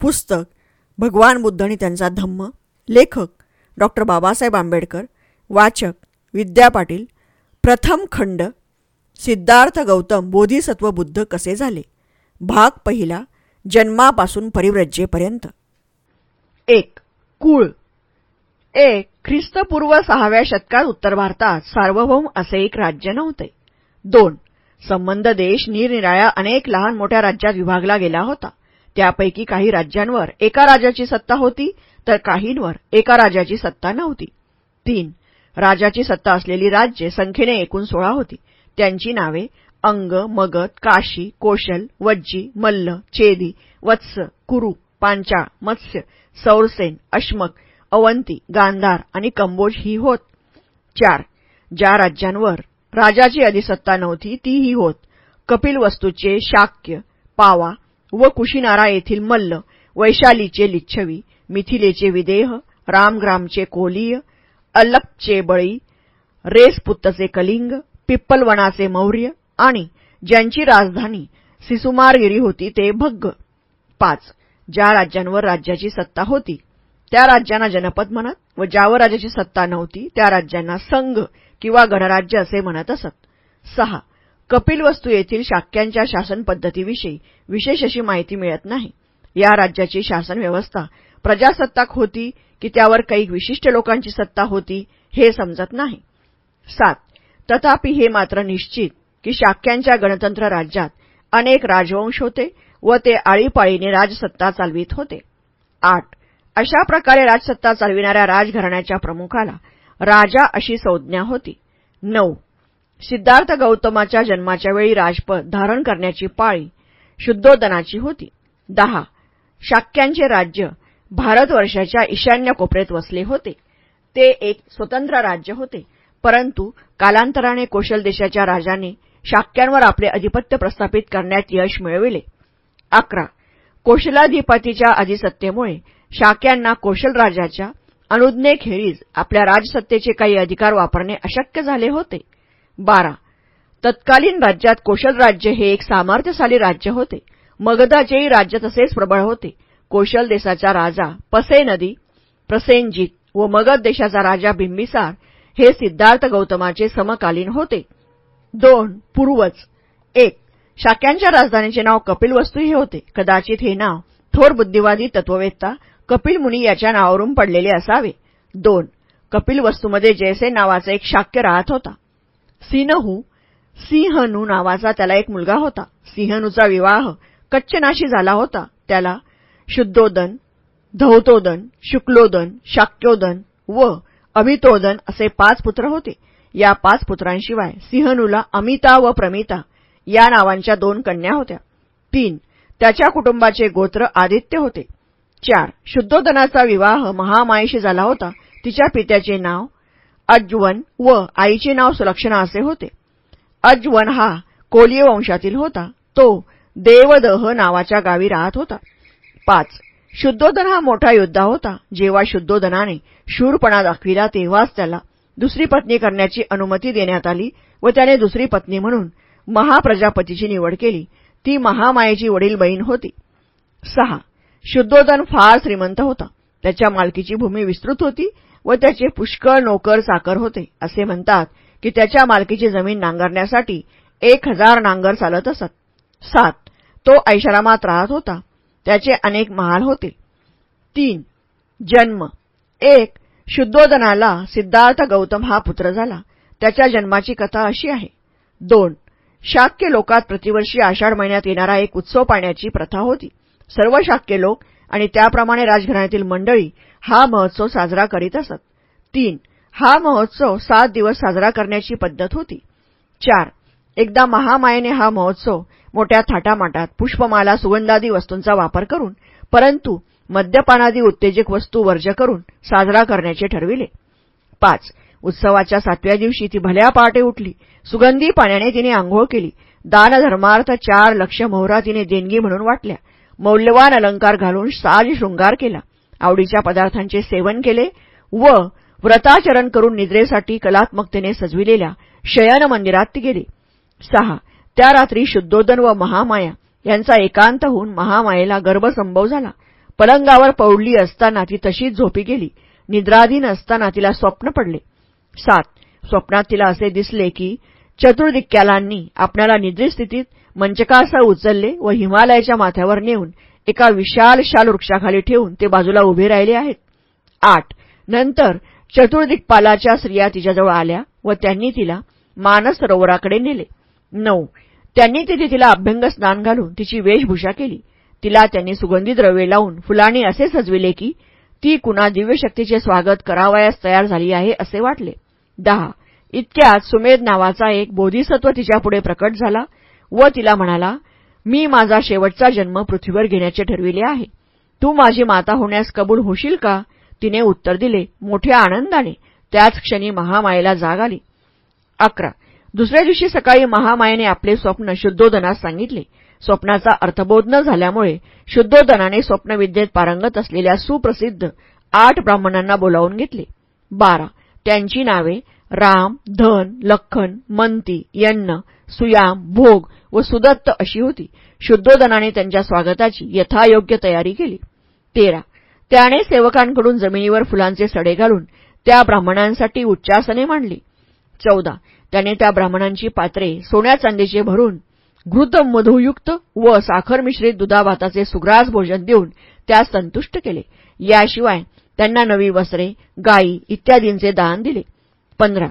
पुस्तक भगवान बुद्ध आणि त्यांचा धम्म लेखक डॉक्टर बाबासाहेब आंबेडकर वाचक विद्या पाटील प्रथम खंड सिद्धार्थ गौतम बोधिसत्व बुद्ध कसे झाले? भाग पहिला जन्मापासून परिव्रज्जेपर्यंत एक कुळ. एक ख्रिस्तपूर्व सहाव्या शतकात उत्तर भारतात सार्वभौम असे एक राज्य नव्हते. दोन संबंध देश निरनिराळ्या अनेक लहान मोठ्या राज्यात विभागला गेला होता. त्यापैकी काही राज्यांवर एका राजाची सत्ता होती तर काहींवर एका राजाची सत्ता नव्हती. तीन राजाची सत्ता असलेली राज्ये संख्येने एकूण सोळा होती. त्यांची नावे अंग मगध काशी कोशल वज्जी मल्ल चेदी वत्स कुरु पांचाळ मत्स्य सौरसेन अश्मक अवंती गांधार आणि कंबोज ही होत. चार ज्या राज्यांवर राजाची अधिसत्ता नव्हती ती ही होत. कपिलवस्तूचे शाक्य पावा व कुशीनारा येथील मल्ल वैशालीचे लिच्छवी मिथिलेचे विदेह रामग्रामचे कोलीय अल्लपचे बळी रेसपुत्तचे कलिंग पिप्पलवनाचे मौर्य आणि ज्यांची राजधानी सिसुमारगिरी होती ते भग्ग. पाच. ज्या राज्यांवर राज्याची सत्ता होती त्या राज्यांना जनपद म्हणत व ज्यावर राज्याची सत्ता नव्हती त्या राज्यांना संघ किंवा गणराज्य असे म्हणत असत. सहा. कपिलवस्तू येथील शाक्यांच्या शासन पद्धतीविषयी विशेष अशी माहिती मिळत नाही. या राज्याची शासन व्यवस्था प्रजासत्ताक होती की त्यावर काही विशिष्ट लोकांची सत्ता होती हे समजत नाही. सात. तथापि हे मात्र निश्चित की शाक्यांच्या गणतंत्र राज्यात अनेक राजवंश होते व ते आळीपाळीने राजसत्ता चालवित होते. आठ. अशा प्रकारे राजसत्ता चालविणाऱ्या राजघराण्याच्या प्रमुखाला राजा अशी संज्ञा होती. नऊ. सिद्धार्थ गौतमाच्या जन्माच्या वेळी राजपद धारण करण्याची पाळी शुद्धोदनाची होती. दहा. शाक्यांचे राज्य भारतवर्षाच्या ईशान्य कोपऱ्यात वसले होते. ते एक स्वतंत्र राज्य होते. परंतु कालांतराने कोशल देशाच्या राजाने शाक्यांवर आपले अधिपत्य प्रस्थापित करण्यात यश मिळविले. अकरा. कोशलाधिपतीच्या अधिसत्तेमुळे शाक्यांना कोशल राजाच्या अनुज्ञेखेरीज आपल्या राजसत्तेचे काही अधिकार वापरणे अशक्य झाले होते. बारा. तत्कालीन राज्यात कोशल राज्य हे एक सामर्थ्यशाली राज्य होते. मगधाचेही राज्य तसेच प्रबळ होते. कोशल देशाचा राजा पसे नदी प्रसेनजित व मगध देशाचा राजा बिंबिसार हे सिद्धार्थ गौतमाचे समकालीन होते. दोन पूर्वज. एक शाक्यांच्या राजधानीचे नाव कपिलवस्तू हे होते. कदाचित हे नाव थोर बुद्धिवादी तत्ववेत्ता कपिल मुनी याच्या नावावरून पडलेले असावे. दोन कपिलवस्तूमध्ये जयसेन नावाचा एक शाक्य राहत होता. सिंहू सिंहनू नावाचा त्याला एक मुलगा होता. सिंहनूचा विवाह कच्चनाशी झाला होता. त्याला शुद्धोदन धौतोदन शुक्लोदन शाक्योदन व अभितोदन असे पाच पुत्र होते. या पाच पुत्रांशिवाय सिंहनूला अमिता व प्रमिता या नावांच्या दोन कन्या होत्या. तीन त्याच्या कुटुंबाचे गोत्र आदित्य होते. चार शुद्धोदनाचा विवाह महामायेशी झाला होता. तिच्या पित्याचे नाव अज्वन व आईचे नाव सुलक्षणा असे होते. अज्वन हा कोलिय वंशातील होता. तो देवदह नावाच्या गावी राहत होता. पाच. शुद्धोधन हा मोठा योद्धा होता. जेव्हा शुद्धोधनाने शूरपणा दाखविला तेव्हाच त्याला दुसरी पत्नी करण्याची अनुमती देण्यात आली व त्याने दुसरी पत्नी म्हणून महाप्रजापतीची निवड केली. ती महामायेची वडील बहीण होती. सहा. शुद्धोधन फार श्रीमंत होता. त्याच्या मालकीची भूमी विस्तृत होती व त्याचे पुष्कळ नोकर साकर होते असे म्हणतात की त्याच्या मालकीची जमीन नांगरण्यासाठी एक हजार नांगर चालत असत. सात तो ऐशारामात राहत होता. त्याचे अनेक महाल होते. तीन जन्म. एक शुद्धोदनाला सिद्धार्थ गौतम हा पुत्र झाला. त्याच्या जन्माची कथा अशी आहे. दोन शाक्य लोकात प्रतिवर्षी आषाढ महिन्यात येणारा एक उत्सव पाण्याची प्रथा होती. सर्व शाक्य लोक आणि त्याप्रमाणे राजघराण्यातील मंडळी हा महोत्सव साजरा करीत असत. तीन. हा महोत्सव सात दिवस साजरा करण्याची पद्धत होती. चार. एकदा महामायेने हा महोत्सव मोठ्या थाटामाटात पुष्पमाला सुगंधादी वस्तूंचा वापर करून परंतु मद्यपानादी उत्तेजक वस्तू वर्ज करून साजरा करण्याचे ठरविले. पाच. उत्सवाच्या सातव्या दिवशी ती भल्या पहाटे उठली. सुगंधी पाण्याने तिने आंघोळ केली. दानधर्मार्थ चार लक्ष मोहरा तिने देणगी म्हणून वाटल्या. मौल्यवान अलंकार घालून साज शृंगार केला. आवडीच्या पदार्थांचे सेवन केले व व्रताचरण करून निद्रेसाठी कलात्मकतेने सजविलेल्या शयन मंदिरात ती गेली. सहा त्या रात्री शुद्धोदन व महामाया यांचा एकांत होऊन महामायेला गर्भसंभव झाला. पलंगावर पौडली असताना ती तशीच झोपी गेली. निद्राधीन असताना तिला स्वप्न पडले. सात स्वप्नात तिला असे दिसले की चतुर्दिक्यालांनी आपल्याला निद्रिस्थितीत मंचकासह उचलले व हिमालयाच्या माथ्यावर नेऊन एका विशाल शाल वृक्षाखाली ठेवून ते बाजूला उभे राहिले आहेत. आठ नंतर चतुर्दिकपालाच्या स्त्रिया तिच्याजवळ आल्या व त्यांनी तिला मानस सरोवराकडे नेले. नऊ. त्यांनी तिथे तिला अभ्यंग स्नान घालून तिची वेशभूषा केली. तिला त्यांनी सुगंधी द्रव्ये लावून फुलांनी असे सजविले की ती कुणा दिव्यशक्तीचे स्वागत करावयास तयार झाली आहे असे वाटले. दहा. इतक्यात सुमेध नावाचा एक बोधिसत्व तिच्यापुढे प्रकट झाला व तिला म्हणाला मी माझा शेवटचा जन्म पृथ्वीवर घेण्याचे ठरविले आहे. तू माझी माता होण्यास कबूल होशील का? तिने उत्तर दिले मोठ्या आनंदाने. त्याच क्षणी महामायेला जाग आली. अकरा. दुसऱ्या दिवशी सकाळी महामायेने आपले स्वप्न शुद्धोदनास सांगितले. स्वप्नाचा अर्थबोध न झाल्यामुळे शुद्धोदनाने स्वप्नविद्येत पारंगत असलेल्या सुप्रसिद्ध आठ ब्राह्मणांना बोलावून घेतले. बारा. त्यांची नावे राम धन लखन मंती यन्न सुयाम भोग व सुदत्त अशी होती. शुद्धोदनाने त्यांच्या स्वागताची यथायोग्य तयारी केली. तेरा. त्याने सेवकांकडून जमिनीवर फुलांचे सडे घालून त्या ब्राह्मणांसाठी उच्चासने मांडली. चौदा. त्याने त्या ब्राह्मणांची पात्रे सोन्या चांदीचे भरून घृत मधुयुक्त व साखर मिश्रित दुधाभाताचे सुग्रास भोजन देऊन त्यास संतुष्ट केले. याशिवाय त्यांना नवी वस्त्रे गायी इत्यादींचे दान दिले. पंधरा.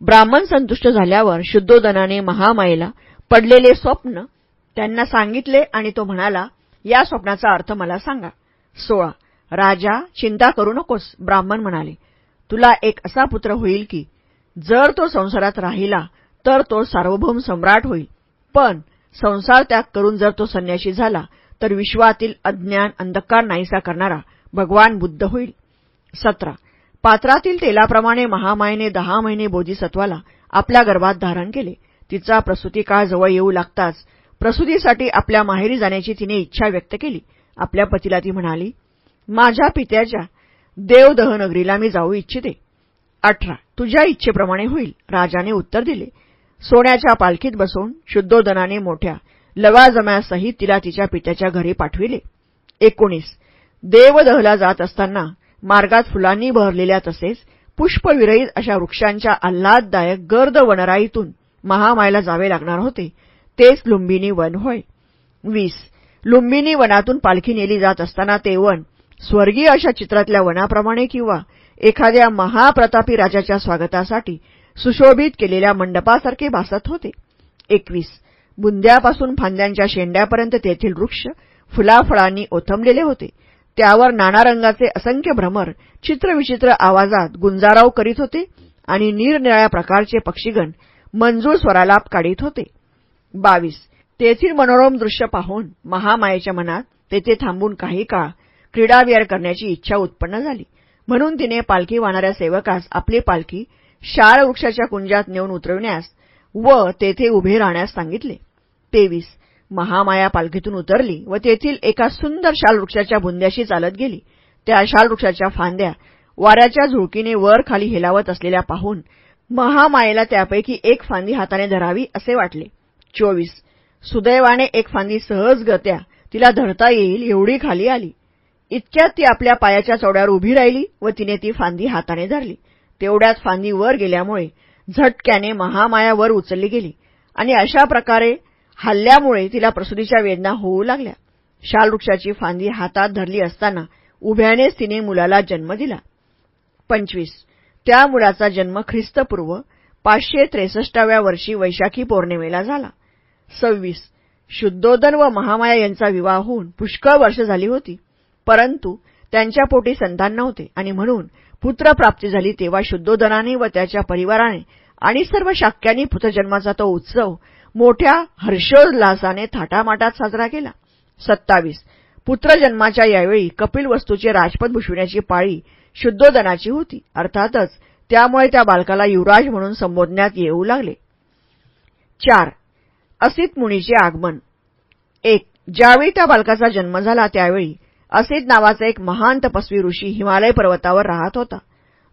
ब्राह्मण संतुष्ट झाल्यावर शुद्धोदनाने महामायेला पडलेले स्वप्न त्यांना सांगितले आणि तो म्हणाला या स्वप्नाचा अर्थ मला सांगा. सोळा. राजा चिंता करू नकोस ब्राह्मण म्हणाले. तुला एक असा पुत्र होईल की जर तो संसारात राहिला तर तो सार्वभौम सम्राट होईल. पण संसार त्याग करून जर तो संन्याशी झाला तर विश्वातील अज्ञान अंधकार नाहीसा करणारा भगवान बुद्ध होईल. सतरा. पात्रातील तेलाप्रमाणे महामायेने दहा महिने बोधिसत्वाला आपल्या गर्भात धारण केले. तिचा प्रसूती काळ जवळ येऊ लागताच प्रसूतीसाठी आपल्या माहेरी जाण्याची तिने इच्छा व्यक्त केली. आपल्या पतीला ती म्हणाली माझ्या पित्याच्या देवदहनगरीला मी जाऊ इच्छिते. अठरा. तुझ्या इच्छेप्रमाणे होईल. राजाने उत्तर दिले. सोन्याच्या पालखीत बसून शुद्धोदनाने मोठ्या लवाजम्यासहित तिला तिच्या पित्याच्या घरी पाठविले. एकोणीस. देवदहला जात असताना मार्गात फुलांनी बहरलेल्या तसेच पुष्पविरहित अशा वृक्षांच्या आल्हाददायक गर्द वनराईतून महामायला जावे लागणार होते. तेच लुंबिनी वन होय. वीस. लुंबिनी वनातून पालखी नेली जात असताना ते वन स्वर्गीय अशा चित्रातल्या वनाप्रमाणे किंवा एखाद्या महाप्रतापी राजाच्या स्वागतासाठी सुशोभित केलेल्या मंडपासारखे भासत होते. एकवीस. बुंद्यापासून फांद्यांच्या शेंड्यापर्यंत तेथील वृक्ष फुलाफळांनी ओथंबलेले होते. त्यावर नाना रंगाचे असंख्य भ्रमर चित्रविचित्र आवाजात गुंजाराव करीत होते आणि निरनिळ्या प्रकारचे पक्षीगण मंजूळ स्वरालाप काढीत होते. बावीस. तेथील मनोरम दृश्य पाहून महामायेच्या मनात तेथे थांबून काही काळ क्रीडाविहार करण्याची इच्छा उत्पन्न झाली. म्हणून तिने पालखी वाहणाऱ्या सेवकास आपली पालखी शाळ वृक्षाच्या कुंजात नेऊन उतरविण्यास व तेथे उभे राहण्यास सांगितले. तेवीस. महामाया पालखीतून उतरली व तेथील एका सुंदर शालवृक्षाच्या बुंद्याशी चालत गेली. त्या शालवृक्षाच्या फांद्या वाऱ्याच्या झुळकीने वर खाली हेलावत असलेल्या पाहून महामायेला त्यापैकी एक फांदी हाताने धरावी असे वाटले. चोवीस. सुदैवाने एक फांदी सहजगत्या तिला धरता येईल एवढी खाली आली. इतक्यात ती आपल्या पायाच्या चौड्यावर उभी राहिली व तिने ती फांदी हाताने धरली. तेवढ्यात फांदी वर गेल्यामुळे झटक्याने महामाया वर उचलली गेली आणि अशा प्रकारे हल्ल्यामुळे तिला प्रसूतीच्या वेदना होऊ लागल्या. शालवृक्षाची फांदी हातात धरली असताना उभ्यानेच तिने मुलाला जन्म दिला. पंचवीस. त्या मुलाचा जन्म ख्रिस्तपूर्व पाचशे त्रेसष्टाव्या वर्षी वैशाखी पौर्णिमेला झाला. सव्वीस. शुद्धोदन व महामाया यांचा विवाह होऊन पुष्कळ वर्ष झाली होती. परंतु त्यांच्या पोटी संतान नव्हते. आणि म्हणून पुत्रप्राप्ती झाली तेव्हा शुद्धोधनाने व त्याच्या परिवाराने आणि सर्व शाक्यांनी पुत्रजन्माचा तो उत्सव मोठ्या हर्षोल्लासाने थाटामाटात साजरा केला. सत्तावीस. पुत्रजन्माच्या यावेळी कपिल वस्तूचे राजपद भूषविण्याची पाळी शुद्धोदनाची होती. अर्थातच त्यामुळे त्या बालकाला युवराज म्हणून संबोधण्यात येऊ लागले. चार. असित मुनीचे आगमन. एक. ज्यावेळी त्या बालकाचा जन्म झाला त्यावेळी असित नावाचा एक महान तपस्वी ऋषी हिमालय पर्वतावर राहत होता.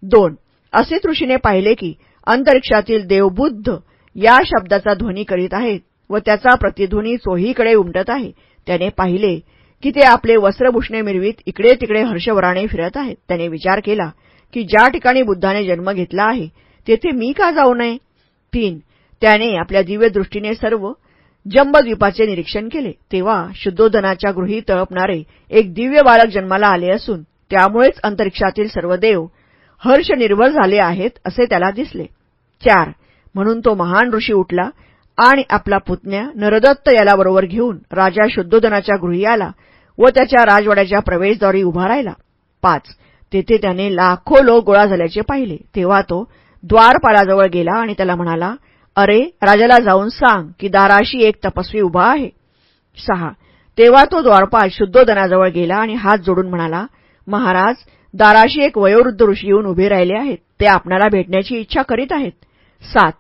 दोन असित ऋषीने पाहिले की अंतरिक्षातील देवबुद्ध या शब्दाचा ध्वनी करीत आहेत व त्याचा प्रतिध्वनी चोहीकडे उमटत आहे. त्याने पाहिले की ते आपले वस्त्रभूषणे मिरवीत इकडे तिकडे हर्षवराने फिरत आहेत. त्याने विचार केला की ज्या ठिकाणी बुद्धाने जन्म घेतला आहे तेथे मी का जाऊ नये? तीन त्याने आपल्या दिव्यदृष्टीने सर्व जंबद्वीपाचे निरीक्षण केले तेव्हा शुद्धोधनाच्या गृही तळपणारे एक दिव्य बालक जन्माला आले असून त्यामुळेच अंतरिक्षातील सर्व देव हर्ष निर्भर झाले आहेत असे त्याला दिसले. चार म्हणून तो महान ऋषी उठला आणि आपला पुतण्या नरदत्त याला बरोबर घेऊन राजा शुद्धोधनाच्या गृही आला व त्याच्या राजवाड्याच्या प्रवेशद्वारी उभा राहिला. पाच तेथे त्याने लाखो लोक गोळा झाल्याचे पाहिले तेव्हा तो द्वारपालाजवळ गेला आणि त्याला म्हणाला अरे राजाला जाऊन सांग की दाराशी एक तपस्वी उभा आहे. सहा तेव्हा तो द्वारपाल शुद्धोदनाजवळ गेला आणि हात जोडून म्हणाला महाराज दाराशी एक वयोवृद्ध ऋषी येऊन उभे राहिले आहेत. ते आपणाला भेटण्याची इच्छा करीत आहेत. सात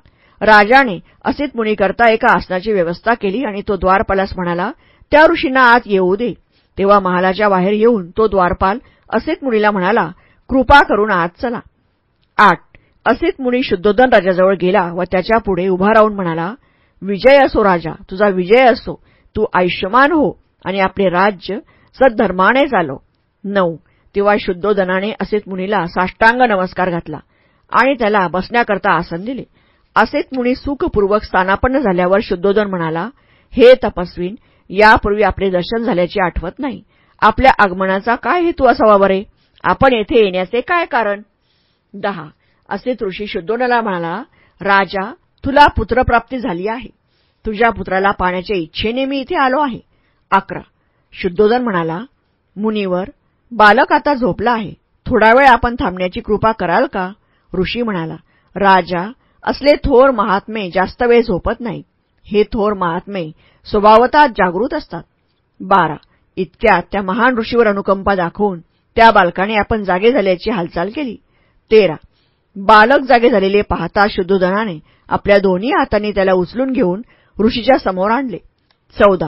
राजाने असित मुनीकरता एका आसनाची व्यवस्था केली आणि तो द्वारपालास म्हणाला त्या ऋषींना आत येऊ दे. तेव्हा महालाच्या बाहेर येऊन तो द्वारपाल असित मुनीला म्हणाला कृपा करून आत चला. आठ असित मुनी शुद्धोधन राजाजवळ गेला व त्याच्या पुढे उभा राहून म्हणाला विजय असो राजा तुझा विजय असो तू आयुष्यमान हो आणि आपले राज्य सद्धर्माने चालो. नऊ. तेव्हा शुद्धोधनाने असित मुनीला साष्टांग नमस्कार घातला आणि त्याला बसण्याकरता आसन दिले. असित मुनी सुखपूर्वक स्थानापन्न झाल्यावर शुद्धोधन म्हणाला हे तपस्वीन यापूर्वी आपले दर्शन झाल्याची आठवत नाही. आपल्या आगमनाचा काय हेतू असावा बरे? आपण येथे येण्याचे काय कारण? दहा. असे ऋषी शुद्धोनाला म्हणाला राजा तुला पुत्रप्राप्ती झाली आहे. तुझ्या पुत्राला पाण्याच्या इच्छेने मी इथे आलो आहे. अकरा. शुद्धोदन म्हणाला मुनीवर बालक आता झोपला आहे. थोडा वेळ आपण थांबण्याची कृपा कराल का? ऋषी म्हणाला राजा असले थोर महात्मे जास्त वेळ झोपत नाही हे थोर महात्मे स्वभावतात जागृत असतात. बारा. इतक्यात त्या महान ऋषीवर अनुकंपा दाखवून त्या बालकाने आपण जागे झाल्याची हालचाल केली. तेरा. बालक जागे झालेले पाहता शुद्धोधनाने आपल्या दोन्ही हातांनी त्याला उचलून घेऊन ऋषीच्या समोर आणले. चौदा.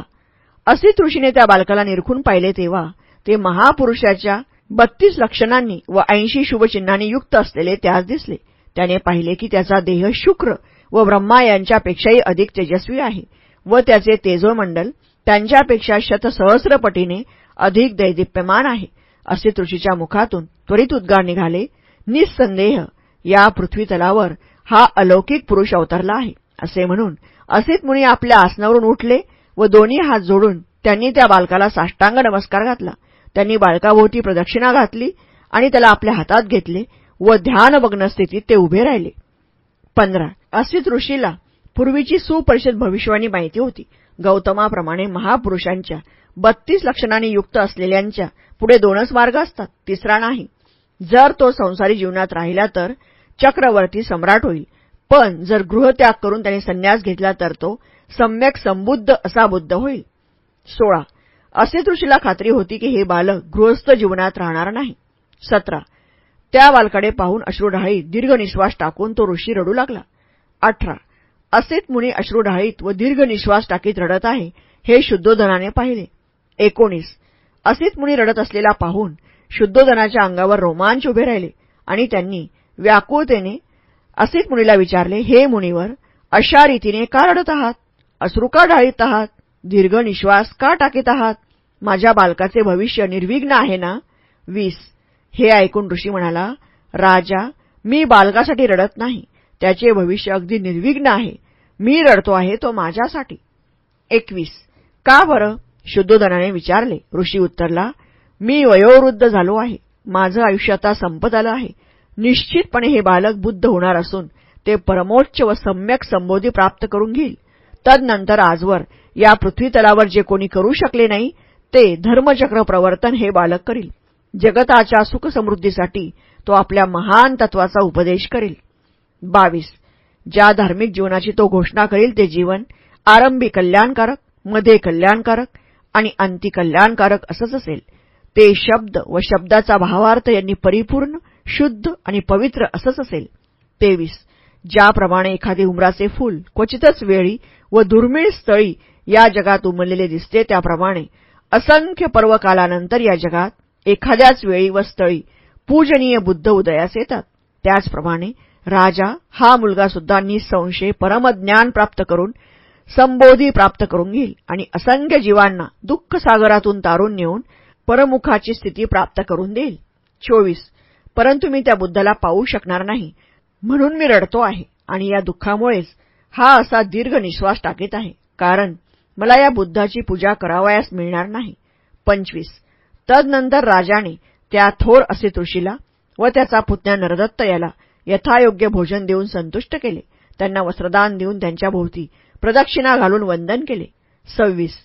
असित ऋषीने त्या बालकाला निरखून पाहिले तेव्हा ते महापुरुषाच्या बत्तीस लक्षणांनी व ऐंशी शुभचिन्हांनी युक्त असलेले त्यास दिसले. त्याने पाहिले की त्याचा देह शुक्र व ब्रह्मा यांच्यापेक्षाही अधिक तेजस्वी आहे व त्याचे तेजोमंडल त्यांच्यापेक्षा शतसहस्रपटीने अधिक दैदिप्यमान आहे. असे ऋषीच्या मुखातून त्वरित उद्गार निघाले. निस्संदेह या पृथ्वीतलावर हा अलौकिक पुरुष अवतरला आहे. असे म्हणून असित मुनी आपल्या आसनावरून उठले व दोन्ही हात जोडून त्यांनी त्या बालकाला साष्टांग नमस्कार घातला. त्यांनी बालकाभोवती प्रदक्षिणा घातली आणि त्याला आपल्या हातात घेतले व ध्यानभग्न स्थितीत ते उभे राहिले. पंधरा. अस्वित ऋषीला पूर्वीची सुपरिषद भविष्यवाणी माहिती होती. गौतमाप्रमाणे महापुरुषांच्या बत्तीस लक्षणांनी युक्त असलेल्यांच्या पुढे दोनच मार्ग असतात. तिसरा नाही. जर तो संसारी जीवनात राहिला तर चक्रवर्ती सम्राट होईल. पण जर गृहत्याग करून त्याने संन्यास घेतला तर तो सम्यक संबुद्ध असा बुद्ध होईल. सोळा. असे ऋषीला खात्री होती की हे बालक गृहस्थ जीवनात राहणार नाही. सतरा. त्या बालकडे पाहून अश्रुढाळीत दीर्घ निश्वास टाकून तो ऋषी रडू लागला. अठरा. असेच मुनी अश्रुढाळीत व दीर्घ निश्वास टाकीत रडत आहे हे शुद्धोधनाने पाहिले. एकोणीस. असेच मुनी रडत असलेला पाहून शुद्धोधनाच्या अंगावर रोमांच उभे राहिले आणि त्यांनी व्याकुळतेने असेच मुनीला विचारले हे मुनीवर अशा रीतीने का रडत आहात? अश्रू का ढाळीत आहात? दीर्घ निश्वास का टाकीत आहात? माझ्या बालकाचे भविष्य निर्विघ्न आहे ना? वीस. हे ऐकून ऋषी म्हणाला राजा मी बालकासाठी रडत नाही. त्याचे भविष्य अगदी निर्विघ्न आहे. मी रडतो आहे तो माझ्यासाठी. एकवीस. का बरं? शुद्धोधनाने विचारले. ऋषी उत्तरला मी वयोवृद्ध झालो आहे. माझं आयुष्य आता संपत आलं आहे. निश्चितपणे हे बालक बुद्ध होणार असून ते परमोच्च व सम्यक संबोधी प्राप्त करून घेईल. तदनंतर आजवर या पृथ्वीतलावर जे कोणी करू शकले नाही ते धर्मचक्र प्रवर्तन हे बालक करील. जगताच्या सुखसमृद्धीसाठी तो आपल्या महान तत्वाचा उपदेश करील. बावीस. ज्या धार्मिक जीवनाची तो घोषणा करील ते जीवन आरंभी कल्याणकारकमध्ये कल्याणकारक आणि अंती कल्याणकारक असंच असेल. ते शब्द व शब्दाचा भावार्थ यांनी परिपूर्ण शुद्ध आणि पवित्र असंच असेल. तेवीस. ज्याप्रमाणे एखादे उमराचे फूल क्वचितच वेळी व दुर्मिळ स्थळी या जगात उमललेले दिसते त्याप्रमाणे असंख्य पर्वकालानंतर या जगात एखाद्याच वेळी व स्थळी पूजनीय बुद्ध उदयास येतात. त्याचप्रमाणे राजा हा मुलगा सुद्धा निसंशय परमज्ञान प्राप्त करून संबोधी प्राप्त करून घेईल आणि असंख्य जीवांना दुःख सागरातून तारून नेऊन परमुखाची स्थिती प्राप्त करून देईल. चोवीस. परंतु मी त्या बुद्धाला पाहू शकणार नाही. म्हणून मी रडतो आहे आणि या दुःखामुळेच हा असा दीर्घ निश्वास टाकीत आहे. कारण मला या बुद्धाची पूजा करावयास मिळणार नाही. पंचवीस. तदनंतर राजाने त्या थोर असे ऋषीला व त्याचा पुतण्या नरदत्त याला यथायोग्य भोजन देऊन संतुष्ट केले. त्यांना वस्त्रदान देऊन त्यांच्याभोवती प्रदक्षिणा घालून वंदन केले. सव्वीस.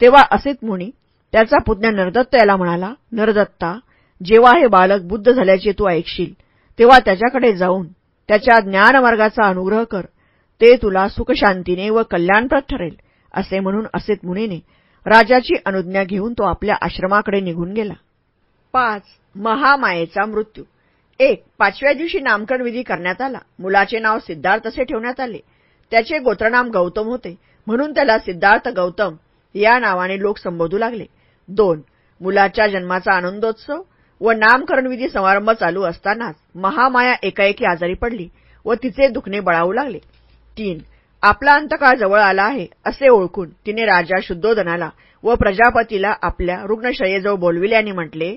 तेव्हा असित मुनी त्याचा पुतण्या नरदत्त याला म्हणाला नरदत्ता जेव्हा हे बालक बुद्ध झाल्याचे तू ऐकशील तेव्हा त्याच्याकडे जाऊन त्याच्या ज्ञानमार्गाचा अनुग्रह कर. ते तुला सुखशांतीने व कल्याणप्रद ठरेल असे म्हणून असित मुनीने राजाची अनुज्ञा घेऊन तो आपल्या आश्रमाकडे निघून गेला. पाच. महामायेचा मृत्यू. एक. पाचव्या दिवशी नामकरण विधी करण्यात आला. मुलाचे नाव सिद्धार्थ असे ठेवण्यात आले. त्याचे गोत्रनाम गौतम होते. म्हणून त्याला सिद्धार्थ गौतम या नावाने लोक संबोधू लागले. दोन. मुलाच्या जन्माचा आनंदोत्सव. व नामकरणविधी समारंभ चालू असतानाच महामाया एकाएकी आजारी पडली व तिचे दुखणे बळावू लागले. तीन आपला अंतकाळ जवळ आला आहे असे ओळखून तिने राजा शुद्धोदनाला व प्रजापतीला आपल्या रुग्णशयेजवळ बोलविले आणि म्हटले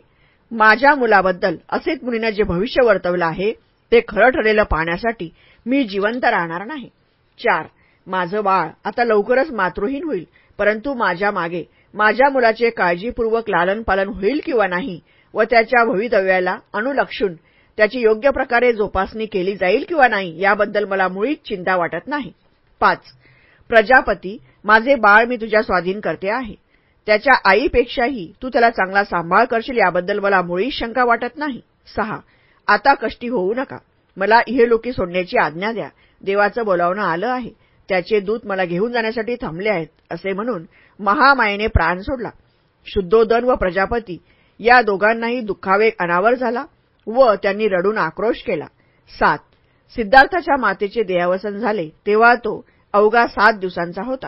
माझ्या मुलाबद्दल असेच मुलीनं जे भविष्य वर्तवलं आहे ते खरं ठरलेलं पाहण्यासाठी मी जिवंत राहणार नाही. चार माझं बाळ आता लवकरच मातृहीन होईल परंतु माझ्या मागे माझ्या मुलाचे काळजीपूर्वक लालनपालन होईल किंवा नाही व त्याच्या भवितव्याला अनुलक्षून त्याची योग्य प्रकारे जोपासणी केली जाईल किंवा नाही याबद्दल मला मुळीच चिंता वाटत नाही. पाच. प्रजापती माझे बाळ मी तुझ्या स्वाधीन करते आहे. त्याच्या आईपेक्षाही तू त्याला चांगला सांभाळ करशील याबद्दल मला मुळीच शंका वाटत नाही. सहा. आता कष्टी होऊ नका. मला इहेलोकी सोडण्याची आज्ञा द्या. देवाचं बोलावणं आलं आहे. त्याचे दूत मला घेऊन जाण्यासाठी थांबले आहेत असे म्हणून महामायेने प्राण सोडला. शुद्धोदन व प्रजापती या दोघांनाही दुःखावेग अनावर झाला व त्यांनी रडून आक्रोश केला. सात. सिद्धार्थाच्या मातेचे देहावसन झाले तेव्हा तो अवघा सात दिवसांचा होता.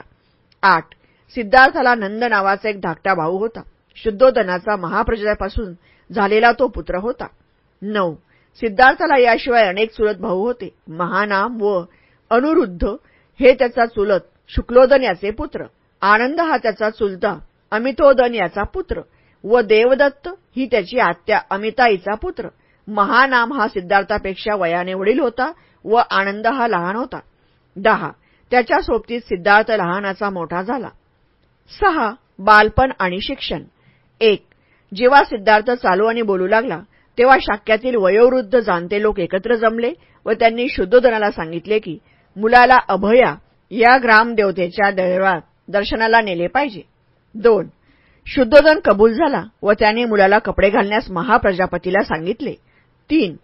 आठ. सिद्धार्थाला नंद नावाचा एक धाकटा भाऊ होता. शुद्धोदनाचा महाप्रजापासून झालेला तो पुत्र होता. नऊ. सिद्धार्थाला याशिवाय अनेक चुलत भाऊ होते. महानाम व अनुरुद्ध हे त्याचा चुलत शुक्लोदन याचे पुत्र. आनंद हा त्याचा चुलता अमितोदन याचा पुत्र. व देवदत्त ही त्याची आत्या अमिताईचा पुत्र. महानाम हा सिद्धार्थापेक्षा वयाने वडील होता व आनंद हा लहान होता. दहा. त्याच्या सोबतीत सिद्धार्थ लहानाचा मोठा झाला. सहा. बालपण आणि शिक्षण. एक. जेव्हा सिद्धार्थ चालू आणि बोलू लागला तेव्हा शाक्यातील वयोवृद्ध जाणते लोक एकत्र जमले व त्यांनी शुद्धोधनाला सांगितले की मुलाला अभया या ग्रामदेवतेच्या दैवात दर्शनाला नेले पाहिजे. दोन. शुद्धोदन कबूल झाला व त्याने मुलाला कपडे घालण्यास महाप्रजापतीला सांगितले. तीन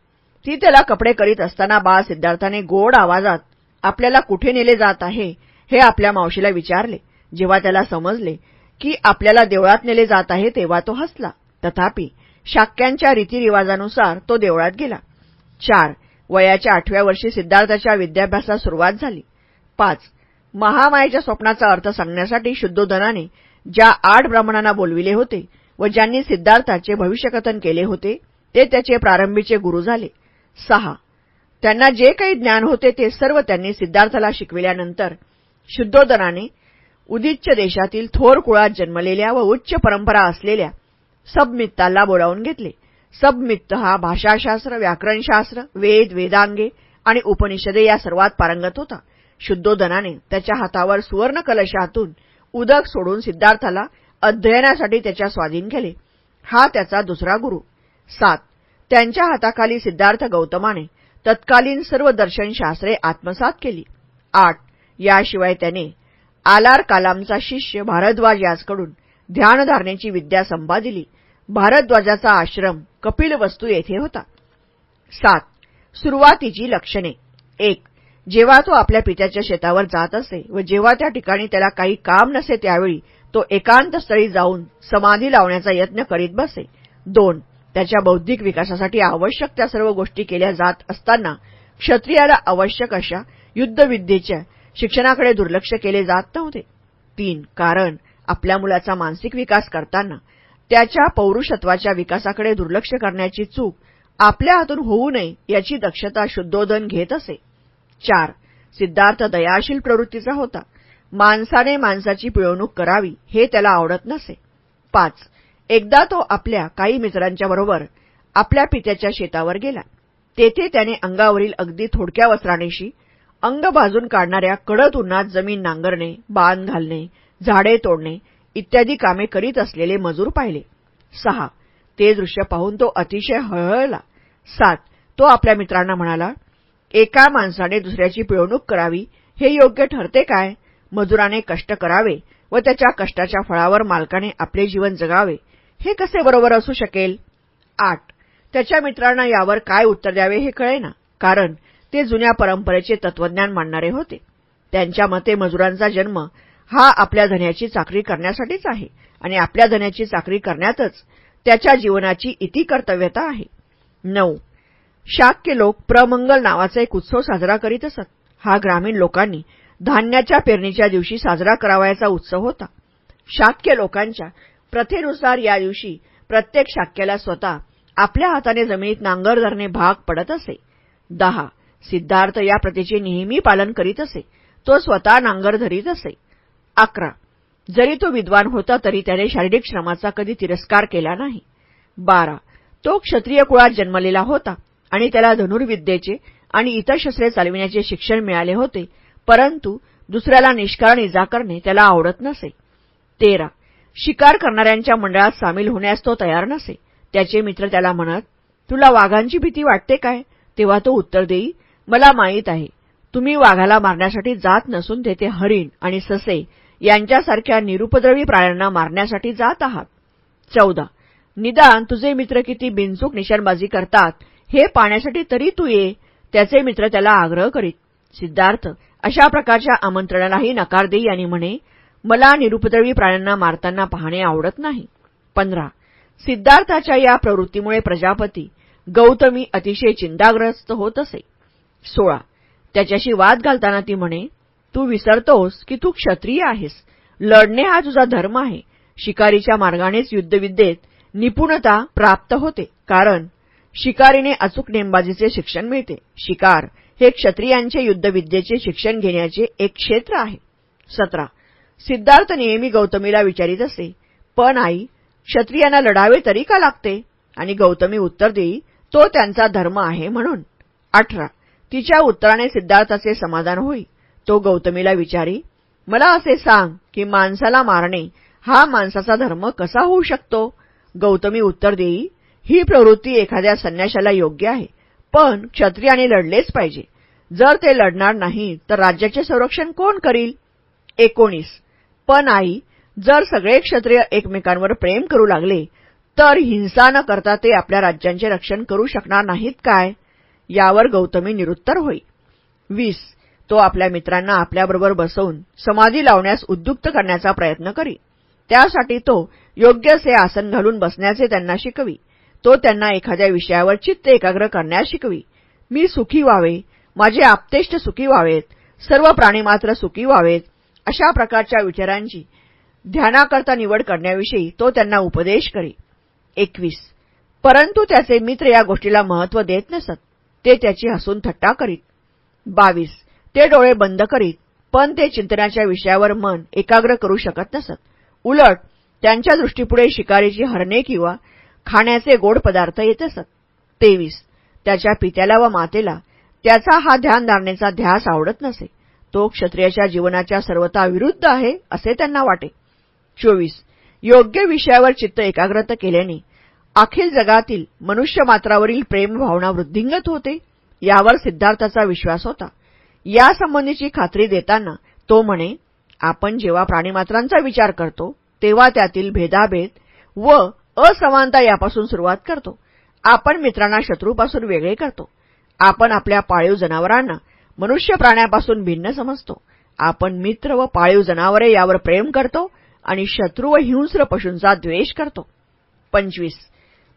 ती त्याला कपडे करीत असताना बाळ सिद्धार्थाने गोड आवाजात आपल्याला कुठे नेले जात आहे हे आपल्या मावशीला विचारले. जेव्हा त्याला समजले की आपल्याला देवळात नेले जात आहे तेव्हा तो हसला. तथापि शाक्यांच्या रीतिरिवाजानुसार तो देवळात गेला. चार वयाच्या आठव्या वर्षी सिद्धार्थाच्या विद्याभ्यासास सुरुवात झाली. पाच महामायेच्या स्वप्नाचा अर्थ सांगण्यासाठी शुद्धोधनाने ज्या आठ ब्राह्मणांना बोलविले होते व ज्यांनी सिद्धार्थाचे भविष्यकथन केले होते ते त्याचे प्रारंभीचे गुरु झाले. सहा. त्यांना जे काही ज्ञान होते ते सर्व त्यांनी सिद्धार्थाला शिकविल्यानंतर शुद्धोदनाने उदिच्च देशातील थोर कुळात जन्मलेल्या व उच्च परंपरा असलेल्या सबमित्ताला बोलावून घेतले. सबमित्त हा भाषाशास्त्र व्याकरणशास्त्र वेद वेदांगे आणि उपनिषदे या सर्वात पारंगत होता. शुद्धोदनाने त्याच्या हातावर सुवर्ण कलशातून उदक सोडून सिद्धार्थाला अध्ययनासाठी त्याच्या स्वाधीन केले. हा त्याचा दुसरा गुरु. सात. त्यांच्या हाताखाली सिद्धार्थ गौतमाने तत्कालीन सर्व दर्शनशास्त्रे आत्मसात केली. आठ. याशिवाय त्याने आलार कालामचा शिष्य भारद्वाज याचकडून ध्यानधारणेची विद्या संपादिली. भारद्वाजाचा आश्रम कपिल वस्तू येथे होता. सात. सुरुवातीची लक्षणे. एक. जेव्हा तो आपल्या पित्याच्या शेतावर जात असे व जेव्हा त्या ठिकाणी त्याला काही काम नसे त्यावेळी तो एकांत स्थळी जाऊन समाधी लावण्याचा यत्न करीत बसे. दोन त्याच्या बौद्धिक विकासासाठी आवश्यक त्या सर्व गोष्टी केल्या जात असताना क्षत्रियाला आवश्यक अशा युद्धविद्येच्या शिक्षणाकडे दुर्लक्ष केले जात नव्हते. तीन कारण आपल्या मुलाचा मानसिक विकास करताना त्याच्या पौरुषत्वाच्या विकासाकडे दुर्लक्ष करण्याची चूक आपल्या हातून होऊ नये याची दक्षता शुद्धोधन घेत असे. चार. सिद्धार्थ दयाशील प्रवृत्तीचा होता. माणसाने माणसाची पिळवणूक करावी हे त्याला आवडत नसे. पाच. एकदा तो आपल्या काही मित्रांच्या बरोबर आपल्या पित्याच्या शेतावर गेला. तेथे त्याने अंगावरील अगदी थोडक्या वस्त्रानेशी अंग भाजून काढणाऱ्या कडत उन्हात जमीन नांगरणे बांध घालणे झाडे तोडणे इत्यादी कामे करीत असलेले मजूर पाहिले. सहा. ते दृश्य पाहून तो अतिशय हळहळला. सात. तो आपल्या मित्रांना म्हणाला एका माणसाने दुसऱ्याची पिळवणूक करावी हे योग्य ठरते काय? मजुराने कष्ट करावे व त्याच्या कष्टाच्या फळावर मालकाने आपले जीवन जगावे हे कसे बरोबर असू शकेल? आठ. त्याच्या मित्रांना यावर काय उत्तर द्यावे हे कळेना कारण ते जुन्या परंपरेचे तत्वज्ञान मांडणारे होते. त्यांच्या मते मजुरांचा जन्म हा आपल्या धन्याची चाकरी करण्यासाठीच आहे आणि आपल्या धन्याची चाकरी करण्यातच त्याच्या जीवनाची इति कर्तव्यता आहे. नऊ. शाक्य लोक प्रमंगल नावाचा एक उत्सव साजरा करीत असत. हा ग्रामीण लोकांनी धान्याच्या पेरणीच्या दिवशी साजरा करावयाचा उत्सव होता. शाक्य लोकांच्या प्रथेनुसार या दिवशी प्रत्येक शाक्याला स्वतः आपल्या हाताने जमिनीत नांगर धरणे भाग पडत असे. दहा. सिद्धार्थ या प्रथेचे नेहमी पालन करीत असे. तो स्वतः नांगर धरीत असे. अकरा. जरी तो विद्वान होता तरी त्याने शारीरिक श्रमाचा कधी तिरस्कार केला नाही. बारा. तो क्षत्रिय कुळात जन्मलेला होता. आणि त्याला धनुर्विद्येचे आणि इतर शस्त्रे चालविण्याचे शिक्षण मिळाले होते परंतु दुसऱ्याला निष्कारण इजा करणे त्याला आवडत नसे. तेरा. शिकार करणाऱ्यांच्या मंडळात सामील होण्यास तो तयार नसे. त्याचे मित्र त्याला म्हणत तुला वाघांची भीती वाटते काय? तेव्हा तो उत्तर देई मला माहीत आहे. तुम्ही वाघाला मारण्यासाठी जात नसून तेथे हरिण आणि ससे यांच्यासारख्या निरुपद्रवी प्राण्यांना मारण्यासाठी जात आहात. चौदा. निदान तुझे मित्र किती बिनचूक निशाणबाजी करतात हे पाहण्यासाठी तरी तू ये त्याचे मित्र त्याला आग्रह करीत. सिद्धार्थ अशा प्रकारच्या आमंत्रणालाही नकार देई आणि म्हणे मला निरुपद्रवी प्राण्यांना मारताना पाहणे आवडत नाही. पंधरा सिद्धार्थाच्या या प्रवृत्तीमुळे प्रजापती गौतमी अतिशय चिंताग्रस्त होत असे. सोळा त्याच्याशी वाद घालताना ती म्हणे तू विसरतोस की तू क्षत्रिय आहेस. लढणे हा तुझा धर्म आहे. शिकारीच्या मार्गानेच युद्धविद्येत निपुणता प्राप्त होते. कारण शिकारीने अचूक नेमबाजीचे शिक्षण मिळते. शिकार हे क्षत्रियांचे युद्धविद्येचे शिक्षण घेण्याचे एक क्षेत्र आहे. सतरा. सिद्धार्थ नेहमी गौतमीला विचारित असे पण आई क्षत्रियांना लढावे तरी का लागते? आणि गौतमी उत्तर देई तो त्यांचा धर्म आहे म्हणून. अठरा. तिच्या उत्तराने सिद्धार्थाचे समाधान होई. तो गौतमीला विचारी मला असे सांग की माणसाला मारणे हा माणसाचा धर्म कसा होऊ शकतो? गौतमी उत्तर देई ही प्रवृत्ती एखाद्या संन्याशाला योग्य आहे पण क्षत्रियाने लढलेच पाहिजे. जर ते लढणार नाही तर राज्याचे संरक्षण कोण करील? एकोणीस. पण आई जर सगळे क्षत्रिय एकमेकांवर प्रेम करू लागले तर हिंसा न करता ते आपल्या राज्यांचे रक्षण करू शकणार नाहीत काय? यावर गौतमी निरुत्तर होई. वीस. तो आपल्या मित्रांना आपल्याबरोबर बसवून समाधी लावण्यास उद्युक्त करण्याचा प्रयत्न करी. त्यासाठी तो योग्य असे आसन घालून बसण्याचे त्यांना शिकवी. तो त्यांना एखाद्या विषयावर चित्त एकाग्र करण्यास शिकवी. मी सुखी व्हावे. माझे आपतेष्ट सुखी व्हावेत. सर्व प्राणी मात्र सुखी व्हावेत. अशा प्रकारच्या विचारांची ध्यानाकरता निवड करण्याविषयी तो त्यांना उपदेश करी. एकवीस. परंतु त्याचे मित्र या गोष्टीला महत्त्व देत नसत. ते त्याची हसून थट्टा करीत. बावीस. ते डोळे बंद करीत पण ते चिंतनाच्या विषयावर मन एकाग्र करू शकत नसत. उलट त्यांच्या दृष्टीपुढे शिकारीची हरणे किंवा खाण्याचे गोड पदार्थ येत असत तेवीस. त्याच्या पित्याला व मातेला त्याचा हा ध्यानधारणेचा ध्यास आवडत नसे. तो क्षत्रियाच्या जीवनाच्या सर्वता विरुद्ध आहे असे त्यांना वाटे. चोवीस. योग्य विषयावर चित्त एकाग्रत केल्याने अखिल जगातील मनुष्य मात्रावरील प्रेमभावना वृद्धिंगत होते यावर सिद्धार्थाचा विश्वास होता. यासंबंधीची खात्री देताना तो म्हणे आपण जेव्हा प्राणीमात्रांचा विचार करतो तेव्हा त्यातील भेदाभेद व असमानता यापासून सुरुवात करतो. आपण मित्रांना शत्रूपासून वेगळे करतो. आपण आपल्या पाळीव जनावरांना मनुष्य प्राण्यापासून भिन्न समजतो. आपण मित्र व पाळीव जनावरे यावर प्रेम करतो आणि शत्रू व हिंस्र पशूंचा द्वेष करतो. पंचवीस.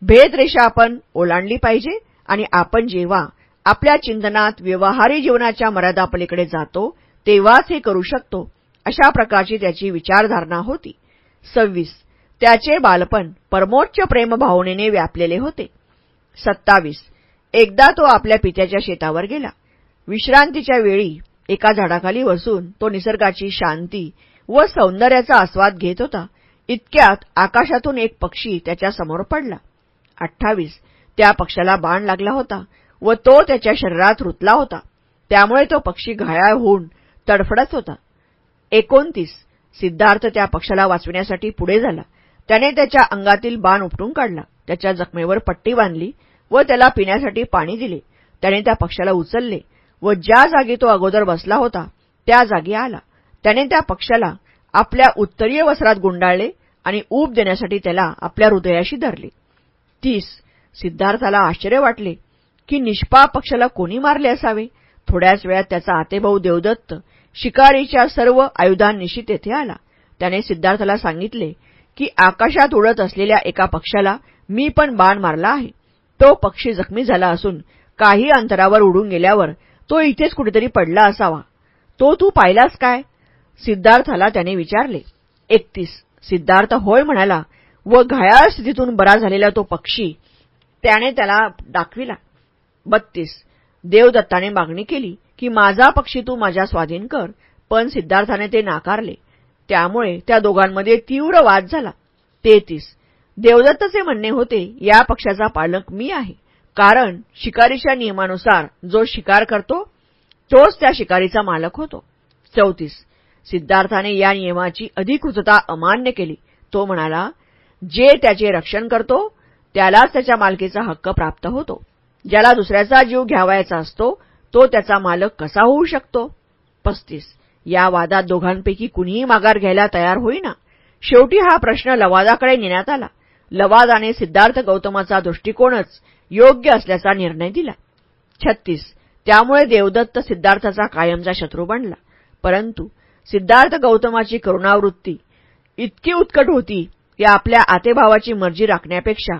भेदरेषा आपण ओलांडली पाहिजे आणि आपण जेव्हा आपल्या चिंतनात व्यवहारी जीवनाच्या मर्यादापलीकडे जातो तेव्हाच हे करू शकतो अशा प्रकारची त्याची विचारधारणा होती. सव्वीस. त्याचे बालपण परमोच्च प्रेमभावनेने व्यापलेले होते. सत्तावीस. एकदा तो आपल्या पित्याच्या शेतावर गेला. विश्रांतीच्या वेळी एका झाडाखाली बसून तो निसर्गाची शांती व सौंदर्याचा आस्वाद घेत होता. इतक्यात आकाशातून एक पक्षी त्याच्यासमोर पडला. अठ्ठावीस. त्या पक्षाला बाण लागला होता व तो त्याच्या शरीरात रुतला होता. त्यामुळे तो पक्षी घायाळ होऊन तडफडत होता. एकोणतीस. सिद्धार्थ त्या पक्षाला वाचविण्यासाठी पुढे झाला. त्याने त्याच्या अंगातील बाण उपटून काढला. त्याच्या जखमेवर पट्टी बांधली व त्याला पिण्यासाठी पाणी दिले. त्याने त्या पक्षाला उचलले व ज्या जागी तो अगोदर बसला होता त्या जागी आला. त्याने त्या पक्षाला आपल्या उत्तरीय वस्त्रात गुंडाळले आणि ऊब देण्यासाठी त्याला आपल्या हृदयाशी धरले. तीस सिद्धार्थाला आश्चर्य वाटले की निष्पाप पक्षाला कोणी मारले असावे? थोड्याच वेळात त्याचा आतेभाऊ देवदत्त शिकारीच्या सर्व आयुधांनिशी तेथे आला. त्याने सिद्धार्थाला सांगितले की आकाशात उडत असलेल्या एका पक्षाला मी पण बाण मारला आहे. तो पक्षी जखमी झाला असून काही अंतरावर उडून गेल्यावर तो इथेच कुठेतरी पडला असावा. तो तू पाहिलास काय? सिद्धार्थाला त्याने विचारले. एकतीस. सिद्धार्थ होय म्हणाला व घायाळ स्थितीतून बरा झालेला तो पक्षी. त्याने त्याला दाखविला. बत्तीस. देवदत्ताने मागणी केली की माझा पक्षी तू माझ्या स्वाधीन कर. पण सिद्धार्थाने ते नाकारले. त्यामुळे त्या दोघांमध्ये तीव्र वाद झाला. तेहतीस. देवदत्तचे म्हणणे होते या पक्षाचा पालक मी आहे. कारण शिकारीच्या नियमानुसार जो शिकार करतो तोच त्या शिकारीचा मालक होतो. चौतीस. सिद्धार्थाने या नियमाची अधिकृतता अमान्य केली. तो म्हणाला जे त्याचे रक्षण करतो त्यालाच त्याच्या मालकीचा हक्क प्राप्त होतो. ज्याला दुसऱ्याचा जीव घ्यावायचा असतो तो त्याचा मालक कसा होऊ शकतो? पस्तीस. या वादात दोघांपैकी कुणीही माघार घ्यायला तयार होईना. शेवटी हा प्रश्न लवादाकडे नेण्यात आला. लवादाने सिद्धार्थ गौतमाचा दृष्टिकोनच योग्य असल्याचा निर्णय दिला. छत्तीस. त्यामुळे देवदत्त सिद्धार्थाचा कायमचा शत्रू बनला. परंतु सिद्धार्थ गौतमाची करुणावृत्ती इतकी उत्कट होती की आपल्या आतेभावाची मर्जी राखण्यापेक्षा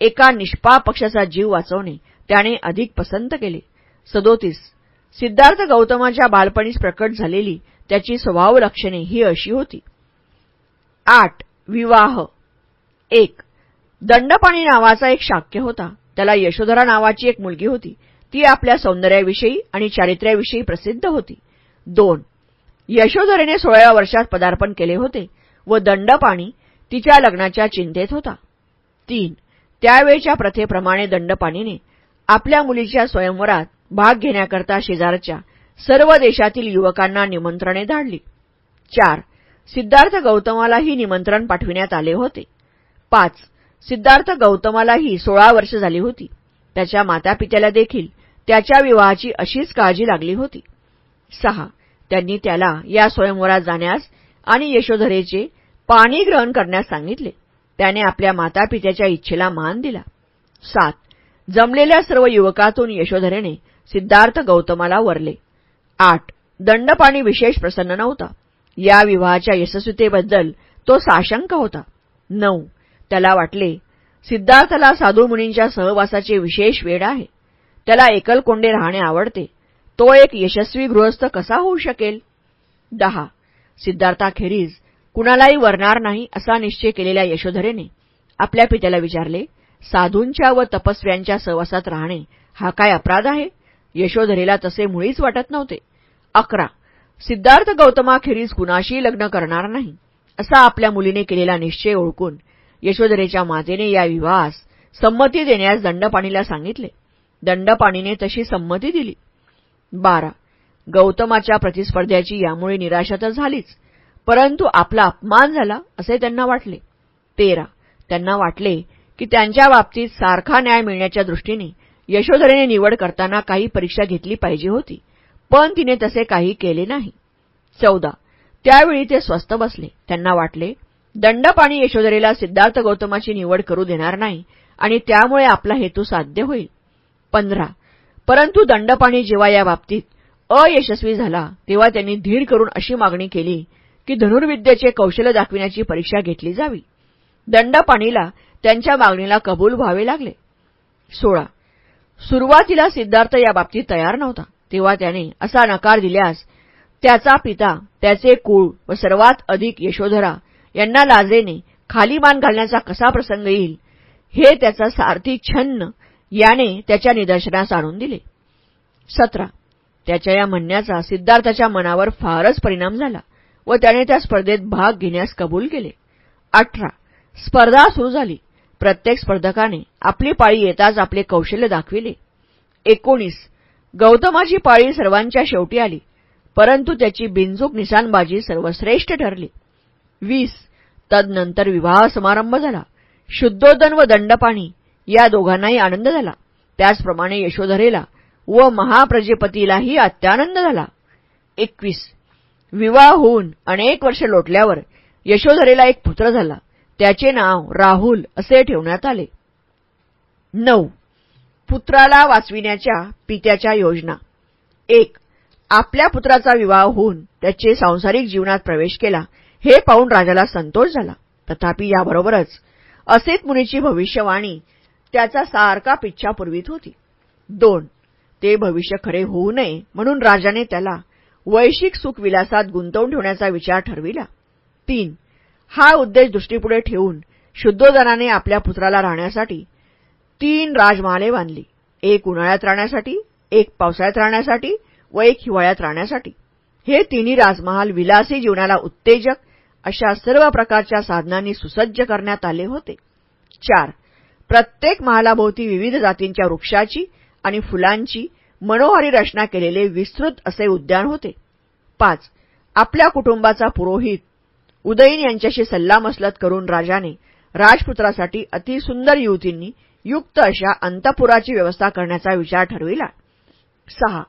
एका निष्पाप पक्षाचा जीव वाचवणे त्याने अधिक पसंत केले. सदोतीस. सिद्धार्थ गौतमाच्या बालपणीस प्रकट झालेली त्याची स्वभाव लक्षणे ही अशी होती. आठ विवाह. एक दंडपाणी नावाचा एक शाक्य होता. त्याला यशोधरा नावाची एक मुलगी होती. ती आपल्या सौंदर्याविषयी आणि चारित्र्याविषयी प्रसिद्ध होती. दोन यशोधरेने सोळाव्या वर्षात पदार्पण केले होते व दंडपाणी तिच्या लग्नाच्या चिंतेत होता. तीन त्यावेळच्या प्रथेप्रमाणे दंडपाणीने आपल्या मुलीच्या स्वयंवरात भाग घेण्याकरता शेजारच्या सर्व देशातील युवकांना निमंत्रणे धाडली. चार सिद्धार्थ गौतमालाही निमंत्रण पाठविण्यात आले होते. पाच सिद्धार्थ गौतमालाही सोळा वर्ष झाली होती. त्याच्या मातापित्याला देखील त्याच्या विवाहाची अशीच काळजी लागली होती. सहा त्यांनी त्याला या स्वयंवरात जाण्यास आणि यशोधरेचे पाणी ग्रहण करण्यास सांगितले. त्याने आपल्या मातापित्याच्या इच्छेला मान दिला. सात जमलेल्या सर्व युवकातून यशोधरेने सिद्धार्थ गौतमाला वरले. आठ. दंडपाणी विशेष प्रसन्न नव्हता. या विवाहाच्या यशस्वीतेबद्दल तो साशंक होता. नऊ. त्याला वाटले सिद्धार्थला साधू मुनींच्या सहवासाचे विशेष वेळ आहे. त्याला एकलकोंडे राहणे आवडते. तो एक यशस्वी गृहस्थ कसा होऊ शकेल? दहा. सिद्धार्थाखेरीज कुणालाही वरणार नाही असा निश्चय केलेल्या यशोधरेने आपल्या पित्याला विचारले साधूंच्या व तपस्व्यांच्या सहवासात राहणे हा काय अपराध आहे? यशोधरेला तसे मुळीच वाटत नव्हते. अकरा. सिद्धार्थ गौतमाखेरीज कुणाशी लग्न करणार नाही असा आपल्या मुलीने केलेला निश्चय ओळखून यशोधरेच्या मातेने या विवाहास संमती देण्यास दंडपाणीला सांगितले. दंडपाणीने तशी संमती दिली. बारा. गौतमाच्या प्रतिस्पर्ध्याची यामुळे निराशा तर झालीच परंतु आपला अपमान झाला असे त्यांना वाटले. तेरा. त्यांना वाटले की त्यांच्या बाबतीत सारखा न्याय मिळण्याच्या दृष्टीने यशोधरेने निवड करताना काही परीक्षा घेतली पाहिजे होती पण तिने तसे काही केले नाही. चौदा. त्यावेळी ते स्वस्थ बसले. त्यांना वाटले दंडपाणी यशोधरेला सिद्धार्थ गौतमाची निवड करू देणार नाही आणि त्यामुळे आपला हेतू साध्य होईल. पंधरा. परंतु दंडपाणी जेव्हा या बाबतीत अयशस्वी झाला तेव्हा त्यांनी धीर करून अशी मागणी केली की धनुर्विद्येचे कौशल्य दाखविण्याची परीक्षा घेतली जावी. दंडपाणीला त्यांच्या मागणीला कबूल व्हावे लागले. सोळा. सुरुवातीला सिद्धार्थ या बाबतीत तयार नव्हता. तेव्हा त्याने असा नकार दिल्यास त्याचा पिता त्याचे कुळ व सर्वात अधिक यशोधरा यांना लाजेने खाली मान घालण्याचा कसा प्रसंग येईल हे त्याचा सारथी छन्न याने त्याच्या निदर्शनास आणून दिले. सतरा. त्याच्या या म्हणण्याचा सिद्धार्थाच्या मनावर फारच परिणाम झाला व त्याने त्या स्पर्धेत भाग घेण्यास कबूल केले. अठरा. स्पर्धा सुरू झाली. प्रत्येक स्पर्धकाने आपली पाळी येताच आपले कौशल्य दाखविले. एकोणीस. गौतमाची पाळी सर्वांच्या शेवटी आली परंतु त्याची बिनचूक निशाणबाजी सर्वश्रेष्ठ ठरली. वीस. तदनंतर विवाह समारंभ झाला. शुद्धोदन व दंडपाणी या दोघांनाही आनंद झाला. त्याचप्रमाणे यशोधरेला व महाप्रजेपतीलाही अत्यानंद झाला. एकवीस. विवाह होऊन अनेक वर्ष लोटल्यावर यशोधरेला एक पुत्र झाला. त्याचे नाव राहुल असे ठेवण्यात आले. नऊ. पुत्राला वाचविण्याच्या पित्याच्या योजना. एक. आपल्या पुत्राचा विवाह होऊन त्याचे सांसारिक जीवनात प्रवेश केला. हे पाहून राजाला संतोष झाला. तथापि याबरोबरच असेत मुनीची भविष्यवाणी त्याचा सारखा पिच्छा पुरवीत होती. दोन. ते भविष्य खरे होऊ नये म्हणून राजाने त्याला वैशिक सुखविलासात गुंतवून ठेवण्याचा विचार ठरविला. तीन. हा उद्देश दृष्टीपुढे ठेवून शुद्धोदनाने आपल्या पुत्राला राहण्यासाठी तीन राजमहाले बांधली. एक उन्हाळ्यात राहण्यासाठी एक पावसाळ्यात राहण्यासाठी व एक हिवाळ्यात राहण्यासाठी. हे तिन्ही राजमहाल विलासी जीवनाला उत्तेजक अशा सर्व प्रकारच्या साधनांनी सुसज्ज करण्यात आले होते. चार प्रत्येक महालाभोवती विविध जातींच्या वृक्षाची आणि फुलांची मनोहारी रचना केलेले विस्तृत असे उद्यान होते. पाच आपल्या कुटुंबाचा पुरोहित उदयीन यांच्याशी सल्लामसलत करून राजाने राजपुत्रासाठी अतिसुंदर युवतींनी युक्त अशा अंतपुराची व्यवस्था करण्याचा विचार ठरविला. सहा.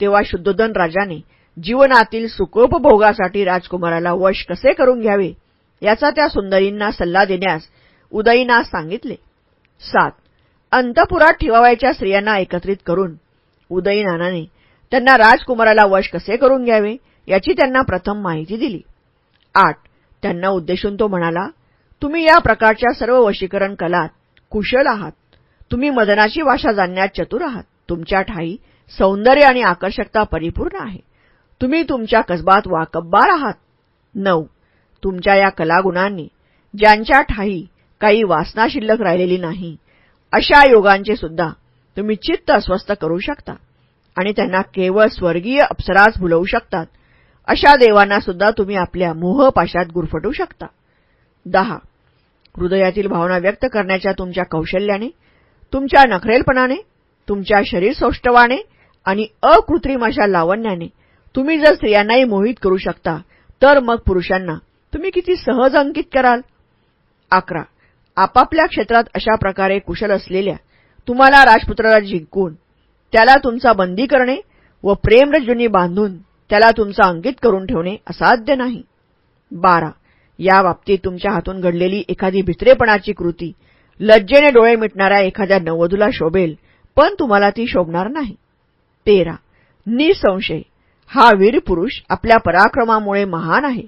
तेव्हा शुद्धोधन राजाने जीवनातील सुखोपभोगासाठी राजकुमाराला वश कसे करून घ्यावे याचा त्या सुंदरींना सल्ला देण्यास उदयीनास सांगितले. सात. अंतपुरात ठेवावयाच्या स्त्रियांना एकत्रित करून उदयीनानाने त्यांना राजकुमाराला वश कसे करून घ्यावे याची त्यांना प्रथम माहिती दिली. आठ. त्यांना उद्देशून तो म्हणाला तुम्ही या प्रकारच्या सर्व वशीकरण कलात कुशल आहात. तुम्ही मदनाची भाषा जाणण्यात चतुर आहात. तुमच्या ठाई सौंदर्य आणि आकर्षकता परिपूर्ण आहे. तुम्ही तुमच्या कसबात वाकब्बार आहात. नऊ. तुमच्या या कलागुणांनी ज्यांच्या ठाई काही वासना शिल्लक राहिलेली नाही अशा योगांचे सुद्धा तुम्ही चित्त अस्वस्थ करू शकता आणि त्यांना केवळ स्वर्गीय अप्सराच भुलवू शकतात. अशा देवांना सुद्धा तुम्ही आपल्या मोहपाशात गुरफटू शकता. दहा. हृदयातील भावना व्यक्त करण्याच्या तुमच्या कौशल्याने तुमच्या नखरेलपणाने तुमच्या शरीर सौष्ठवाने आणि अकृत्रिम अशा लावण्याने तुम्ही जर स्त्रियांनाही मोहित करू शकता तर मग पुरुषांना तुम्ही किती सहज अंकित कराल? अकरा. आपापल्या क्षेत्रात अशा प्रकारे कुशल असलेल्या तुम्हाला राजपुत्राला जिंकून त्याला तुमचा बंदी करणे व प्रेमरजुनी बांधून त्याला तुमचा अंकित करून ठेवणे असाध्य नाही. बारा. या बाबतीत तुमच्या हातून घडलेली एखादी भित्रेपणाची कृती लज्जेने डोळे मिटणाऱ्या एखाद्या नववधूला शोभेल पण तुम्हाला ती शोभणार नाही. तेरा. निसंशय. हा वीर पुरुष आपल्या पराक्रमामुळे महान आहे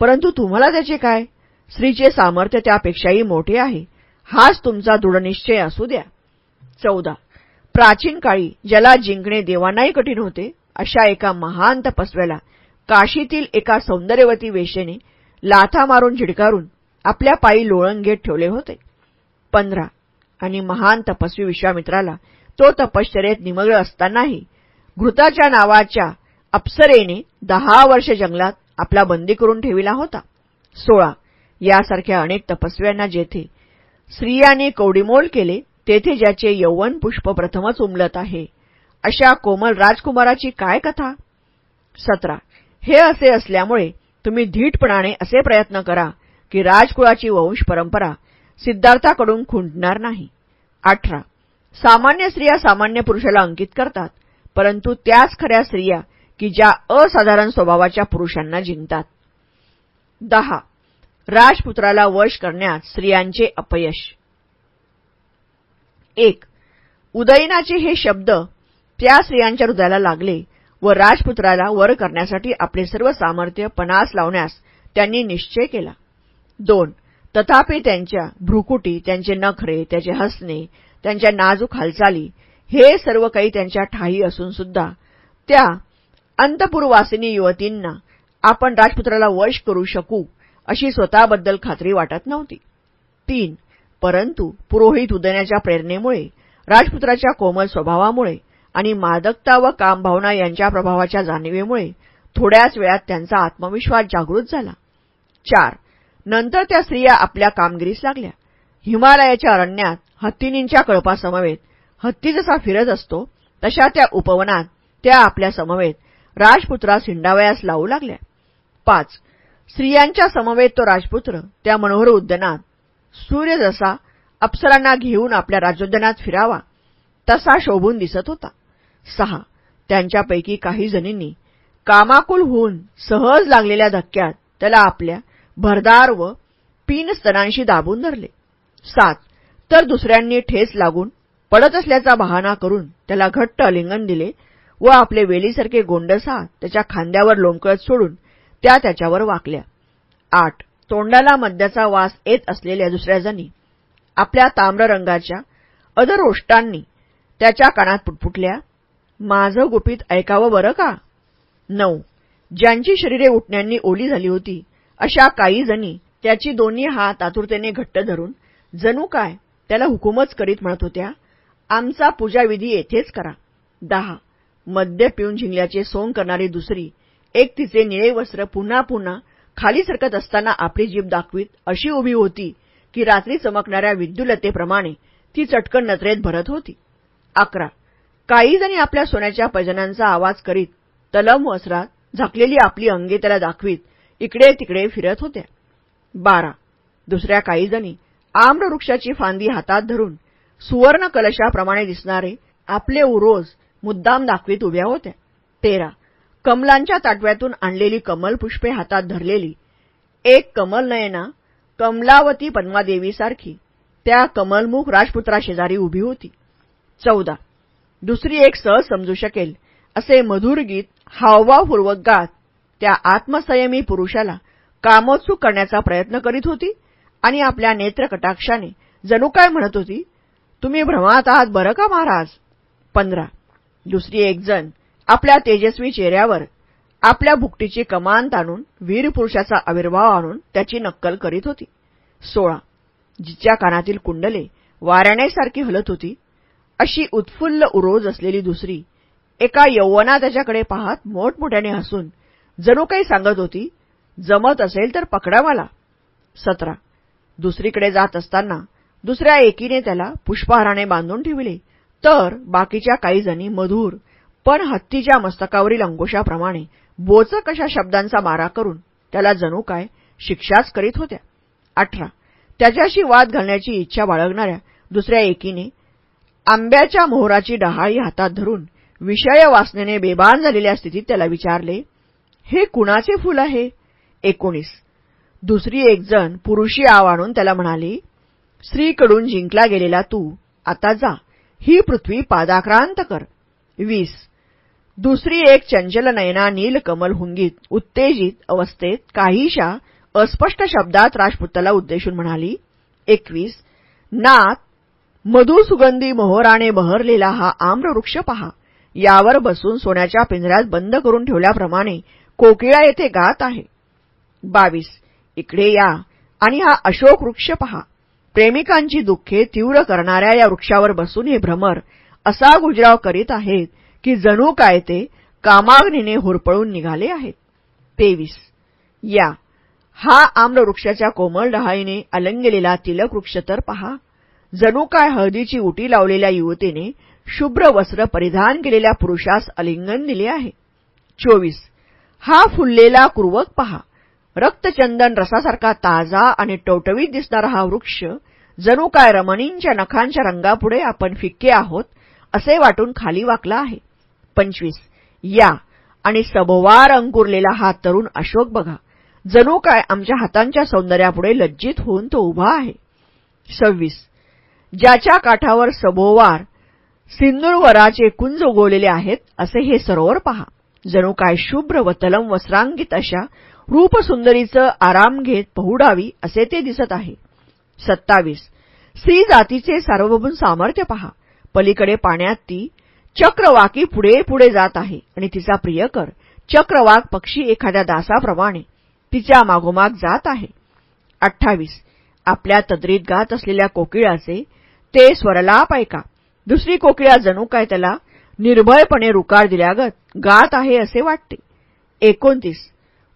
परंतु तुम्हाला त्याचे काय? स्त्रीचे सामर्थ्य त्यापेक्षाही मोठे आहे. हाच तुमचा दृढनिश्चय असू द्या. चौदा. प्राचीन काळी ज्याला जिंकणे देवांनाही कठीण होते अशा एका महान तपस्व्याला काशीतील एका सौंदर्यवती वेशेने लाथा मारून झिडकारून आपल्या पायी लोळण घेत ठेवले होते. पंधरा. आणि महान तपस्वी विश्वामित्राला तो तपश्चर्येत निमग्न असतानाही घृताच्या नावाच्या अप्सरेने दहा वर्ष जंगलात आपला बंदी करून ठेविला होता. सोळा. यासारख्या अनेक तपस्व्यांना जेथे स्त्रियांनी कवडीमोल केले तेथे ज्याचे यौवन पुष्प प्रथमच उमलत आहे. अशा कोमल राजकुमाराची काय कथा? सतरा. हे असे असल्यामुळे तुम्ही धीटपणाने असे प्रयत्न करा की राजकुळाची वंश परंपरा सिद्धार्थाकडून खुंटणार नाही. अठरा. सामान्य स्त्रिया सामान्य पुरुषाला अंकित करतात परंतु त्याच खऱ्या स्त्रिया की ज्या असाधारण स्वभावाच्या पुरुषांना जिंकतात. दहा. राजपुत्राला वश करण्यात स्त्रियांचे अपयश. एक. उदयनाचे हे शब्द त्या स्त्रियांच्या हृदयाला लागले व राजपुत्राला वर करण्यासाठी आपले सर्व सामर्थ्य पणास लावण्यास त्यांनी निश्चय केला. दोन तथापि त्यांच्या भ्रुकुटी त्यांचे नखरे त्याचे हसणे त्यांच्या नाजूक हालचाली हे सर्व काही त्यांच्या ठाई असून सुद्धा त्या अंतपूर्वासिनी युवतींना आपण राजपुत्राला वश करू शकू अशी स्वतःबद्दल खात्री वाटत नव्हती. तीन परंतु पुरोहित उदयनाच्या प्रेरणेमुळे राजपुत्राच्या कोमल स्वभावामुळे आणि मादकता व कामभावना यांच्या प्रभावाच्या जाणीवेमुळे थोड्याच वेळात त्यांचा आत्मविश्वास जागृत झाला. चार. नंतर त्या स्त्रिया आपल्या कामगिरीस लागल्या. हिमालयाच्या अरण्यात हत्तीनींच्या कळपासमवेत हत्ती जसा फिरत असतो तशा त्या उपवनात त्या आपल्या समवेत राजपुत्रास हिंडावयास लावू लागल्या. पाच. स्त्रियांच्या समवेत तो राजपुत्र त्या मनोहर उद्यानात सूर्य जसा अप्सरांना घेऊन आपल्या राजोद्यानात फिरावा तसा शोभून दिसत होता. सहा त्यांच्यापैकी काही जणींनी कामाकुल होऊन सहज लागलेल्या धक्क्यात त्याला आपल्या भरदार व पीन स्तनांशी दाबून धरले. सात तर दुसऱ्यांनी ठेस लागून पडत असल्याचा बहाणा करून त्याला घट्ट अलिंगन दिले व आपले वेलीसारखे गोंडसा त्याच्या खांद्यावर लोंबकळत सोडून त्या त्याच्यावर वाकल्या. आठ तोंडाला मद्याचा वास येत असलेल्या दुसऱ्या जणी आपल्या ताम्र रंगाच्या अधरोष्टांनी त्याच्या कानात पुटपुटल्या. माझं गुपित ऐकावं बरं का? नऊ. ज्यांची शरीरे उठण्यांनी ओली झाली होती अशा काही जणी त्याची दोन्ही हात आतुरतेने घट्ट धरून जणू काय त्याला हुकूमच करीत म्हणत होत्या आमचा पूजाविधी येथेच करा. दहा. मद्य पिऊन झिंगल्याचे सोंग करणारी दुसरी एक तिचे निळे वस्त्र पुन्हा पुन्हा खाली सरकत असताना आपली जीभ दाखवीत अशी उभी होती की रात्री चमकणाऱ्या विद्युलतेप्रमाणे ती चटकन नजरेत भरत होती. अकरा. काही जणी आपल्या सोन्याच्या पजनांचा आवाज करीत तलम वस्त्रात झाकलेली आपली अंगे त्याला दाखवीत इकडे तिकडे फिरत होत्या. बारा. दुसऱ्या काही जणी आम्रवृक्षाची फांदी हातात धरून सुवर्ण कलशाप्रमाणे दिसणारे आपले उरोज मुद्दाम दाखवीत उभ्या होत्या. तेरा. कमलांच्या ताटव्यातून आणलेली कमल पुष्पे हातात धरलेली एक कमल नयना कमलावती पद्मादेवीसारखी त्या कमलमुख राजपुत्राशेजारी उभी होती. चौदा. दुसरी एक सहज समजू शकेल. असे मधुर गीत हावभावपूर्वक गात. त्या आत्मसंयमी पुरुषाला कामोत्सुक करण्याचा प्रयत्न करीत होती आणि आपल्या नेत्रकटाक्षाने जणू काय म्हणत होती? तुम्ही भ्रमात आहात बरं का महाराज? पंधरा. दुसरी एक जण आपल्या तेजस्वी चेहऱ्यावर आपल्या भुकटीची कमान ताणून वीरपुरुषाचा आविर्भाव आणून त्याची नक्कल करीत होती. सोळा. जिच्या कानातील कुंडले वाऱ्याण्यासारखी हलत होती. अशी उत्फुल्ल उरोज असलेली दुसरी एका यौवना त्याच्याकडे पाहत मोठमोठ्याने हसून जणू काही सांगत होती जमत असेल तर पकडा मला. सतरा. दुसरीकडे जात असताना दुसऱ्या एकीने त्याला पुष्पहाराने बांधून ठेवले. तर बाकीच्या काही जणी मधुर पण हत्तीच्या मस्तकावरील अंकुशाप्रमाणे बोचक अशा शब्दांचा मारा करून त्याला जणू काय शिक्षाच करीत होत्या. अठरा. त्याच्याशी वाद घालण्याची इच्छा बाळगणाऱ्या दुसऱ्या एकीने आंब्याच्या मोहराची डहाळी हातात धरून विषय वासनेने बेबान झालेल्या स्थितीत त्याला विचारले हे कुणाचे फूल आहे? एकोणीस. दुसरी एक जण पुरुषी आव आणून त्याला म्हणाली स्त्रीकडून जिंकला गेलेला तू आता जा ही पृथ्वी पादाक्रांत कर. वीस. दुसरी एक चंचल नयना नीलकमल हुंगीत उत्तेजित अवस्थेत काहीशा अस्पष्ट शब्दात राजपुताला उद्देशून म्हणाली एकवीस. नाथ मधुसुगंधी मोहराने बहरलेला हा आम्रवृक्ष पहा. यावर बसून सोन्याच्या पिंजऱ्यात बंद करून ठेवल्याप्रमाणे कोकिळा येथे गात आहे. बावीस. इकडे या आणि हा अशोक वृक्ष पहा. प्रेमिकांची दुःखे तीव्र करणाऱ्या या वृक्षावर बसून हे भ्रमर असा गुजराव करीत आहेत की जणू काय ते कामाग्नीने हुरपळून निघाले आहेत. तेवीस. या. हा आम्रवृक्षाच्या कोमल डहाळीने अलंगलेला तिलक वृक्ष तर पहा. जणू काय हळदीची उटी लावलेल्या युवतीने शुभ्र वस्त्र परिधान केलेल्या पुरुषास अलिंगन दिले आहे. चोवीस. हा फुललेला कुर्वक पहा. रक्तचंदन रसासारखा ताजा आणि टवटवीत दिसणारा हा वृक्ष जणू काय रमणींच्या नखांच्या रंगापुढे आपण फिक्के आहोत असे वाटून खाली वाकला आहे. पंचवीस. या. आणि सभोवार अंकुरलेला हा तरुण अशोक बघा. जणू काय आमच्या हातांच्या सौंदर्यापुढे लज्जित होऊन तो उभा आहे. सव्वीस. ज्याच्या काठावर सभोवार सिंदूरवराचे कुंज उगवलेले आहेत असे हे सरोवर पहा. जणू काय शुभ्र व तलम वस्त्रांगित अशा रूपसुंदरीचं आराम घेत पहुडावी असे ते दिसत आहे. सत्तावीस. स्त्री जातीचे सार्वभौम सामर्थ्य पहा. पलीकडे पाण्यात ती चक्रवाकी पुढे पुढे जात आहे. आणि तिचा प्रियकर चक्रवाक पक्षी एखाद्या दासाप्रमाणे तिच्या मागोमाग जात आहे. अठ्ठावीस. आपल्या तद्रीत गात असलेल्या कोकिळाचे ते स्वरलाप ऐका. दुसरी कोकिळा जणू काय त्याला? निर्भयपणे रुकार दिल्यागत गात आहे असे वाटते. एकोणतीस.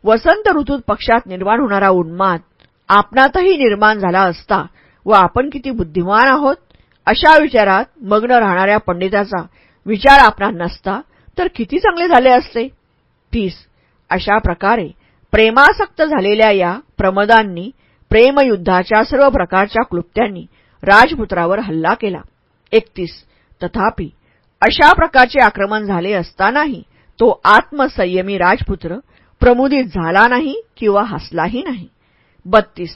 वसंत ऋतूत पक्षात निर्माण होणारा उन्माद आपणातही निर्माण झाला असता व आपण किती बुद्धिमान आहोत? अशा विचारात मग्न राहणाऱ्या पंडिताचा विचार आपण नसता तर किती चांगले झाले असते? तीस. अशा प्रकारे प्रेमासक्त झालेल्या या प्रमदांनी प्रेमयुद्धाच्या सर्व प्रकारच्या क्लुप्त्यांनी राजपुत्रावर हल्ला केला. एकतीस. तथापि अशा प्रकारचे आक्रमण झाले असतानाही तो आत्मसंयमी राजपुत्र प्रमुदित झाला नाही किंवा हसलाही नाही. बत्तीस.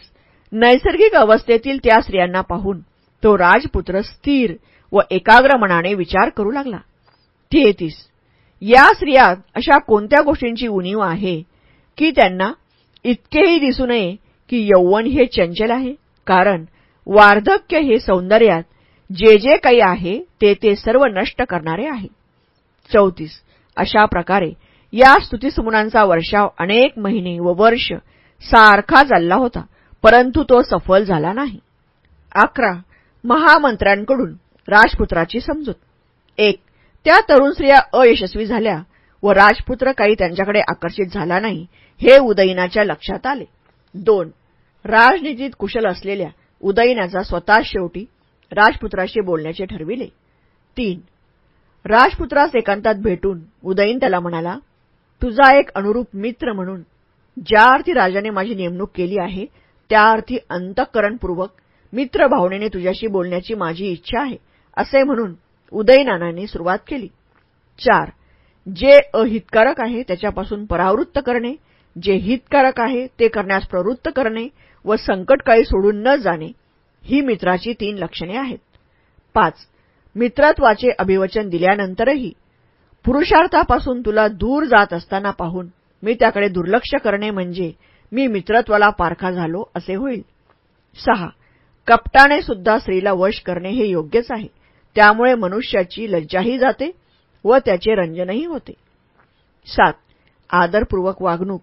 नैसर्गिक अवस्थेतील त्या स्त्रियांना पाहून तो राजपुत्र स्थिर व एकाग्र मनाने विचार करू लागला. तेहतीस. या स्त्रियात अशा कोणत्या गोष्टींची उणीव आहे की त्यांना इतकेही दिसू नये की यौवन हे चंचल आहे? कारण वार्धक्य हे सौंदर्यात जे जे काही आहे ते ते सर्व नष्ट करणारे आहे. चौतीस. अशा प्रकारे या स्तुतीसमुनांचा वर्षाव अनेक महिने व वर्ष सारखा चालला होता परंतु तो सफल झाला नाही. अकरा. महामंत्र्यांकडून राजपुत्राची समजूत. एक. त्या तरुण स्त्रिया अयशस्वी झाल्या व राजपुत्र काही त्यांच्याकडे आकर्षित झाला नाही हे उदयनाच्या लक्षात आले. दोन. राजनितीत कुशल असलेल्या उदयनाचा स्वतः शेवटी राजपुत्राशी बोलण्याचे ठरविले. तीन राजपुत्रास एकांतात भेटून उदयीन त्याला म्हणाला तुझा एक अनुरूप मित्र म्हणून ज्या अर्थी राजाने माझी नेमणूक केली आहे त्या अर्थी अंतःकरणपूर्वक मित्र भावनेने तुझ्याशी बोलण्याची माझी इच्छा आहे असे म्हणून उदयनानाने सुरुवात केली. चार जे अहितकारक आहे त्याच्यापासून परावृत्त करणे जे हितकारक आहे ते करण्यास प्रवृत्त करणे व संकटकाळी सोडून न जाणे ही मित्राची तीन लक्षणे आहेत. पाच मित्रत्वाचे अभिवचन दिल्यानंतरही पुरुषार्थापासून तुला दूर जात असताना पाहून मी त्याकडे दुर्लक्ष करणे म्हणजे मी मित्रत्वाला पारखा झालो असे होईल. सहा कपटाने सुद्धा स्त्रीला वश करणे हे योग्यच आहे. त्यामुळे मनुष्याची लज्जाही जाते व त्याचे रंजनही होते. सात आदरपूर्वक वागणूक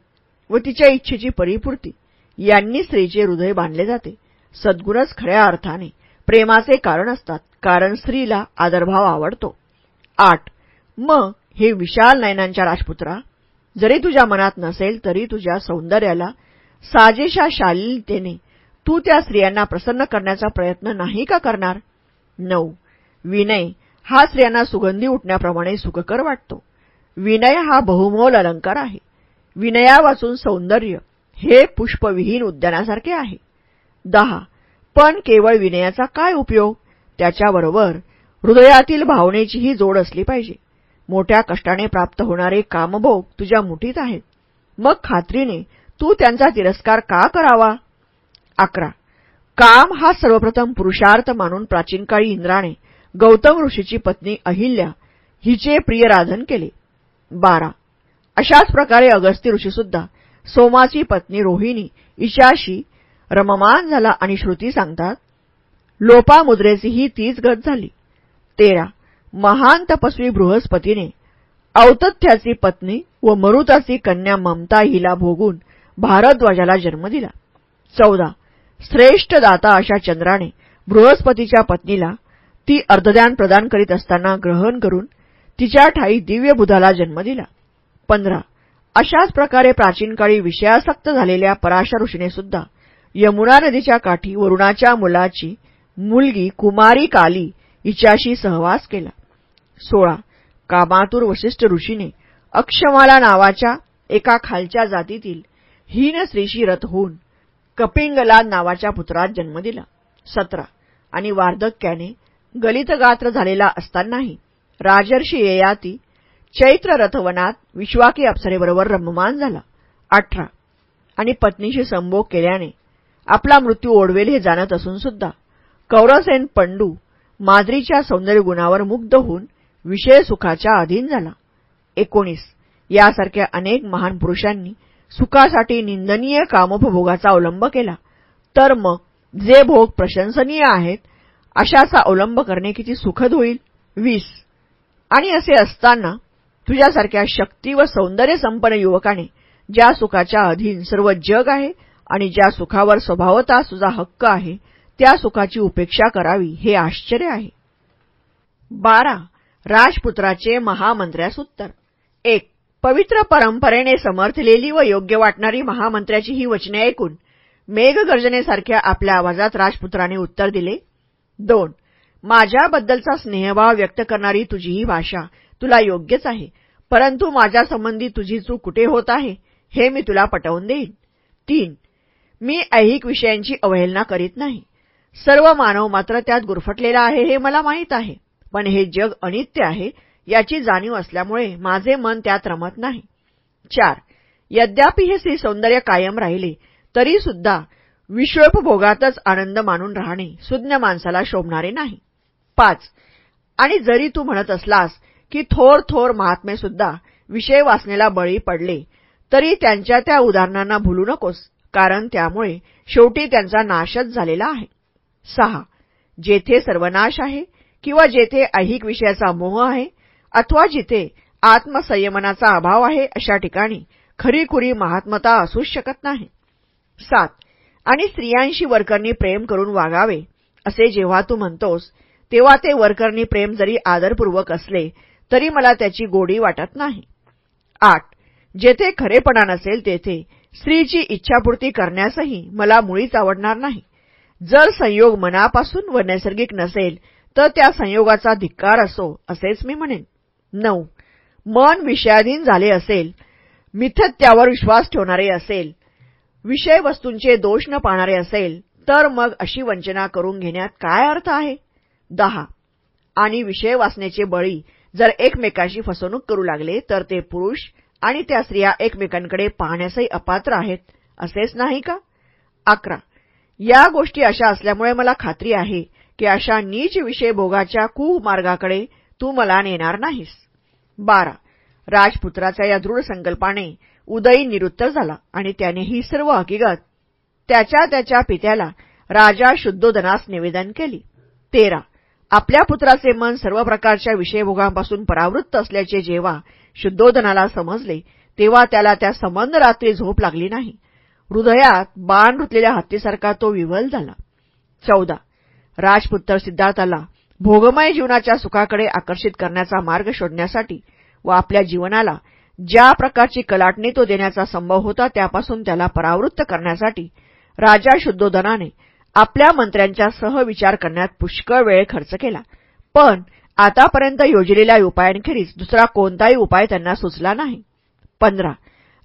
व तिच्या इच्छेची परिपूर्ती. यांनी स्त्रीचे हृदय बांधले जाते. सद्गुणच खऱ्या अर्थाने प्रेमाचे कारण असतात कारण स्त्रीला आदरभाव आवडतो. आठ म हे विशाल नयनांच्या राजपुत्रा. जरी तुझ्या मनात नसेल तरी तुझ्या सौंदर्याला साजेशा शालीनतेने तू त्या स्त्रियांना प्रसन्न करण्याचा प्रयत्न नाही का करणार? नऊ विनय हा स्त्रियांना सुगंधी उठण्याप्रमाणे सुखकर वाटतो. विनय हा बहुमोल अलंकार आहे. विनया वाचून सौंदर्य हे पुष्पविहीन उद्यानासारखे आहे. दहा. पण केवळ विनयाचा काय उपयोग? त्याच्याबरोबर हृदयातील भावनेचीही जोड असली पाहिजे. मोठ्या कष्टाने प्राप्त होणारे कामभोग तुझ्या मुठीत आहेत. मग खात्रीने तू त्यांचा तिरस्कार का करावा? अकरा. काम हा सर्वप्रथम पुरुषार्थ मानून प्राचीन काळी इंद्राने गौतम ऋषीची पत्नी अहिल्या हिचे प्रियराधन केले. बारा. अशाच प्रकारे अगस्ती ऋषीसुद्धा सोमाची पत्नी रोहिणी इशाशी रममान झाला आणि श्रुती सांगतात लोपामुद्रेची ही तीच गत झाली. तेरा. महान तपस्वी बृहस्पतीने औतथ्याची पत्नी व मरुताची कन्या ममता हिला भोगून भारद्वाजाला जन्म दिला. चौदा. श्रेष्ठ दाता अशा चंद्राने बृहस्पतीच्या पत्नीला ती अर्धदान प्रदान करीत असताना ग्रहण करून तिच्या ठाई दिव्य बुधाला जन्म दिला. पंधरा. अशाच प्रकारे प्राचीन काळी विषयासक्त झालेल्या पराशर ऋषीने सुद्धा यमुना नदीच्या काठी वरुणाच्या मुलाची मुलगी कुमारी काली हिच्याशी सहवास केला. सोळा. कामातूर वशिष्ठ ऋषीने अक्षमाला नावाच्या एका खालच्या जातीतील हीन स्त्रीशी रथ होऊन कपिंगला नावाच्या पुत्रात जन्म दिला. सतरा. आणि वार्धक्याने गलितगात्र झालेला असतानाही राजर्षी येयाती चैत्र रथवनात विश्वाकी अप्सरेबरोबर रममान झाला. अठरा. आणि पत्नीशी संभोग केल्याने आपला मृत्यू ओढवेल हे जाणत असून सुद्धा कौरसेन पंडू माद्रीच्या सौंदर्य गुणावर मुग्ध होऊन विषय सुखाच्या अधीन झाला. एकोणीस. यासारख्या अनेक महान पुरुषांनी सुखासाठी निंदनीय कामोपभोगाचा अवलंब केला. तर मग जे भोग प्रशंसनीय आहेत अशाचा अवलंब करणे किती सुखद होईल? वीस. आणि असे असताना तुझ्यासारख्या शक्ती व सौंदर्य संपन्न युवकाने ज्या सुखाच्या अधीन सर्व जग आहे आणि ज्या सुखावर स्वभावता तुझा हक्क आहे त्या सुखाची उपेक्षा करावी हे आश्चर्य आहे. बारा. राजपुत्राचे महामंत्र्यास उत्तर. एक. पवित्र परंपरेने समर्थलेली व योग्य वाटणारी महामंत्र्याची ही वचने ऐकून मेघगर्जनेसारख्या आपल्या आवाजात राजपुत्राने उत्तर दिले. दोन. माझ्याबद्दलचा स्नेहभाव व्यक्त करणारी तुझी ही भाषा तुला योग्यच आहे. परंतु माझ्यासंबंधी तुझी चूक कुठे होत आहे हे मी तुला पटवून देईन. तीन मी ऐहिक विषयांची अवहेलना करीत नाही. सर्व मानव मात्र त्यात गुरफटलेला आहे हे मला माहीत आहे. पण हे जग अनित्य आहे याची जाणीव असल्यामुळे माझे मन त्यात रमत नाही. चार यद्यापि हे श्री सौंदर्य कायम राहिले तरी सुद्धा विश्वोपभोगातच आनंद मानून राहणे सुज्ञ माणसाला शोभणारे नाही. पाच आणि जरी तू म्हणत असलास की थोर थोर महात्मे सुद्धा विषय वाचनेला बळी पडले. तरी त्यांच्या त्या उदाहरणांना भुलू नकोस कारण त्यामुळे शेवटी त्यांचा नाशच झालेला आहे. सहा. जेथे सर्वनाश आहे किंवा जेथे ऐहिक विषयाचा मोह आहे अथवा जिथे आत्मसंयमनाचा अभाव आहे अशा ठिकाणी खरीखुरी महात्मता असूच शकत नाही. सात. आणि स्त्रियांशी वरकरणी प्रेम करून वागावे असे जेव्हा तू म्हणतोस तेव्हा ते वरकरणी प्रेम जरी आदरपूर्वक असले तरी मला त्याची गोडी वाटत नाही. आठ जेथे खरेपणा नसेल तेथे स्त्रीची इच्छापूर्ती करण्यासही मला मुळीच आवडणार नाही. जर संयोग मनापासून व नैसर्गिक नसेल तर त्या संयोगाचा धिक्कार असो असेच मी म्हणेन. नऊ मन विषयाधीन झाले असेल मिथत्यावर विश्वास ठेवणारे असेल विषय वस्तूंचे दोष न पाहणारे असेल तर मग अशी वंचना करून घेण्यात काय अर्थ आहे? दहा आणि विषय वाचण्याचे बळी जर एकमेकांशी फसवणूक करू लागले तर ते पुरुष आणि त्या स्त्रिया एकमेकांकडे पाहण्यासही अपात्र आहेत. असेच नाही का? अकरा. या गोष्टी अशा असल्यामुळे मला खात्री आहे की अशा नीच विषय भोगाच्या कुमार्गाकडे तू मला नेणार नाहीस. बारा. राजपुत्राच्या या दृढ संकल्पाने उदयी निरुत्तर झाला आणि त्याने ही सर्व हकीकत त्याच्या त्याच्या पित्याला राजा शुद्धोदनास निवेदन केली. तेरा. आपल्या पुत्राचे मन सर्व प्रकारच्या विषयभोगांपासून परावृत्त असल्याचे जेव्हा शुद्धोधनाला समजले तेव्हा त्याला त्या संबंध रात्री झोप लागली नाही. हृदयात बाण रुतलेल्या हत्तीसारखा तो विवल झाला. चौदा. राजपुत्र सिद्धार्थाला भोगमय जीवनाच्या सुखाकडे आकर्षित करण्याचा मार्ग शोधण्यासाठी व आपल्या जीवनाला ज्या प्रकारची कलाटणी तो देण्याचा संभव होता त्यापासून त्याला परावृत्त करण्यासाठी राजा शुद्धोधनाने आपल्या मंत्र्यांच्या सहविचार करण्यात पुष्कळ वेळ खर्च केला. पण आतापर्यंत योजलेल्या उपायांखेरीज दुसरा कोणताही उपाय त्यांना सुचला नाही. पंधरा.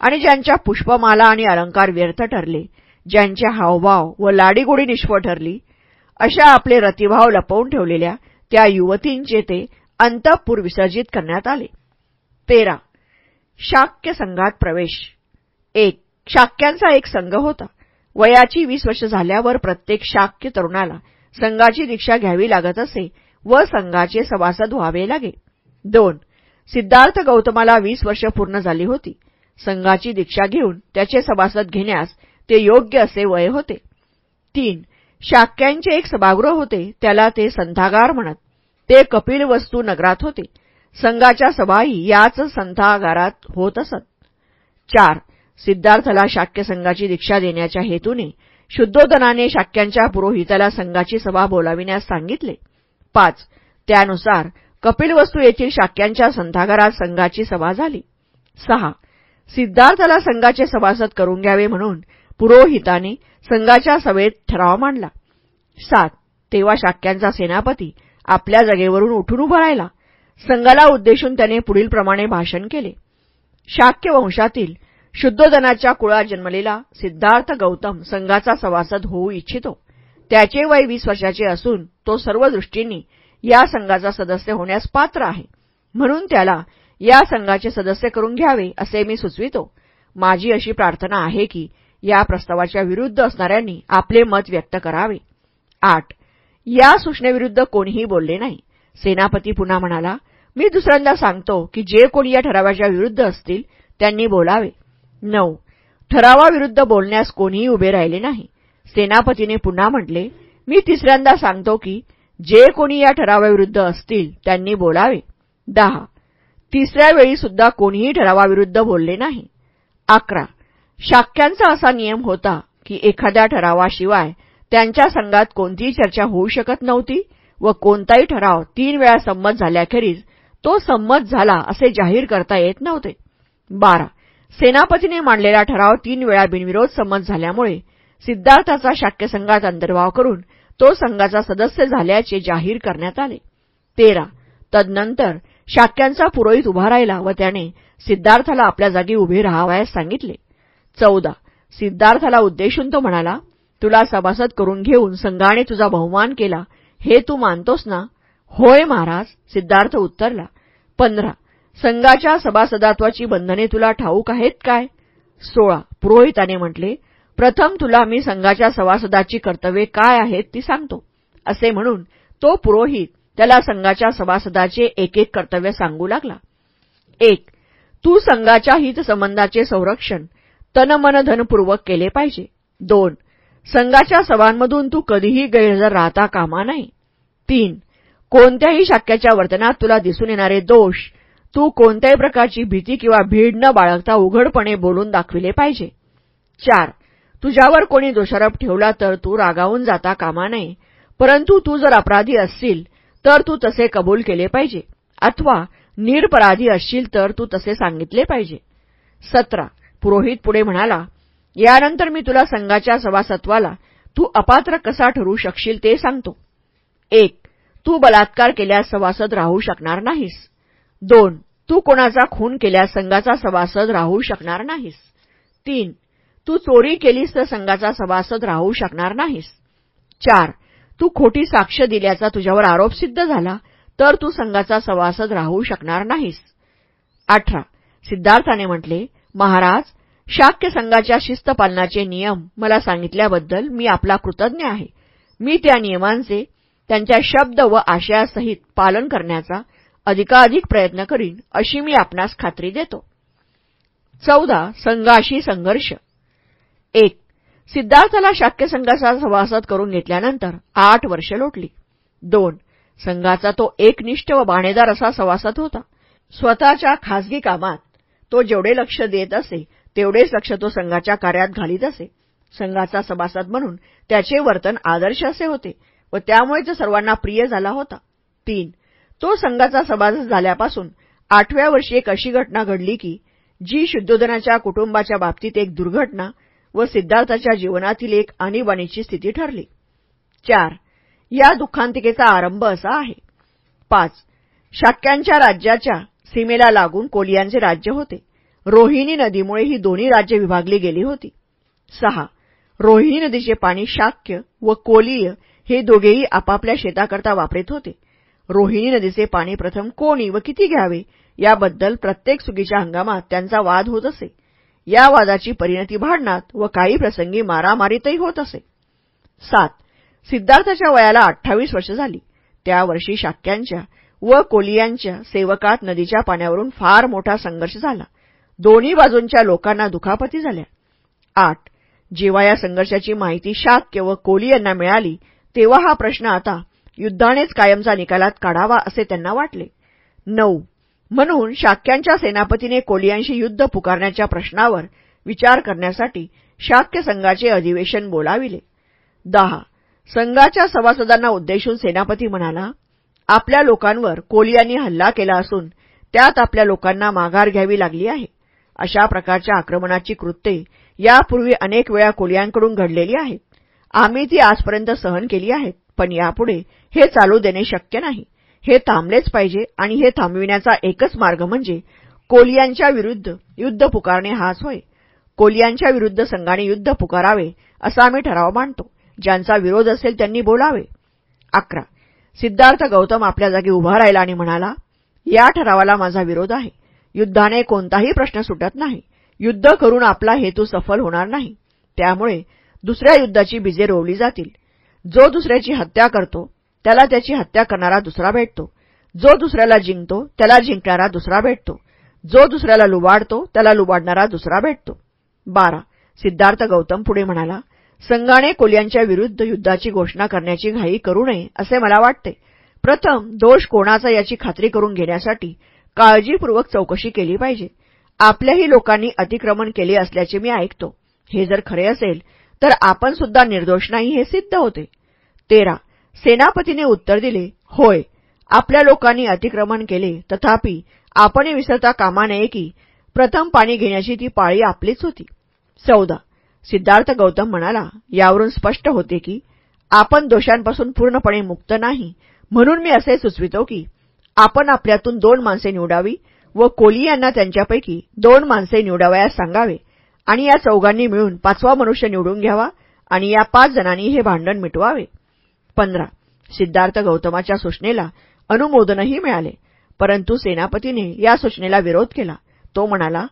आणि ज्यांच्या पुष्पमाला आणि अलंकार व्यर्थ ठरले ज्यांच्या हावभाव व लाडीगोडी निष्फळ ठरली अशा आपले रतिभाव लपवून ठेवलेल्या त्या युवतींचे ते अंतपूर विसर्जित करण्यात आले. तेरा. शाक्य संघात प्रवेश. एक. शाक्यांचा एक संघ होता. वयाची वीस वर्ष झाल्यावर प्रत्येक शाक्य तरुणाला संघाची दीक्षा घ्यावी लागत असे व संघाचे सभासद व्हावे लागे. दोन सिद्धार्थ गौतमाला वीस वर्ष पूर्ण झाली होती. संघाची दीक्षा घेऊन त्याचे सभासद घेण्यास ते योग्य असे वय होते. तीन शाक्यांचे एक सभागृह होते त्याला ते संथागार म्हणत. ते कपिल वस्तू नगरात होते. संघाच्या सभाही याच संथागारात होत असत. चार सिद्धार्थला शाक्य संघाची दीक्षा देण्याच्या हेतूने शुद्धोदनाने शाक्यांच्या पुरोहिताला संघाची सभा बोलाविण्यास सांगितले. पाच. त्यानुसार कपिलवस्तू येथील शाक्यांच्या संथागारात संघाची सभा झाली. सहा. सिद्धार्थला संघाचे सभासद करून घ्यावे म्हणून पुरोहिताने संघाच्या सभेत ठराव मांडला. सात. तेव्हा शाक्यांचा सेनापती आपल्या जागेवरून उठून उभा राहिला. संघाला उद्देशून त्याने पुढील प्रमाणे भाषण केले. शाक्य वंशातील शुद्धोदनाच्या कुळात जन्मलेला सिद्धार्थ गौतम संघाचा सभासद होऊ इच्छितो. त्याचे वय वीस वर्षाचे असून तो सर्व दृष्टींनी या संघाचा सदस्य होण्यास पात्र आहे. म्हणून त्याला या संघाचे सदस्य करून घ्यावे असे मी सुचवितो. माझी अशी प्रार्थना आहे की या प्रस्तावाच्या विरुद्ध असणाऱ्यांनी आपले मत व्यक्त करावे. आठ. या सूचनेविरुद्ध कोणीही बोलले नाही. सेनापती पुन्हा म्हणाला मी दुसऱ्यांदा सांगतो की जे कोणी या ठरावाच्या विरुद्ध असतील त्यांनी बोलावे. नऊ. ठरावाविरुद्ध बोलण्यास कोणीही उभे राहिले नाही. सेनापतीने पुन्हा म्हटले मी तिसऱ्यांदा सांगतो की जे कोणी या ठरावाविरुद्ध असतील त्यांनी बोलावे. दहा. तिसऱ्या वेळी सुद्धा कोणीही ठरावाविरुद्ध बोलले नाही. अकरा. शाक्यांचा असा नियम होता की एखाद्या ठरावाशिवाय त्यांच्या संघात कोणतीही चर्चा होऊ शकत नव्हती व कोणताही ठराव तीन वेळा संमत झाल्याखेरीज तो संमत झाला असे जाहीर करता येत नव्हते. बारा. सेनापतीने मांडलेला ठराव तीन वेळा बिनविरोध संमत झाल्यामुळे सिद्धार्थाचा शाक्यसंघात अंतर्भाव करून तो संघाचा सदस्य झाल्याचे जाहीर करण्यात आले. तेरा. तदनंतर शाक्यांचा पुरोहित उभा राहिला व त्याने सिद्धार्थाला आपल्या जागी उभे राहावयास सांगितले. चौदा. सिद्धार्थाला उद्देशून तो म्हणाला तुला सभासद करून घेऊन संघाने तुझा बहुमान केला हे तू मानतोस ना? होय महाराज सिद्धार्थ उत्तरला. पंधरा. संघाच्या सभासदात्वाची बंधने तुला ठाऊक आहेत काय? सोळा. पुरोहिताने म्हटले प्रथम तुला मी संघाच्या सभासदाची कर्तव्ये काय आहेत ती सांगतो. असे म्हणून तो पुरोहित त्याला संघाच्या सभासदाचे एक एक कर्तव्य सांगू लागला. एक तू संघाच्या हितसंबंधाचे संरक्षण तनमनधनपूर्वक केले पाहिजे. दोन संघाच्या सभांमधून तू कधीही गैरहजर राहता कामा नाही तीन कोणत्याही शाक्याच्या वर्तनात तुला दिसून येणारे दोष तू कोणत्याही प्रकारची भीती किंवा भीड न बाळगता उघडपणे बोलून दाखविले पाहिजे. चार तुझ्यावर कोणी दोषारोप ठेवला तर तू रागावून जाता कामा नये. परंतु तू जर अपराधी असशील तर तू तसे कबूल केले पाहिजे. अथवा निरपराधी असशील तर तू तसे सांगितले पाहिजे. सतरा पुरोहित पुढे म्हणाला यानंतर मी तुला संघाच्या सभासत्वाला तू अपात्र कसा ठरू शकशील ते सांगतो. एक तू बलात्कार केल्यास सभासद राहू शकणार नाहीस. दोन तू कोणाचा खून केल्यास संघाचा सभासद राहू शकणार नाहीस. तीन तू चोरी केलीस तर संघाचा सभासद राहू शकणार नाहीस. चार तू खोटी साक्ष दिल्याचा तुझ्यावर आरोप सिद्ध झाला तर तू संघाचा सभासद राहू शकणार नाहीस. अठरा सिद्धार्थाने म्हटले महाराज शाक्य संघाच्या शिस्तपालनाचे नियम मला सांगितल्याबद्दल मी आपला कृतज्ञ आहे. मी त्या नियमांचे त्यांच्या शब्द व आशयासहित पालन करण्याचा अधिकाधिक प्रयत्न करीन अशी मी आपणास खात्री देतो. चौदा संघाशी संघर्ष. एक सिद्धार्थाला शाक्य संघाचा सभासद करून घेतल्यानंतर आठ वर्ष लोटली. दोन संघाचा तो एकनिष्ठ व बाणेदार असा सभासद होता. स्वतःच्या खासगी कामात तो जेवढे लक्ष देत असे तेवढेच लक्ष तो संघाच्या कार्यात घालीत असे. संघाचा सभासद म्हणून त्याचे वर्तन आदर्श असे होते व त्यामुळे तो सर्वांना प्रिय झाला होता. तीन तो संघाचा सभासद झाल्यापासून आठव्या वर्षी एक अशी घटना घडली की जी शुद्धोधनाच्या कुटुंबाच्या बाबतीत एक दुर्घटना व सिद्धार्थाच्या जीवनातील एक आणीबाणीची स्थिती ठरली. चार या दुःखांतिकेचा आरंभ असा आहे. पाच शाक्यांच्या राज्याच्या सीमेला लागून कोलियांचे राज्य होते. रोहिणी नदीमुळे ही दोन्ही राज्य विभागली गेली होती. सहा रोहिणी नदीचे पाणी शाक्य व कोलीय हे दोघेही आपापल्या शेताकरता वापरत होते. रोहिणी नदीचे पाणी प्रथम कोणी व किती घ्यावे? याबद्दल प्रत्येक सुगीच्या हंगामात त्यांचा वाद होत असे. या वादाची परिणती भांडणात व काही प्रसंगी मारामारीतही होत असे. सात. सिद्धार्थाच्या वयाला अठ्ठावीस वर्ष झाली. त्या वर्षी शाक्यांच्या व कोलियांच्या सेवकात नदीच्या पाण्यावरून फार मोठा संघर्ष झाला. दोन्ही बाजूंच्या लोकांना दुखापती झाल्या. आठ. जेव्हा या संघर्षाची माहिती शाक्य व कोली यांना मिळाली तेव्हा हा प्रश्न आता युद्धानेच कायमचा निकालात काढावा असे त्यांना वाटले. नऊ. म्हणून शाक्यांच्या सेनापतीने कोलियांशी युद्ध पुकारण्याच्या प्रश्नावर विचार करण्यासाठी शाक्य संघाचे अधिवेशन बोलाविले. दहा. संघाच्या सभासदांना उद्देशून सेनापती म्हणाला आपल्या लोकांवर कोलियांनी हल्ला केला असून त्यात आपल्या लोकांना माघार घ्यावी लागली आहे. अशा प्रकारच्या आक्रमणाची कृत्ये यापूर्वी अनेक वेळा कोलियांकडून घडलेली आहेत. आम्ही ती आजपर्यंत सहन केली आहेत पण यापुढे हे चालू देणे शक्य नाही. हे थांबलेच पाहिजे आणि हे थांबविण्याचा एकच मार्ग म्हणजे कोलियांच्या विरुद्ध युद्ध पुकारणे हाच होय. कोलियांच्या विरुद्ध संघाने युद्ध पुकारावे असा आम्ही ठराव मांडतो ज्यांचा विरोध असेल त्यांनी बोलावे. अकरा. सिद्धार्थ गौतम आपल्या जागी उभा राहिला आणि म्हणाला या ठरावाला माझा विरोध आहे. युद्धाने कोणताही प्रश्न सुटत नाही. युद्ध करून आपला हेतू सफल होणार नाही. त्यामुळे दुसऱ्या युद्धाची बीजे रोवली जातील. जो दुसऱ्याची हत्या करतो त्याला त्याची हत्या करणारा दुसरा भेटतो. जो दुसऱ्याला जिंकतो त्याला जिंकणारा दुसरा भेटतो. जो दुसऱ्याला लुबाडतो त्याला लुबाडणारा दुसरा भेटतो. बारा. सिद्धार्थ गौतम पुढे म्हणाला संघाने कोल्यांच्या विरुद्ध युद्धाची घोषणा करण्याची घाई करू नये असे मला वाटते. प्रथम दोष कोणाचा याची खात्री करून घेण्यासाठी काळजीपूर्वक चौकशी केली पाहिजे. आपल्याही लोकांनी अतिक्रमण केले असल्याचे मी ऐकतो. हे जर खरे असेल तर आपण सुद्धा निर्दोष नाही हे सिद्ध होते. तेरा. सेनापतीने उत्तर दिले होय आपल्या लोकांनी अतिक्रमण केले. तथापि आपण विसरता कामा नये की प्रथम पाणी घेण्याची ती पाळी आपलीच होती. चौदा. सिद्धार्थ गौतम म्हणाला यावरून स्पष्ट होते की आपण दोषांपासून पूर्णपणे मुक्त नाही. म्हणून मी असे सुचवितो की आपण आपल्यातून दोन माणसे निवडावी व कोली यांना त्यांच्यापैकी दोन माणसे निवडावयास सांगावे आणि या चौघांनी मिळून पाचवा मनुष्य निवडून घ्यावा आणि या पाच जणांनी हे भांडण मिटवावे. पंधरा. सिद्धार्थ गौतमाच्या सूचनेला अनुमोदनही मिळाले. परंतु सेनापतीने या सूचनेला विरोध केला. तो म्हणाला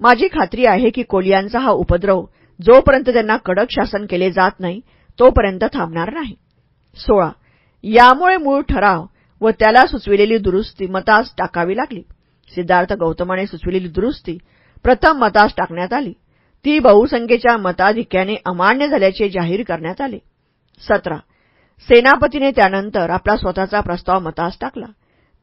माझी खात्री आहे की कोलियांचा हा उपद्रव जोपर्यंत त्यांना कडक शासन केले जात नाही तोपर्यंत थांबणार नाही. सोळा. यामुळे मूळ ठराव व त्याला सुचविलेली दुरुस्ती मतास टाकावी लागली. सिद्धार्थ गौतमाने सुचविलेली दुरुस्ती प्रथम मतास टाकण्यात आली. ती बहुसंख्येच्या मताधिक्याने अमान्य झाल्याचे जाहीर करण्यात आले. सतरा. सेनापतीने त्यानंतर आपला स्वतःचा प्रस्ताव मतास टाकला.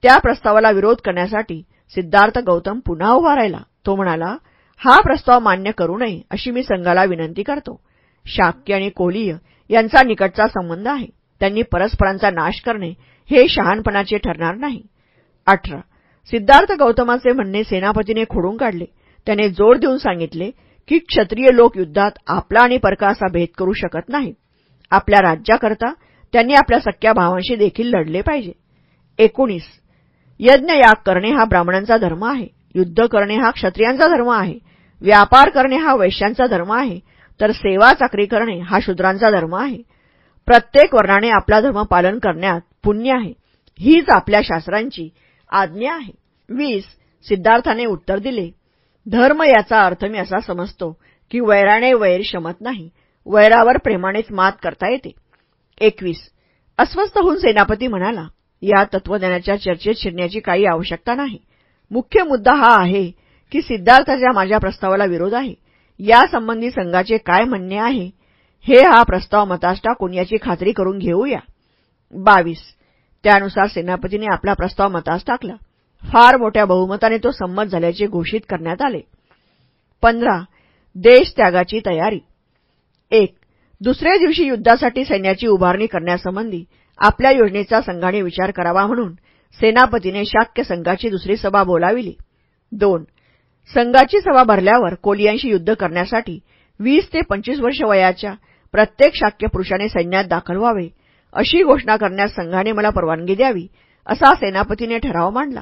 त्या प्रस्तावाला विरोध करण्यासाठी सिद्धार्थ गौतम पुन्हा उभा राहिला. तो म्हणाला हा प्रस्ताव मान्य करू नये अशी मी संघाला विनंती करतो. शाक्य आणि कोलीय यांचा निकटचा संबंध आहे. त्यांनी परस्परांचा नाश करणे हे शहाणपणाचे ठरणार नाही. अठरा. सिद्धार्थ गौतमाचे म्हणणे सेनापतीने खोडून काढले. त्याने जोर देऊन सांगितले की क्षत्रिय लोक युद्धात आपला आणि परका असा भेद करू शकत नाही आपल्या राज्याकरता त्यांनी आपल्या सख्या भावांशी देखील लढले पाहिजे. एकोणीस. यज्ञ याग करणे हा ब्राह्मणांचा धर्म आहे. युद्ध करणे हा क्षत्रियांचा धर्म आहे. व्यापार करणे हा वैश्यांचा धर्म आहे. तर सेवा चाकरी करणे हा शूद्रांचा धर्म आहे. प्रत्येक वर्णाने आपला धर्म पालन करण्यात पुण्य आहे. हीच आपल्या शास्त्रांची आज्ञा आहे. वीस. सिद्धार्थाने उत्तर दिले. धर्म याचा अर्थ मी असा समजतो की वैराने वैर शमत नाही. वैरावर प्रेमानेच मात करता येते. एकवीस. अस्वस्थ होऊन सेनापती म्हणाला या तत्वज्ञानाच्या चर्चेत शिरण्याची काही आवश्यकता नाही. मुख्य मुद्दा हा आहे की सिद्धार्थाच्या माझ्या प्रस्तावाला विरोध आहे यासंबंधी संघाचे काय म्हणणे आहे हे हा प्रस्ताव मतास टाकून याची खात्री करून घेऊया. बावीस. त्यानुसार सेनापतीने आपला प्रस्ताव मतास टाकला. फार मोठ्या बहुमताने तो संमत झाल्याचे घोषित करण्यात आले. पंधरा. देश त्यागाची तयारी. एक. दुसऱ्या दिवशी युद्धासाठी सैन्याची उभारणी करण्यासंबंधी आपल्या योजनेचा संघाने विचार करावा म्हणून सेनापतीने शाक्य संघाची दुसरी सभा बोलाविली. दोन संघाची सभा भरल्यावर कोलियांशी युद्ध करण्यासाठी वीस ते पंचवीस वर्ष वयाच्या प्रत्येक शाक्य पुरुषाने सैन्यात दाखल व्हावे अशी घोषणा करण्यास संघाने मला परवानगी द्यावी असा सेनापतीने ठराव मांडला.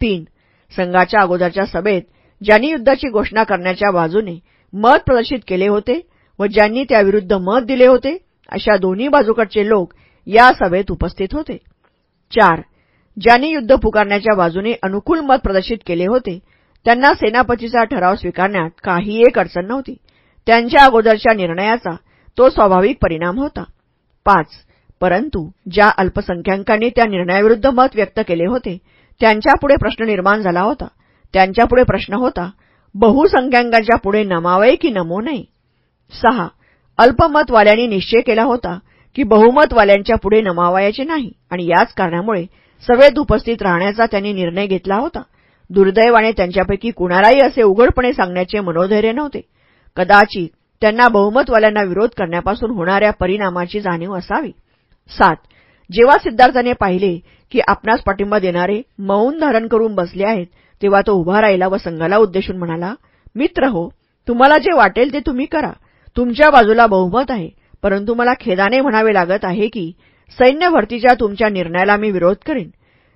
तीन संघाच्या अगोदरच्या सभेत ज्यांनी युद्धाची घोषणा करण्याच्या बाजूने मत प्रदर्शित केले होते व ज्यांनी त्याविरुद्ध मत दिले होते अशा दोन्ही बाजूकडचे लोक या सभेत उपस्थित होते. चार. ज्यांनी युद्ध पुकारण्याच्या बाजूने अनुकूल मत प्रदर्शित केले होते त्यांना सेनापतीचा ठराव स्वीकारण्यात काही एक अडचण नव्हती. त्यांच्या अगोदरच्या निर्णयाचा तो स्वाभाविक परिणाम होता. पाच. परंतु ज्या अल्पसंख्याकांनी त्या निर्णयाविरुद्ध मत व्यक्त केले होते त्यांच्यापुढे प्रश्न निर्माण झाला होता. त्यांच्यापुढे प्रश्न होता बहुसंख्याकांच्या पुढे नमावे की नमो नये? सहा. अल्पमतवाल्यांनी निश्चय केला होता की बहुमतवाल्यांच्या पुढे नमावायचे नाही आणि याच कारणामुळे सभेत उपस्थित राहण्याचा त्यांनी निर्णय घेतला होता. दुर्दैवाने त्यांच्यापैकी कुणालाही असे उघडपणे सांगण्याचे मनोधैर्य नव्हते. कदाचित त्यांना बहुमतवाल्यांना विरोध करण्यापासून होणाऱ्या परिणामाची जाणीव असावी. सात. जेव्हा सिद्धार्थाने पाहिले की आपणास पाठिंबा देणारे मौन धारण करून बसले आहेत तेव्हा तो उभा राहिला व संघाला उद्देशून म्हणाला मित्र हो तुम्हाला जे वाटेल ते तुम्ही करा. तुमच्या बाजूला बहुमत आहे. परंतु मला खेदाने म्हणावे लागत आहे की सैन्य भरतीच्या तुमच्या निर्णयाला मी विरोध करेन.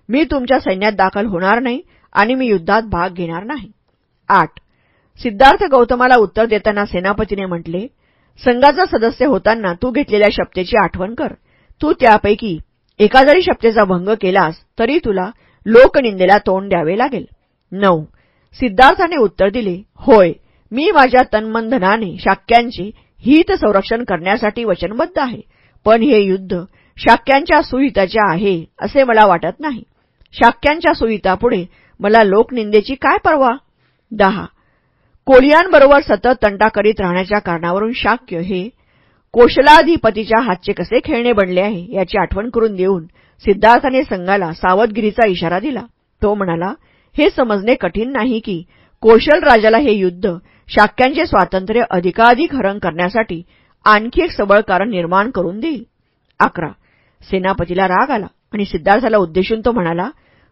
मी तुमच्या सैन्यात दाखल होणार नाही आणि मी युद्धात भाग घेणार नाही. आठ. सिद्धार्थ गौतमाला उत्तर देताना सेनापतीने म्हटले संघाचा सदस्य होताना तू घेतलेल्या शपथेची आठवण कर. तू त्यापैकी एका जरी शपथेचा भंग केलास तरी तुला लोकनिंदेला तोंड द्यावे लागेल. नऊ. सिद्धार्थाने उत्तर दिले होय मी माझ्या तन्मंधनाने शाक्यांचे हित संरक्षण करण्यासाठी वचनबद्ध आहे. पण हे युद्ध शाक्यांच्या सुहिताचे आहे असे मला वाटत नाही. शाक्यांच्या सुहितापुढे मला लोकनिंदेची काय परवा? दहा. कोलियांबरोबर सतत तंटा करीत राहण्याच्या कारणावरून शाक्य हे कोशलाधिपतीच्या हातचे कसे खेळणे बनले आहे याची आठवण करून देऊन सिद्धार्थाने संघाला सावधगिरीचा इशारा दिला. तो म्हणाला हे समजणे कठीण नाही की कोशल राजाला हे युद्ध शाक्यांचे स्वातंत्र्य अधिकाधिक हरण करण्यासाठी आणखी एक सबळ कारण निर्माण करून देईल. अकरा. सेनापतीला राग आला आणि सिद्धार्थाला उद्देशून तो म्हणाला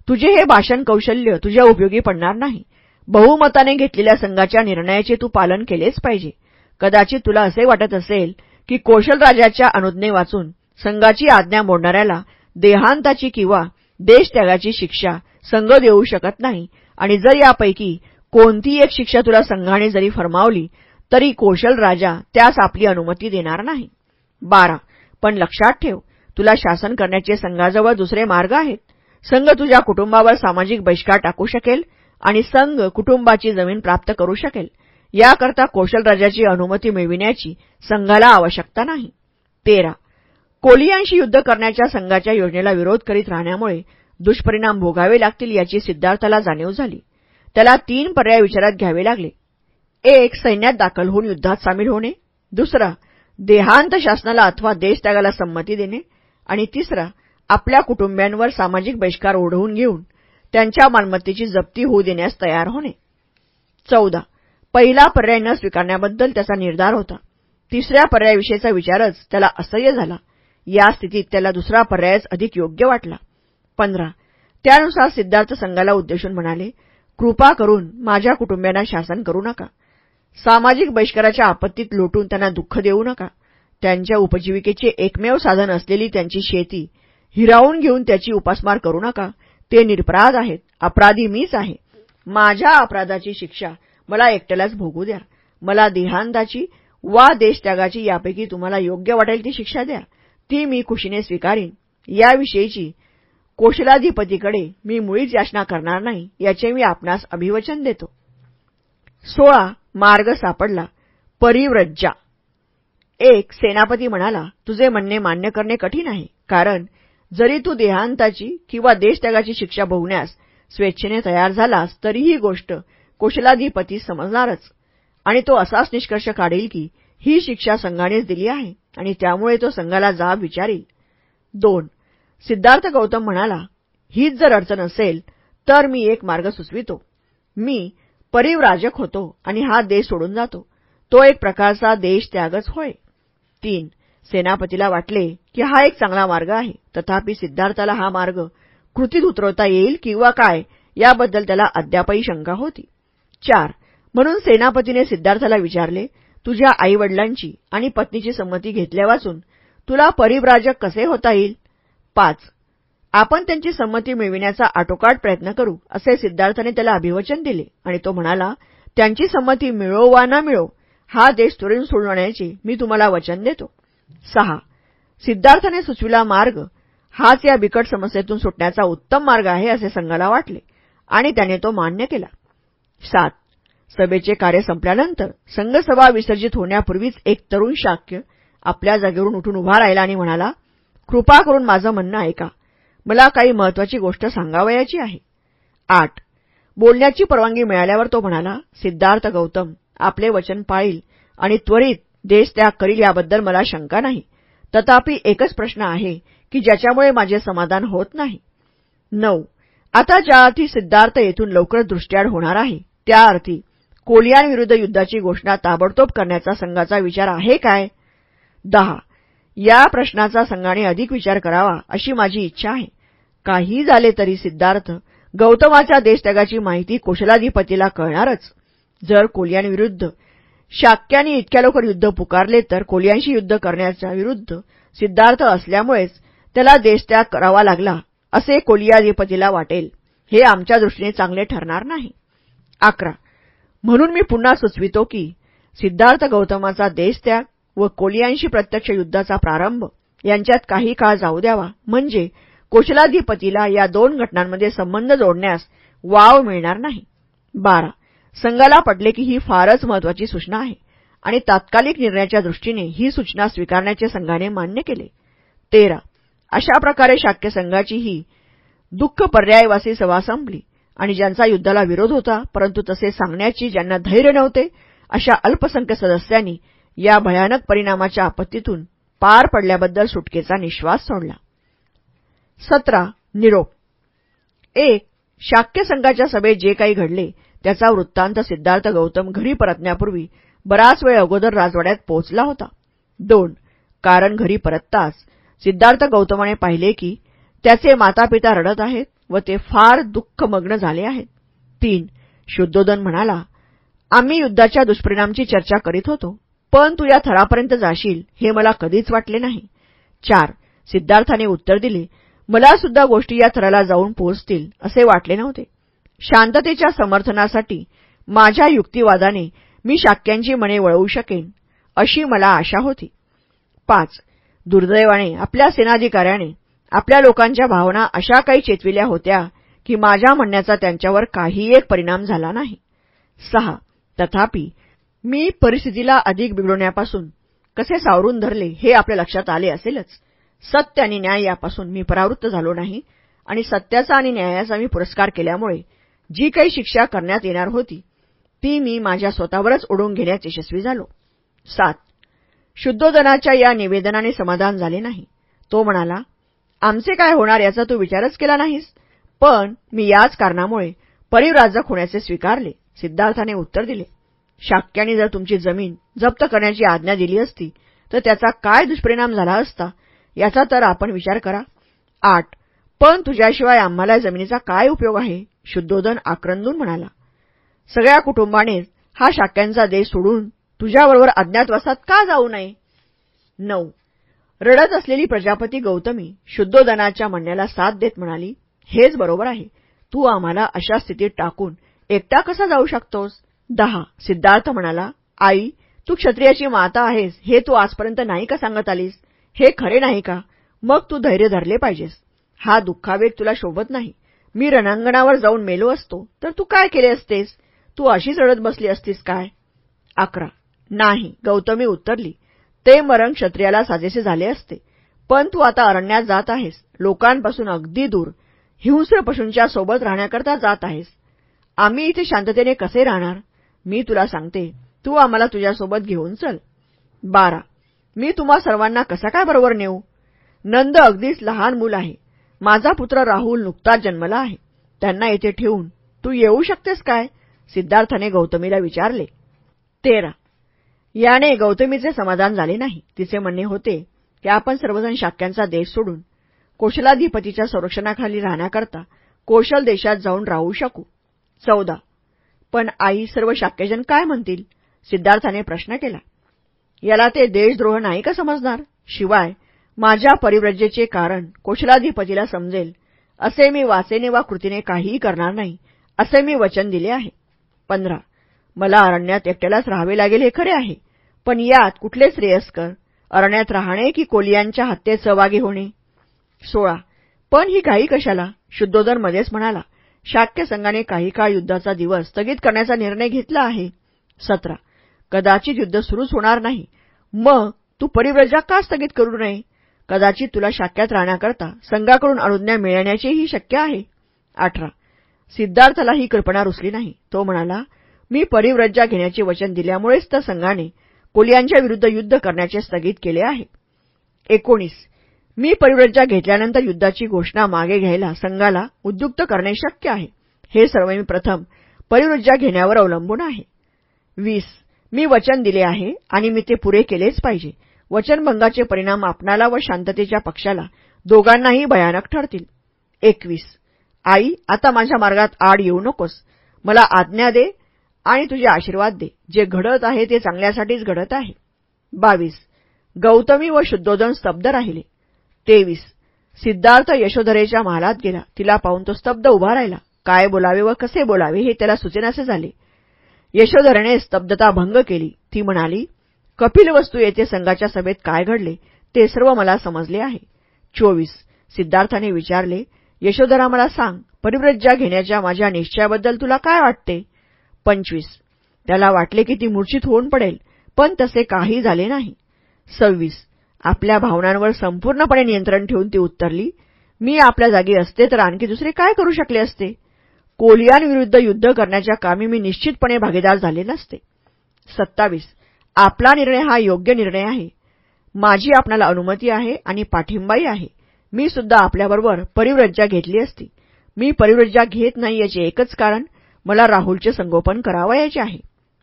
तुझे हे भाषण कौशल्य तुझ्या उपयोगी पडणार नाही. बहुमताने घेतलेल्या संघाच्या निर्णयाचे तू पालन केलेच पाहिजे. कदाचित तुला असे वाटत असेल की कौशलराजाच्या अनुज्ञे वाचून संघाची आज्ञा मोडणाऱ्याला देहांताची किंवा देशत्यागाची शिक्षा संघ देऊ शकत नाही. आणि जर यापैकी कोणती एक शिक्षा तुला संघाने जरी फरमावली तरी कौशल राजा त्यास आपली अनुमती देणार नाही. बारा. पण लक्षात ठेव तुला शासन करण्याचे संघाजवळ दुसरे मार्ग आहेत. संघ तुझ्या कुटुंबावर सामाजिक बहिष्कार टाकू शकेल आणि संघ कुटुंबाची जमीन प्राप्त करू शकेल. याकरता कौशलराजाची अनुमती मिळविण्याची संघाला आवश्यकता नाही. तेरा. कोलियांशी युद्ध करण्याच्या संघाच्या योजनेला विरोध करीत राहण्यामुळे दुष्परिणाम भोगावे लागतील याची सिद्धार्थाला जाणीव झाली. त्याला तीन पर्याय विचारात घ्यावे लागले. एक सैन्यात दाखल होऊन युद्धात सामील होणे. दुसरा देहांत शासनाला अथवा देशत्यागाला संमती देणे. आणि तिसरा आपल्या कुटुंबियांवर सामाजिक बहिष्कार ओढवून घेऊन त्यांच्या मालमत्तेची जप्ती होऊ देण्यास तयार होणे. चौदा पहिला पर्याय न स्वीकारण्याबद्दल त्याचा निर्धार होता. तिसऱ्या पर्यायाविषयीचा विचारच त्याला असह्य झाला. या स्थितीत त्याला दुसरा पर्यायच अधिक योग्य वाटला. पंधरा त्यानुसार सिद्धार्थ संघाला उद्देशून म्हणाले कृपा करून माझ्या कुटुंबियांना शासन करू नका. सामाजिक बहिष्काराच्या आपत्तीत लोटून त्यांना दुःख देऊ नका. त्यांच्या उपजीविकेचे एकमेव साधन असलेली त्यांची शेती हिरावून घेऊन त्याची उपासमार करू नका. ते निरपराध आहेत. अपराधी मीच आहे. माझ्या अपराधाची शिक्षा मला एकट्यालाच भोगू द्या. मला देहांताची वा देशत्यागाची यापैकी तुम्हाला योग्य वाटेल ती शिक्षा द्या. ती मी खुशीने स्वीकारीन. याविषयीची कोशलाधिपतीकडे मी मुळीच याचना करणार नाही याचे मी आपणास अभिवचन देतो. सोळा मार्ग सापडला. परिव्रज्जा एक सेनापती म्हणाला तुझे म्हणणे मान्य करणे कठीण आहे कारण जरी तू देहांताची किंवा देशत्यागाची शिक्षा भोगण्यास स्वेच्छेने तयार झालास तरी ही गोष्ट कोशलाधिपती समजणारच. आणि तो असाच निष्कर्ष काढेल की ही शिक्षा संघानेच दिली आहे आणि त्यामुळे तो संघाला जाब विचारील. दोन सिद्धार्थ गौतम म्हणाला हीच जर अडचण असेल तर मी एक मार्ग सुचवितो. मी परिवराजक होतो आणि हा देश सोडून जातो. तो एक प्रकारचा देश त्यागच होय. तीन सेनापतीला वाटले की हा एक चांगला मार्ग आहे. तथापि सिद्धार्थाला हा मार्ग कृतीत उतरवता येईल किंवा काय याबद्दल त्याला अद्यापही शंका होती. चार म्हणून सेनापतीने सिद्धार्थाला विचारले तुझ्या आईवडिलांची आणि पत्नीची संमती घेतल्या वाचून तुला परिव्राजक कसे होता येईल? पाच. आपण त्यांची संमती मिळविण्याचा आटोकाट प्रयत्न करू असे सिद्धार्थाने त्याला अभिवचन दिले. आणि तो म्हणाला त्यांची संमती मिळो वा न मिळो हा देश तुरून सोडवण्याचे मी तुम्हाला वचन देतो. सहा. सिद्धार्थाने सुचविला मार्ग हाच या बिकट समस्येतून सुटण्याचा उत्तम मार्ग आहे असे संघाला वाटले. आणि त्याने तो मान्य केला. सात. सभेचे कार्य संपल्यानंतर संघसभा विसर्जित होण्यापूर्वीच एक तरुण शाक्य आपल्या जागेवरून उठून उभा राहिला आणि म्हणाला कृपा करून माझं म्हणणं ऐका. मला काही महत्वाची गोष्ट सांगावयाची आहे. आठ. बोलण्याची परवानगी मिळाल्यावर तो म्हणाला सिद्धार्थ गौतम आपले वचन पाळील आणि त्वरित देश त्याग करील याबद्दल मला शंका नाही. तथापि एकच प्रश्न आहे की ज्याच्यामुळे माझे समाधान होत नाही. नऊ. आता ज्या अर्थी सिद्धार्थ येथून लवकरच दृष्ट्याड होणार आहे त्या अर्थी कोलियांविरुद्ध युद्धाची घोषणा ताबडतोब करण्याचा संघाचा विचार आहे काय? दहा. या प्रश्नाचा संघाने अधिक विचार करावा अशी माझी इच्छा आहे. काही झाले तरी सिद्धार्थ गौतमाच्या देशत्यागाची माहिती कोशलाधिपतीला कळणारच. जर कोलियांविरुद्ध शाक्याने इतक्या लवकर युद्ध पुकारले तर कोलियांशी युद्ध करण्याच्या विरुद्ध सिद्धार्थ असल्यामुळेच त्याला देशत्याग करावा लागला असे कोलियाधिपतीला वाटेल. हे आमच्या दृष्टीने चांगले ठरणार नाही. अकरा. म्हणून मी पुन्हा सुचवितो की सिद्धार्थ गौतमाचा देशत्याग व कोलियांशी प्रत्यक्ष युद्धाचा प्रारंभ यांच्यात काही काळ जाऊ द्यावा. म्हणजे कोशलाधिपतीला या दोन घटनांमध्ये संबंध जोडण्यास वाव मिळणार नाही. बारा. संघाला पडले की ही फारच महत्वाची सूचना आहे आणि तात्कालिक निर्णयाच्या दृष्टीने ही सूचना स्वीकारण्याचे संघाने मान्य केले. तेरा. अशा प्रकारे शाक्य संघाची ही दुःख पर्यायवासी सभा संपली आणि ज्यांचा युद्धाला विरोध होता परंतु तसे सांगण्याची ज्यांना धैर्य नव्हते अशा अल्पसंख्य सदस्यांनी या भयानक परिणामाच्या आपत्तीतून पार पडल्याबद्दल सुटकेचा निश्वास सोडला. सतरा निरोप. एक शाक्य संघाच्या सभेत जे काही घडले त्याचा वृत्तांत सिद्धार्थ गौतम घरी परतण्यापूर्वी बराच वेळ अगोदर राजवाड्यात पोहोचला होता. दोन कारण घरी परतताच सिद्धार्थ गौतमाने पाहिले की त्याचे मातापिता रडत आहेत व ते फार दुःखमग्न झाले आहेत. तीन शुद्धोदन म्हणाला आम्ही युद्धाच्या दुष्परिणामची चर्चा करीत होतो. पण तू या थरापर्यंत जाशील हे मला कधीच वाटले नाही. चार सिद्धार्थाने उत्तर दिले मला सुद्धा गोष्टी या थराला जाऊन पोहोचतील असे वाटले नव्हते. शांततेच्या समर्थनासाठी माझ्या युक्तिवादाने मी शाक्यांची मने वळवू शकेन अशी मला आशा होती. पाच दुर्दैवाने आपल्या सेनाधिकाऱ्याने आपल्या लोकांच्या भावना अशा काही चेतविल्या होत्या की माझ्या म्हणण्याचा त्यांच्यावर काही एक परिणाम झाला नाही. सहा तथापि मी परिस्थितीला अधिक बिघडवण्यापासून कसे सावरून धरले हे आपल्या लक्षात आले असेलच. सत्य आणि न्याय यापासून मी परावृत्त झालो नाही आणि सत्याचा आणि न्यायाचा मी पुरस्कार केल्यामुळे जी काही शिक्षा करण्यात येणार होती ती मी माझ्या स्वतःवरच ओढून घेण्यात यशस्वी झालो. सात. शुद्धोदनाच्या या निवेदनाने समाधान झाले नाही. तो म्हणाला आमचे काय होणार याचा तू विचारच केला नाहीस? पण मी याच कारणामुळे परिव्राजक होण्याचे स्वीकारले. सिद्धार्थाने उत्तर दिले शाक्याने जर तुमची जमीन जप्त करण्याची आज्ञा दिली असती तर त्याचा काय दुष्परिणाम झाला असता? याचा तर आपण विचार करा. आठ. पण तुझ्याशिवाय आम्हाला जमिनीचा काय उपयोग आहे? शुद्धोदन आक्रंदून म्हणाला. सगळ्या कुटुंबानेच हा शाक्यांचा देश सोडून तुझ्याबरोबर अज्ञातवासात का जाऊ नये? नऊ. रडत असलेली प्रजापती गौतमी शुद्धोदनाच्या म्हणण्याला साथ देत म्हणाली हेच बरोबर आहे. तू आम्हाला अशा स्थितीत टाकून एकटा कसा जाऊ शकतोस? दहा. सिद्धार्थ म्हणाला आई तू क्षत्रियाची माता आहेस हे तू आजपर्यंत नाही का सांगत आलीस? हे खरे नाही का? मग तू धैर्य धरले पाहिजेस. हा दुःखावेग तुला शोभत नाही. मी रणांगणावर जाऊन मेलो असतो तर तू काय केले असतेस? तू अशीच रडत बसली असतीस काय? अकरा. नाही. गौतमी उत्तरली ते मरण क्षत्रियाला साजेसे झाले असते. पण तू आता अरण्यात जात आहेस. लोकांपासून अगदी दूर. हिंस्र पशूंच्या सोबत राहण्याकरता जात आहेस. आम्ही इथे शांततेने कसे राहणार? मी तुला सांगते. तू आम्हाला तुझ्यासोबत घेऊन चल. बारा. मी तुम्हा सर्वांना कसा काय बरोबर नेऊ? नंद अगदीच लहान मूल आहे. माझा पुत्र राहुल नुकताच जन्मला आहे. त्यांना येथे ठेवून तू येऊ शकतेस काय? सिद्धार्थाने गौतमीला विचारले. तेरा. याने गौतमीचे समाधान झाले नाही. तिचे म्हणणे होते की आपण सर्वजण शाक्यांचा देश सोडून कोशलाधिपतीच्या संरक्षणाखाली राहण्याकरता कोशल देशात जाऊन राहू शकू. चौदा. पण आई सर्व शाक्यजन काय म्हणतील? सिद्धार्थाने प्रश्न केला. याला ते देशद्रोह नाही का समजणार? शिवाय माझ्या परिव्रजेचे कारण कोशलाधिपतीला समजेल. असे मी वाचेने वा कृतीने काहीही करणार नाही. असे मी वचन दिले आहे. पंधरा. मला अरण्यात एकट्यालाच राहावे लागेल हे खरे आहे. पण यात कुठले श्रेयस्कर? अरण्यात राहणे की कोलियांच्या हत्येत सहभागी होणे? सोळा. पण ही घाई कशाला? शुद्धोदर मध्येच म्हणाला. शाक्य संघाने काही काळ युद्धाचा दिवस स्थगित करण्याचा निर्णय घेतला आहे. सतरा. कदाचित युद्ध सुरूच होणार नाही. मग तू परिव्रजा का स्थगित करू नये? कदाचित तुला शाक्यात राहण्याकरता संघाकडून अनुज्ञा मिळण्याचीही शक्य आहे. अठरा. सिद्धार्थाला ही कल्पना रुचली नाही. तो म्हणाला मी परिव्रज्जा घेण्याचे वचन दिल्यामुळेच तर संघाने कोलियांच्या विरुद्ध युद्ध करण्याचे स्थगित केले आहे. एकोणीस. मी परिव्रजा घेतल्यानंतर युद्धाची घोषणा मागे घ्यायला संघाला उद्युक्त करणे शक्य आहे. हे सर्व मी प्रथम परिव्रजा घेण्यावर अवलंबून आहे. वीस. मी वचन दिले आहे आणि मी ते पुरे केलेच पाहिजे. वचनभंगाचे परिणाम आपणाला व शांततेच्या पक्षाला दोघांनाही भयानक ठरतील. एकवीस. आई आता माझ्या मार्गात आड येऊ नकोस. मला आज्ञा दे आणि तुझे आशीर्वाद दे. जे घडत आहे ते चांगल्यासाठीच घडत आहे. बावीस. गौतमी व शुद्धोधन स्तब्ध राहिले. तेवीस. सिद्धार्थ यशोधरेच्या महालात गेला. तिला पाहून तो स्तब्ध उभा राहिला. काय बोलावे व कसे बोलावे हे त्याला सुचेनासे झाले. यशोधरने स्तब्धता भंग केली. ती म्हणाली कपिल वस्तू येथे संघाच्या सभेत काय घडले ते सर्व मला समजले आहे. चोवीस. सिद्धार्थाने विचारले यशोधरा मला सांग परिव्रज्जा घेण्याच्या माझ्या निश्चयाबद्दल तुला काय वाटते? पंचवीस. त्याला वाटले की ती मूर्छित होऊन पडेल पण तसे काही झाले नाही. सव्वीस. आपल्या भावनांवर संपूर्णपणे नियंत्रण ठेवून ती उत्तरली मी आपल्या जागी असते तर आणखी दुसरे काय करू शकले असते? कोलियांविरुद्ध युद्ध करण्याच्या कामी मी निश्चितपणे भागीदार झाले नसते. सत्तावीस. आपला निर्णय हा योग्य निर्णय आहे. माझी आपणाला अनुमती आहे आणि पाठिंबाही आहे. मी सुद्धा आपल्याबरोबर परिव्रज्जा घेतली असती. मी परिव्रज्जा घेत नाही याचे एकच कारण मला राहुलचे संगोपन करावयाचे आहे.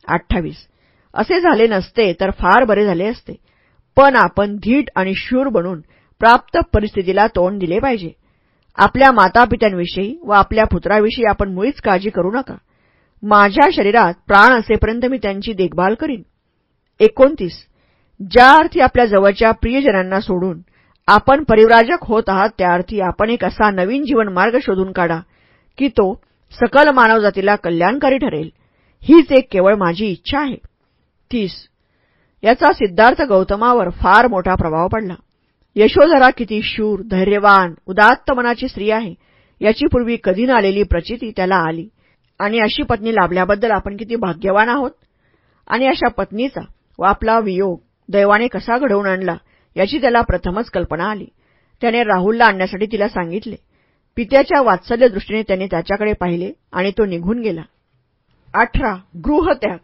अठ्ठावीस. असे झाले नसते तर फार बरे झाले असते. पण आपण धीट आणि शूर बनून प्राप्त परिस्थितीला तोंड दिले पाहिजे. आपल्या मातापित्यांविषयी व आपल्या पुत्राविषयी आपण मुळीच काळजी करू नका. माझ्या शरीरात प्राण असेपर्यंत मी त्यांची देखभाल करीन. एकोणतीस. ज्या अर्थी आपल्या जवळच्या प्रियजनांना सोडून आपण परिव्राजक होत आहात त्या अर्थी आपण एक असा नवीन जीवन मार्ग शोधून काढा की तो सकल मानवजातीला कल्याणकारी ठरेल. हीच एक केवळ माझी इच्छा आहे. तीस. याचा सिद्धार्थ गौतमावर फार मोठा प्रभाव पडला. यशोधरा किती शूर धैर्यवान उदात्त मनाची स्त्री आहे. याची पूर्वी कधी नालेली प्रचिती त्याला आली. आणि अशी पत्नी लाभल्याबद्दल आपण किती भाग्यवान आहोत? आणि अशा पत्नीचा व आपला वियोग दैवाने कसा घडवून आणला याची त्याला प्रथमच कल्पना आली. त्याने राहुलला आणण्यासाठी तिला सांगितले. पित्याच्या वात्सल्य दृष्टीने त्याने त्याच्याकडे पाहिले आणि तो निघून गेला. अठरा. गृहत्याग.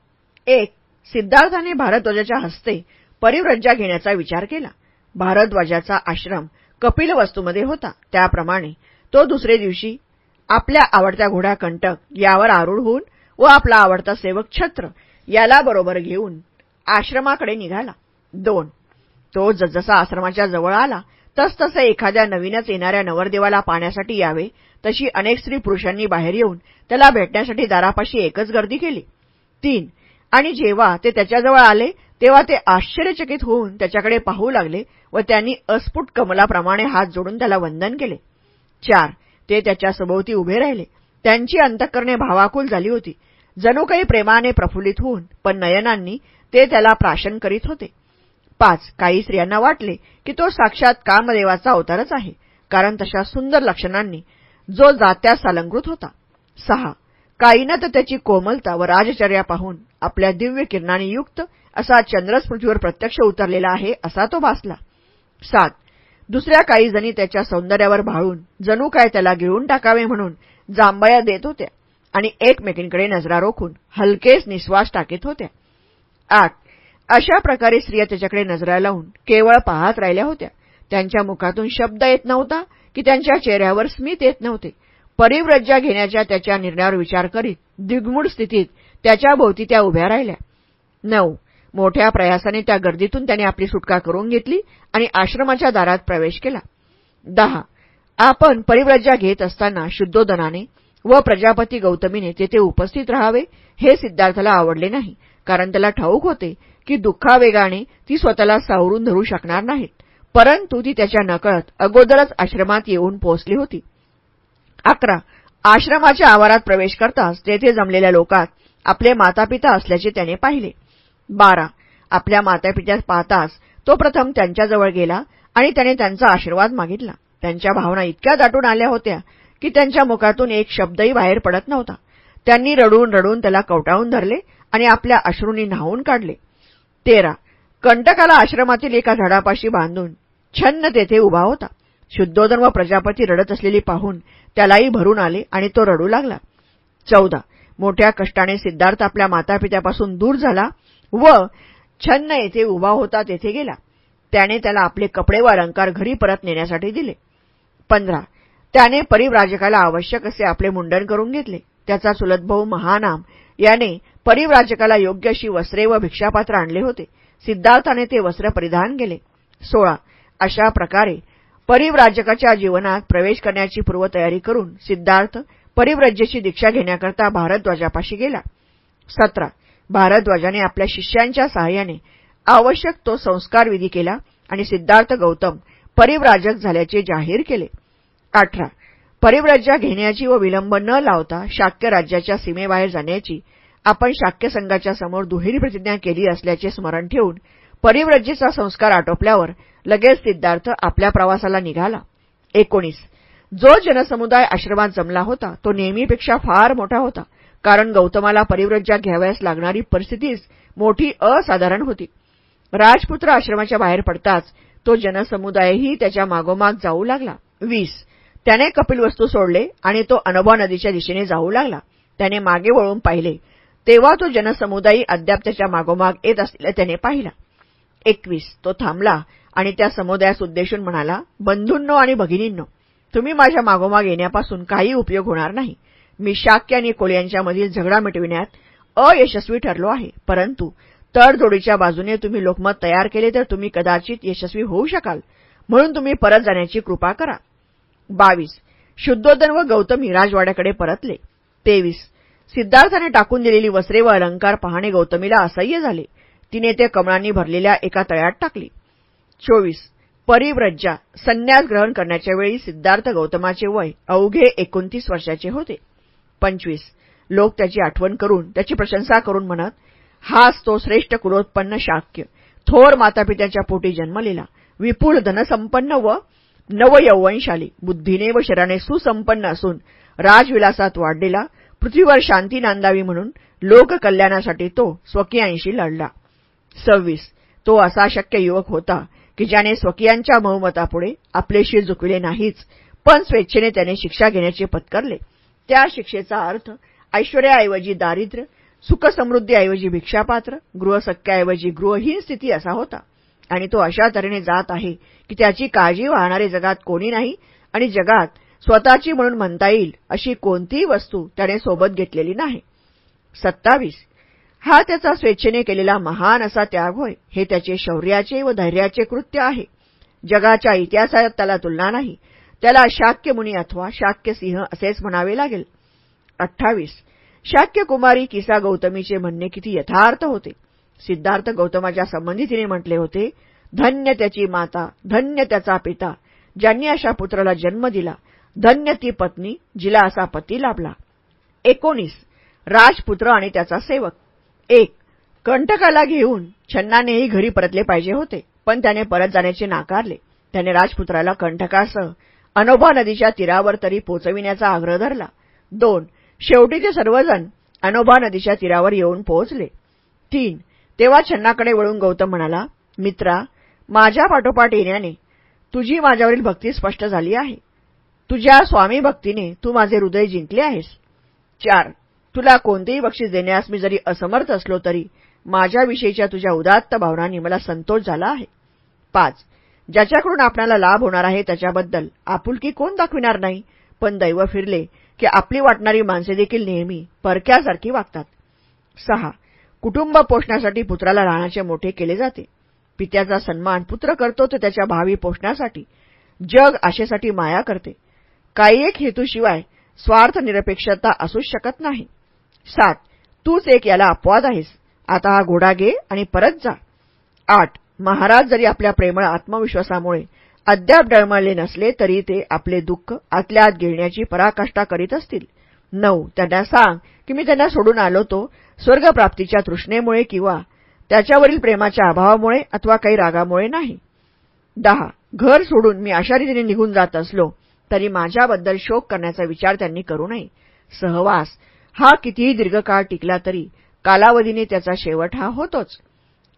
एक. सिद्धार्थाने भारद्वाजाच्या हस्ते परिव्रज्जा घेण्याचा विचार केला. भारद्वाजाचा आश्रम कपिलवस्तूमध्ये होता. त्याप्रमाणे तो दुसरे दिवशी आपल्या आवडत्या घोड्या कंटक यावर आरूढ होऊन व आपला आवडता सेवक छत्र याला बरोबर घेऊन आश्रमाकडे निघाला. दोन. तो जसजसा आश्रमाच्या जवळ आला तसतसे एखाद्या नवीनच येणाऱ्या नवरदेवाला पाण्यासाठी यावे तशी अनेक स्त्री पुरुषांनी बाहेर येऊन त्याला भेटण्यासाठी दारापाशी एकच गर्दी केली. तीन. आणि जेव्हा ते त्याच्याजवळ आले तेव्हा ते आश्चर्यचकित होऊन त्याच्याकडे पाहू लागले व त्यांनी अस्फुट कमलाप्रमाणे हात जोडून त्याला वंदन केले. चार ते त्याच्या सभोवती उभे राहिले. त्यांची अंतकरणे भावाकुल झाली होती. जणू काही प्रेमाने प्रफुल्लित होऊन पण नयनांनी ते त्याला प्राशन करीत होते. पाच काही स्त्रियांना वाटले की तो साक्षात कामदेवाचा अवतारच आहे कारण तशा सुंदर लक्षणांनी जो जात्यास अलंकृत होता. सहा काहींना तर त्याची कोमलता व राजचर्या पाहून आपल्या दिव्य किरणाने युक्त असा चंद्रस्मृतीवर प्रत्यक्ष उतरलेला आहे असा तो भासला. सात. दुसऱ्या काही जणी त्याच्या सौंदर्यावर भाळून जणू काय त्याला गिळून टाकावे म्हणून जांभया देत होत्या आणि एकमेकींकडे नजरा रोखून हलकेच निश्वास टाकीत होत्या. आठ. अशा प्रकारे स्त्रिया त्याच्याकडे नजरा लावून केवळ पाहत राहिल्या होत्या. त्यांच्या मुखातून शब्द येत नव्हता की त्यांच्या चेहऱ्यावर स्मित येत नव्हते. परिव्रज्जा घेण्याच्या त्याच्या निर्णयावर विचार करीत दिग्मूढ स्थितीत त्याच्या भोवती त्या उभ्या राहिल्या. नऊ. मोठ्या प्रयासाने त्या गर्दीतून त्याने आपली सुटका करून घेतली आणि आश्रमाच्या दारात प्रवेश केला. दहा. आपण परिव्रज्जा घेत असताना शुद्धोदनाने व प्रजापती गौतमीने तेथे उपस्थित राहावे हे सिद्धार्थाला आवडले नाही कारण त्याला ठाऊक होते की दुःखावेगाने ती स्वतःला सावरून धरू शकणार नाहीत परंतु ती त्याच्या नकळत अगोदरच आश्रमात येऊन पोहोचली होती. अकरा. आश्रमाच्या आवारात प्रवेश करताच तेथे जमलेल्या लोकात आपले मातापिता असल्याचे त्याने पाहिले. बारा. आपल्या मातापित्यास पाहताच तो प्रथम त्यांच्याजवळ गेला आणि त्याने त्यांचा आशीर्वाद मागितला. त्यांच्या भावना इतक्या दाटून आल्या होत्या की त्यांच्या मुखातून एक शब्दही बाहेर पडत नव्हता. त्यांनी रडून रडून त्याला कवटाळून धरले आणि आपल्या अश्रूंनी न्हावून काढले. तेरा. कंटकाला आश्रमातील एका झाडापाशी बांधून छन्न तेथे उभा होता. शुद्धोदन व प्रजापती रडत असलेली पाहून त्यालाही भरून आले आणि तो रडू लागला. चौदा. मोठ्या कष्टाने सिद्धार्थ आपल्या मातापित्यापासून दूर झाला व छन्न येथे उभा होता तेथे गेला. त्याने त्याला आपले कपडे व अलंकार घरी परत नेण्यासाठी दिले. पंधरा. त्याने परिव्राजकाला आवश्यक असे आपले मुंडन करून घेतले. त्याचा चुलतभाऊ महानाम याने परिव्राजकाला योग्य अशी वस्त्रे व भिक्षापात्र आणले होते. सिद्धार्थाने ते वस्त्र परिधान केले. सोळा. अशा प्रकारे परिव्राजकाच्या जीवनात प्रवेश करण्याची पूर्वतयारी करून सिद्धार्थ परिव्रजेची दीक्षा घेण्याकरता भारद्वाजापाशी गेला. सतरा. भारद्वाजाने आपल्या शिष्यांच्या सहाय्याने आवश्यक तो संस्कार विधी केला आणि सिद्धार्थ गौतम परिव्राजक झाल्याचे जाहीर केले. अठरा. परिव्रज्जा घेण्याची व विलंब न लावता शाक्य राज्याच्या सीमेबाहेर जाण्याची आपण शाक्य संघाच्या समोर दुहेरी प्रतिज्ञा केली असल्याचे स्मरण ठेवून परिव्रज्जेचा संस्कार आटोपल्यावर लगेच सिद्धार्थ आपल्या प्रवासाला निघाला. एकोणीस. जो जनसमुदाय आश्रमात जमला होता तो नेहमीपेक्षा फार मोठा होता कारण गौतमाला परिव्रज्जा घ्यावयास लागणारी परिस्थितीच मोठी असाधारण होती. राजपुत्र आश्रमाच्या बाहेर पडताच तो जनसमुदायही त्याच्या मागोमाग जाऊ लागला. वीस. त्याने कपिलवस्तू सोडले आणि तो अनुभव नदीच्या दिशेने जाऊ लागला. त्याने मागे वळून पाहिले. तेव्हा तो जनसमुदायी अद्याप त्याच्या मागोमाग येत असलेला त्याने पाहिला. एकवीस. तो थांबला. आणि त्या समुदायास उद्देशून म्हणाला बंधूंनो आणि भगिनींनो तुम्ही माझ्या मागोमाग येण्यापासून काही उपयोग होणार नाही. मी शाक्य आणि कोलियांच्यामधील झगडा मिटविण्यात अयशस्वी ठरलो आहे. परंतु तडजोडीच्या बाजूने तुम्ही लोकमत तयार केले तर तुम्ही कदाचित यशस्वी होऊ शकाल. म्हणून तुम्ही परत जाण्याची कृपा करा. बावीस. शुद्धोदन व गौतमी राजवाड्याकडे परतले. तेवीस. सिद्धार्थाने टाकून दिलेली वस्त्रे व अलंकार पाहणे गौतमीला असह्य झाले. तिने ते कमळांनी भरलेल्या एका तळ्यात टाकली. चोवीस. परिव्रज्जा संन्यास ग्रहण करण्याच्या वेळी सिद्धार्थ गौतमाचे वय अवघे एकोणतीस वर्षाचे होते. पंचवीस. लोक त्याची आठवण करून त्याची प्रशंसा करून म्हणत हाच तो श्रेष्ठ कुलोत्पन्न शाक्य. थोर मातापित्याच्या पोटी जन्मलेला. विपुल धनसंपन्न व नवयौवनशाली. बुद्धीने व शराने सुसंपन्न असून राजविलासात वाढलेला. पृथ्वीवर शांती नांदावी म्हणून लोककल्याणासाठी तो स्वकीयांशी लढला. सव्वीस. तो असा शक्य युवक होता की ज्याने स्वकीयांच्या बहुमतापुढे आपले शिर झुकविले नाहीच पण स्वेच्छेने त्याने शिक्षा घेण्याचे पत्करले. त्या शिक्षेचा अर्थ ऐश्वर्याऐवजी दारिद्र्य सुखसमृद्धीऐवजी भिक्षापात्र गृहसख्याऐवजी गृहहीन स्थिती असा होता. आणि तो अशा तऱ्हेने जात आहे की त्याची काळजी वाहणारे जगात कोणी नाही आणि जगात स्वतःची म्हणून म्हणता येईल अशी कोणतीही वस्तू त्याने सोबत घेतलेली नाही. सत्तावीस. हा त्याचा स्वेच्छेने केलेला महान असा त्याग होय. हे त्याचे शौर्याचे व धैर्याचे कृत्य आहे. जगाच्या इतिहासात त्याला तुलना नाही. त्याला शाक्य मुनी अथवा शाक्य सिंह असेच म्हणावे लागेल. अठ्ठावीस. शाक्य कुमारी किसा गौतमीचे म्हणणे किती यथार्थ होते. सिद्धार्थ गौतमाच्या संबंधी तिने म्हटले होते धन्य त्याची माता धन्य त्याचा पिता ज्यांनी अशा पुत्राला जन्म दिला. धन्य ती पत्नी जिला असा पती लाभला. एकोणीस. राजपुत्र आणि त्याचा सेवक. एक कंटकाला घेऊन छन्नानेही घरी परतले पाहिजे होते पण त्याने परत जाण्याचे नाकारले. त्याने राजपुत्राला कंटकासह अनोभा नदीच्या तीरावर तरी पोचविण्याचा आग्रह धरला. दोन शेवटी ते सर्वजण अनोभा नदीच्या तीरावर येऊन पोहोचले. तीन तेव्हा छन्नाकडे वळून गौतम म्हणाला मित्रा माझ्या पाठोपाठ येण्याने तुझी माझ्यावरील भक्ती स्पष्ट झाली आहे. तुझ्या स्वामी भक्तीने तू माझे हृदय जिंकले आहेस. चार तुला कोणतेही बक्षीस देण्यास मी जरी असमर्थ असलो तरी माझ्याविषयीच्या तुझ्या उदात्त भावनांनी मला संतोष झाला आहे. पाच. ज्याच्याकडून आपल्याला लाभ होणार आहे त्याच्याबद्दल आपुलकी कोण दाखविणार नाही? पण दैव फिरले की आपली वाटणारी माणसे देखील नेहमी परक्यासारखी वागतात. सहा. कुटुंब पोषण्यासाठी पुत्राला राहण्याचे मोठे केले जाते. पित्याचा सन्मान पुत्र करतो तर त्याच्या भावी पोषण्यासाठी जग आशेसाठी माया करते. काही एक हेतूशिवाय स्वार्थ निरपेक्षता असूच शकत नाही. सात. तूच एक याला अपवाद आहेस. आता हा घोडा घे आणि परत जा. आठ. महाराज जरी आपल्या प्रेमळ आत्मविश्वासामुळे अद्याप डळमळले नसले तरी ते आपले दुःख आतल्या आत गिळण्याची पराकाष्ठा करीत असतील. नऊ. त्यांना सांग की मी त्यांना सोडून आलो तो स्वर्गप्राप्तीच्या तृष्णेमुळे किंवा त्याच्यावरील प्रेमाच्या अभावामुळे अथवा काही रागामुळे नाही. दहा. घर सोडून मी अशा रीतीने निघून जात असलो तरी माझ्याबद्दल शोक करण्याचा विचार त्यांनी करू नये. सहवास. हा कितीही दीर्घकाळ टिकला तरी कालावधीने त्याचा शेवट हा होतोच.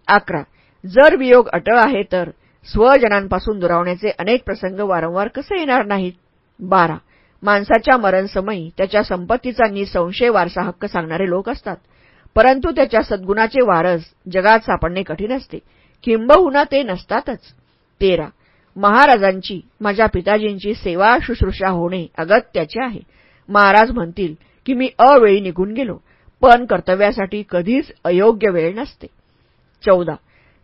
अकरा. जर वियोग अटळ आहे तर स्वजनांपासून दुरावण्याचे अनेक प्रसंग वारंवार कसे येणार नाहीत? बारा. माणसाच्या मरणसमयी त्याच्या संपत्तीचा निसंशय वारसा हक्क सांगणारे लोक असतात. परंतु त्याच्या सद्गुणाचे वारस जगात सापडणे कठीण असते. किंबहुना ते नसतातच. तेरा. महाराजांची माझ्या पिताजींची सेवा शुश्रूषा होणे अगत्याचे आहे. महाराज म्हणतील की मी अवेळी निघून गेलो पण कर्तव्यासाठी कधीच अयोग्य वेळ नसते. चौदा.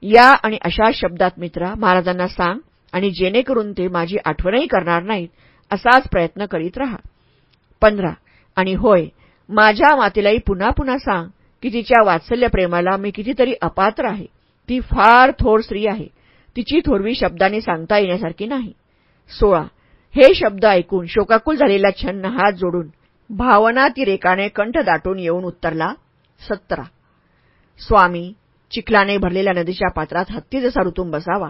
या आणि अशा शब्दात मित्रा महाराजांना सांग आणि जेणेकरून ते माझी आठवणही करणार नाहीत असाच प्रयत्न करीत राहा. पंधरा. आणि होय माझ्या मातेलाही पुन्हा पुन्हा सांग की तिच्या वात्सल्य प्रेमाला मी कितीतरी अपात्र आहे. ती फार थोर स्त्री आहे. तिची थोरवी शब्दाने सांगता येण्यासारखी नाही. सोळा. हे शब्द ऐकून शोकाकुल झालेला छन्न हात जोडून भावनातिरेकाने कंठ दाटून येऊन उत्तरला सतरा स्वामी चिखलाने भरलेल्या नदीच्या पात्रात हत्ती जसा ऋतून बसावा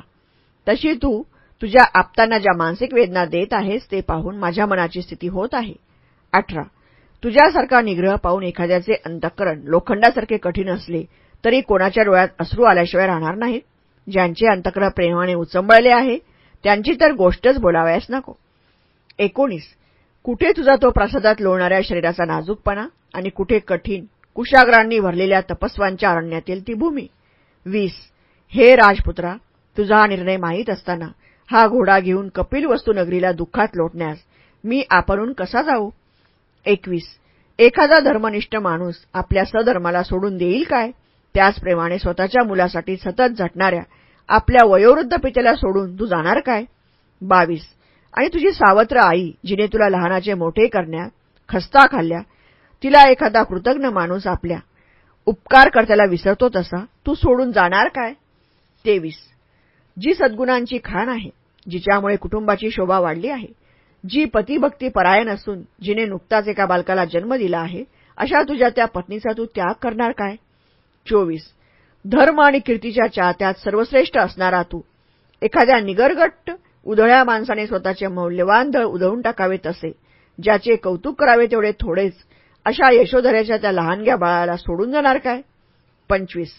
तशी तू तुझ्या आपतांना ज्या मानसिक वेदना देत आहेस ते पाहून माझ्या मनाची स्थिती होत आहे. अठरा. तुझ्यासारखा निग्रह पाहून एखाद्याचे अंतःकरण लोखंडासारखे कठीण असले तरी कोणाच्या डोळ्यात अश्रू आल्याशिवाय राहणार नाहीत. ज्यांचे अंतःकरण प्रेमाने उचंबळले आहे त्यांची तर गोष्टच बोलावयास नको. एकोणीस. कुठे तुझा तो प्रसादात लोणाऱ्या शरीराचा नाजूकपणा आणि कुठे कठीण कुशाग्रांनी भरलेल्या तपस्वांच्या अरण्यातील ती भूमी? वीस. हे राजपुत्रा तुझा हा निर्णय माहीत असताना हा घोडा घेऊन कपिल वस्तूनगरीला दुःखात लोटण्यास मी आपणून कसा जाऊ? एकवीस. एखादा धर्मनिष्ठ माणूस आपल्या सधर्माला सोडून देईल काय? त्याचप्रमाणे स्वतःच्या मुलासाठी सतत झटणाऱ्या आपल्या वयोवृद्ध पित्याला सोडून तू जाणार काय? बावीस. आणि तुझी सावत्र आई जिने तुला लहानाचे मोठे करण्यात खस्ता खाल्ल्या तिला एखादा कृतज्ञ माणूस आपल्या उपकार करत्याला विसरतो तसा तू सोडून जाणार काय? तेवीस. जी सद्गुणांची खाण आहे जिच्यामुळे कुटुंबाची शोभा वाढली आहे जी पतिभक्ती परायण असून जिने नुकताच एका बालकाला जन्म दिला आहे अशा तुझ्या त्या पत्नीचा तू त्याग करणार काय? चोवीस. धर्म आणि कीर्तीच्या चाहत्यात सर्वश्रेष्ठ असणारा तू एखाद्या निगरगट्ट उधळ्या माणसाने स्वतःचे मौल्यवान दळ उधळून टाकावे तसे ज्याचे कौतुक करावे तेवढे थोडेच अशा यशोधऱ्याच्या त्या लहानग्या बाळाला सोडून जाणार काय? पंचवीस.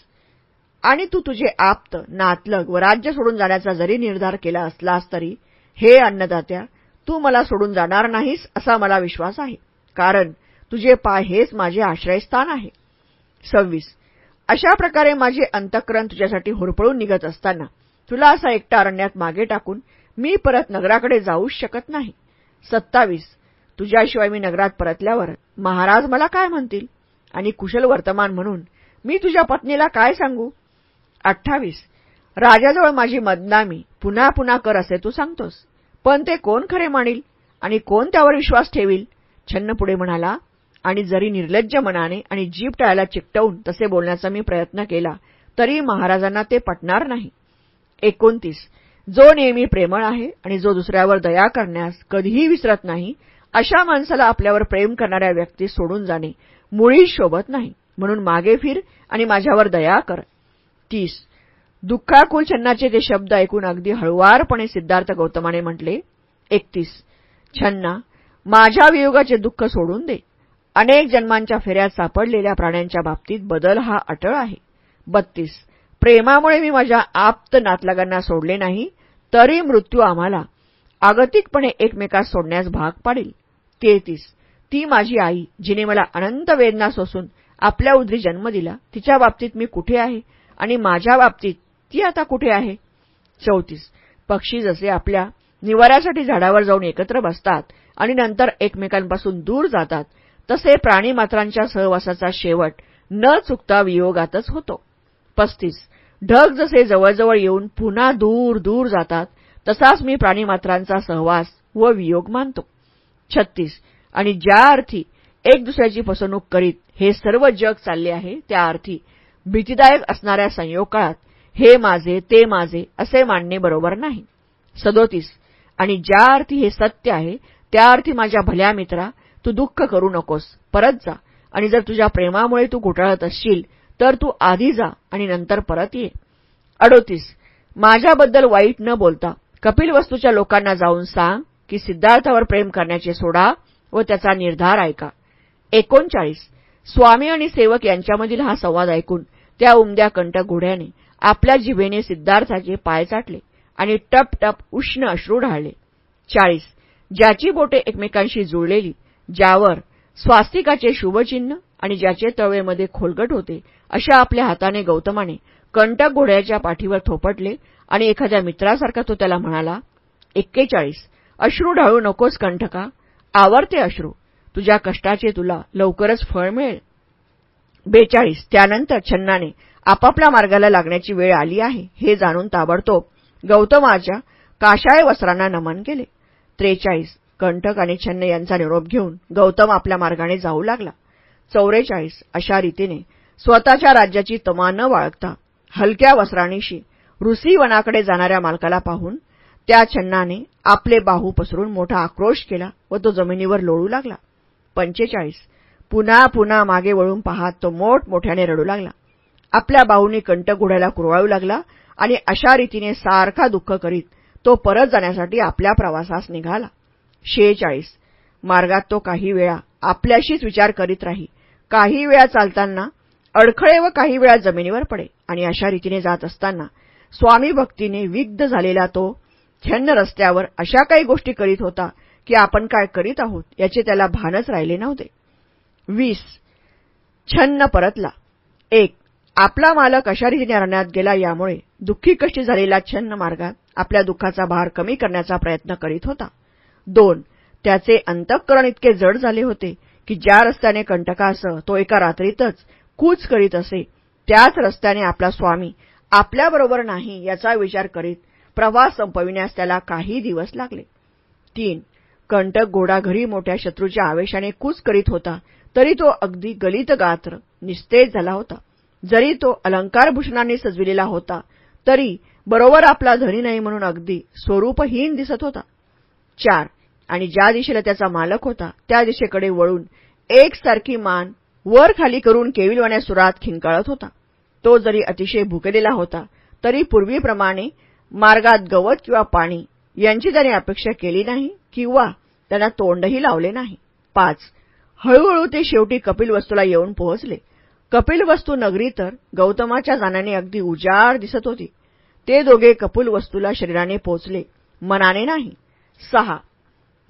आणि तू तुझे आप्त नातलग व राज्य सोडून जाण्याचा जरी निर्धार केला असलास तरी हे अन्नदात्या तू मला सोडून जाणार नाहीस असा मला विश्वास आहे कारण तुझे पाय हेच माझे आश्रयस्थान आहे. सव्वीस. अशा प्रकारे माझे अंतःकरण तुझ्यासाठी होरपळून निघत असताना तुला असा एकटा अरण्यात मागे टाकून मी परत नगराकडे जाऊच शकत नाही. सत्तावीस. तुझ्याशिवाय मी नगरात परतल्यावर महाराज मला काय म्हणतील? आणि कुशल वर्तमान म्हणून मी तुझ्या पत्नीला काय सांगू? अठ्ठावीस. राजाजवळ माझी मदनामी पुन्हा पुन्हा कर असे तू सांगतोस. पण ते कोण खरे मानील? आणि कोण त्यावर विश्वास ठेवील? छन्न पुढे म्हणाला आणि जरी निर्लज्ज मनाने आणि जीप टाळायला चिकटवून तसे बोलण्याचा मी प्रयत्न केला तरी महाराजांना ते पटणार नाही. एकोणतीस. जो नेहमी प्रेमळ आहे आणि जो दुसऱ्यावर दया करण्यास कधीही विसरत नाही अशा माणसाला आपल्यावर प्रेम करणाऱ्या व्यक्ती सोडून जाणे मुळीच शोभत नाही. म्हणून मागे फिर आणि माझ्यावर दया कर. तीस. दुःखाकुल छन्नाचे ते शब्द ऐकून अगदी हळुवारपणे सिद्धार्थ गौतमाने म्हटले एकतीस. छन्ना माझ्या वियोगाचे दुःख सोडून दे. अनेक जन्मांच्या फेऱ्यात सापडलेल्या प्राण्यांच्या बाबतीत बदल हा अटळ आहे. बत्तीस. प्रेमामुळे मी माझ्या आप्त नातलगांना सोडले नाही तरी मृत्यू आम्हाला आगतिकपणे एकमेकास सोडण्यास भाग पाडेल. तेहतीस. ती माझी आई जिने मला अनंत वेदना सोसून आपल्या उदरी जन्म दिला. तिच्या बाबतीत मी कुठे आहे आणि माझ्या बाबतीत ती आता कुठे आहे? चौतीस. पक्षी जसे आपल्या निवाऱ्यासाठी झाडावर जाऊन एकत्र बसतात आणि नंतर एकमेकांपासून दूर जातात तसे प्राणीमात्रांच्या सहवासाचा शेवट न चुकता वियोगातच होतो. पस्तीस. ढग जसे जवळजवळ येऊन पुन्हा दूर दूर जातात तसाच मी प्राणीमात्रांचा सहवास व वियोग मानतो. छत्तीस. आणि ज्या अर्थी एक दुसऱ्याची फसवणूक करीत हे सर्व जग चालले आहे त्या अर्थी भीतीदायक असणाऱ्या संयोग काळात हे माझे ते माझे असे मानणे बरोबर नाही. सदोतीस. आणि ज्या अर्थी हे सत्य आहे त्या अर्थी माझ्या भल्या मित्रा तू दुःख करू नकोस परत जा. आणि जर तुझ्या प्रेमामुळे तू घोटाळत असशील तर तू आधी जा आणि नंतर परत ये. अडोतीस माझ्याबद्दल वाईट न बोलता कपिल वस्तूच्या लोकांना जाऊन सांग की सिद्धार्थावर प्रेम करण्याचे सोडा व त्याचा निर्धार ऐका. एकोणचाळीस स्वामी आणि सेवक यांच्यामधील हा संवाद ऐकून त्या उमद्या कंट घोड्याने आपल्या जिभेने सिद्धार्थाचे पाय चाटले आणि टप टप उष्ण अश्रू ढाळले. चाळीस ज्याची बोटे एकमेकांशी जुळलेली ज्यावर स्वास्तिकाचे शुभचिन्ह आणि ज्याचे तळवेमध्ये खोलगट होते अशा आपल्या हाताने गौतमाने कंटक घोड्याच्या पाठीवर थोपटले आणि एखाद्या मित्रासारखा तो त्याला म्हणाला एक्केचाळीस अश्रू ढाळू नकोस कंठका आवरते अश्रू तुझ्या कष्टाचे तुला लवकरच फळ मिळेल. बेचाळीस त्यानंतर छन्नाने आपापल्या मार्गाला लागण्याची वेळ आली आहे हे जाणून ताबडतोब गौतमाच्या काशाळे वस्त्रांना नमन केले. त्रेचाळीस कंठक आणि छन्न यांचा निरोप घेऊन गौतम आपल्या मार्गाने जाऊ लागला. चौवेचाळीस अशा रीतीने स्वतःच्या राज्याची तमा न बाळगता हलक्या वस्त्राणीशी ऋषी वनाकडे जाणाऱ्या मालकाला पाहून त्या छन्नाने आपले बाहू पसरून मोठा आक्रोश केला व तो जमिनीवर लोळू लागला. पंचेचाळीस. पुन्हा पुन्हा मागे वळून पाहत तो मोठमोठ्याने रडू लागला. आपल्या बाहूने कंटक घोड्याला कुरवाळू लागला आणि अशा रीतीने सारखा दुःख करीत तो परत जाण्यासाठी आपल्या प्रवासास निघाला. शेहेचाळीस. मार्गात तो काही वेळा आपल्याशीच विचार करीत राही. काही वेळा चालताना अडखळे व काही वेळा जमिनीवर पडे. आणि अशा रीतीने जात असताना स्वामी भक्तीने विग्ध झालेला तो छन्न रस्त्यावर अशा काही गोष्टी करीत होता की आपण काय करीत आहोत याचे त्याला भानच राहिले नव्हते. वीस. छन्न परतला. एक. आपला मालक अशा रीतीने अरण्यात गेला यामुळे दुःखी कष्टी झालेला छन्न मार्गात आपल्या दुःखाचा भार कमी करण्याचा प्रयत्न करीत होता. दोन. त्याचे अंतःकरण इतके जड झाले होते की ज्या रस्त्याने कंटकासह तो एका रात्रीतच कूच करीत असे त्याच रस्त्याने आपला स्वामी आपल्याबरोबर नाही याचा विचार करीत प्रवास संपविण्यास त्याला काही दिवस लागले. तीन कंटक घोडा घरी मोठ्या शत्रूच्या आवेशाने कूच करीत होता तरी तो अगदी गलित गात्र निस्तेज झाला होता. जरी तो अलंकारभूषणाने सजविलेला होता तरी बरोबर आपला धनी नाही म्हणून अगदी स्वरूपहीन दिसत होता. चार आणि ज्या दिशेला त्याचा मालक होता त्या दिशेकडे वळून एकसारखी मान वर खाली करून केविलवाण्या सुरात खिंकाळत होता. तो जरी अतिशय भुकेलेला होता तरी पूर्वीप्रमाणे मार्गात गवत किंवा पाणी यांची त्याने अपेक्षा केली नाही किंवा त्यांना तोंडही लावले नाही. पाच हळूहळू ते शेवटी कपिलवस्तूला येऊन पोहोचले. कपिलवस्तू नगरी तर गौतमाच्या जाण्याने अगदी उजाड दिसत होती. ते दोघे कपिलवस्तूला शरीराने पोचले. मनाने नाही. सहा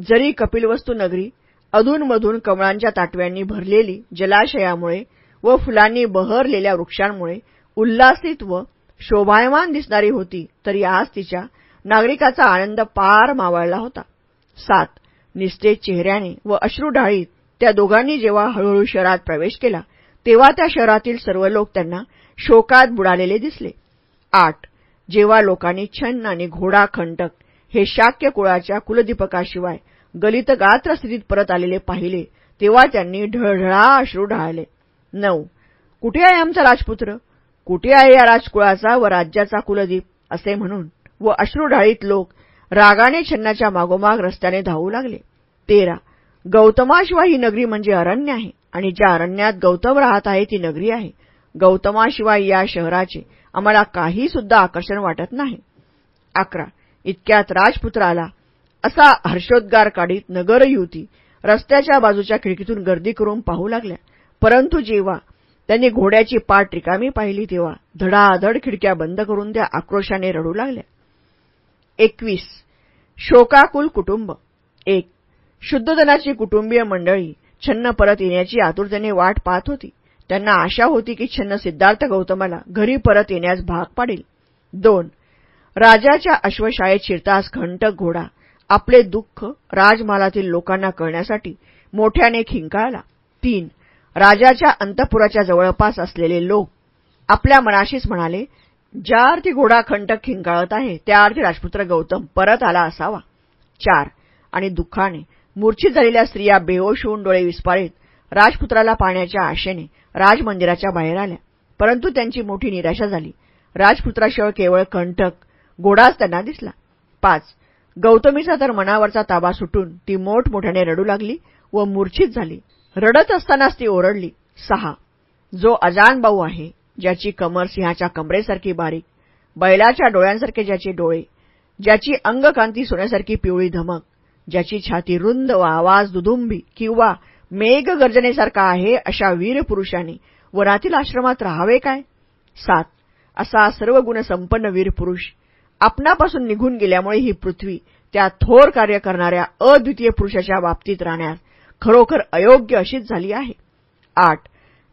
जरी कपिलवस्तू नगरी अधूनमधून कमळांच्या ताटव्यांनी भरलेली जलाशयामुळे व फुलांनी बहरलेल्या वृक्षांमुळे उल्हासित व शोभायमान दिसणारी होती तरी आज तिच्या नागरिकाचा आनंद पार मावळला होता. सात निस्तेज चेहऱ्याने व अश्रुढाळीत त्या दोघांनी जेव्हा हळूहळू शहरात प्रवेश केला तेव्हा त्या शहरातील सर्व लोक त्यांना शोकात बुडालेले दिसले. आठ जेव्हा लोकांनी छन्न आणि घोडा खंटक हे शाक्य कुळाच्या कुलदीपकाशिवाय गलित गात्र स्थितीत परत आलेले पाहिले तेव्हा त्यांनी ढळढळा अश्रू ढाळले. नऊ. कुठे आहे आमचा राजपुत्र? कुठे आहे या राजकुळाचा व राज्याचा कुलदीप? असे म्हणून व अश्रूढाळीत लोक रागाने छन्नाच्या मागोमाग रस्त्याने धावू लागले. तेरा. गौतमाशिवाय ही नगरी म्हणजे अरण्य आहे आणि ज्या अरण्यात गौतम राहत आहे ती नगरी आहे. गौतमाशिवाय या शहराचे आम्हाला काही सुद्धा आकर्षण वाटत नाही. अकरा. इतक्यात राजपुत्र आला असा हर्षोद्गार काढीत नगर युवती रस्त्याच्या बाजूच्या खिडकीतून गर्दी करून पाहू लागल्या. परंतु जेव्हा त्यांनी घोड्याची पाठ रिकामी पाहिली तेव्हा धडाधड खिडक्या बंद करून त्या आक्रोशाने रडू लागल्या. एकवीस. शोकाकुल कुटुंब. एक. शुद्धधनाची कुटुंबीय मंडळी छन्न परत येण्याची आतुरतेने वाट पाहत होती. त्यांना आशा होती की छन्न सिद्धार्थ गौतमाला घरी परत येण्यास भाग पाडेल. दोन. राजाच्या अश्वशाळेत शिरताच घंटक घोडा आपले दुःख राजमालातील लोकांना कळण्यासाठी मोठ्याने खिंकाळला. तीन राजाच्या अंतपुराच्या जवळपास असलेले लोक आपल्या मनाशीच म्हणाले ज्या अर्थी घोडा खंटक खिंकाळत आहे त्या अर्थी राजपुत्र गौतम परत आला असावा. चार आणि दुःखाने मूर्छित झालेल्या स्त्रिया बेहोश होऊन डोळे विस्पारीत राजपुत्राला पाण्याच्या आशेने राजमंदिराच्या बाहेर आल्या. परंतु त्यांची मोठी निराशा झाली. राजपुत्राशिवाय केवळ खंटक घोडाच त्यांना दिसला. पाच. गौतमीचा तर मनावरचा ताबा सुटून ती मोठमोठ्याने रडू लागली व मूर्छित झाली. रडत असतानाच ती ओरडली. सहा. जो अजान भाऊ आहे ज्याची कमर सिंहाच्या कमरेसारखी बारीक बैलाच्या डोळ्यांसारखे ज्याचे डोळे ज्याची अंगकांती सोन्यासारखी पिवळी धमक ज्याची छाती रुंद व आवाज दुदुंबी किंवा मेघ गर्जनेसारखा आहे अशा वीर पुरुषांनी वनातील आश्रमात राहावे काय? सात. असा सर्व गुणसंपन्न वीर पुरुष आपणापासून निघून गेल्यामुळे ही पृथ्वी त्या थोर कार्य करणाऱ्या अद्वितीय पुरुषाच्या बाबतीत राहण्यास खरोखर अयोग्य अशीच झाली आहे. आठ.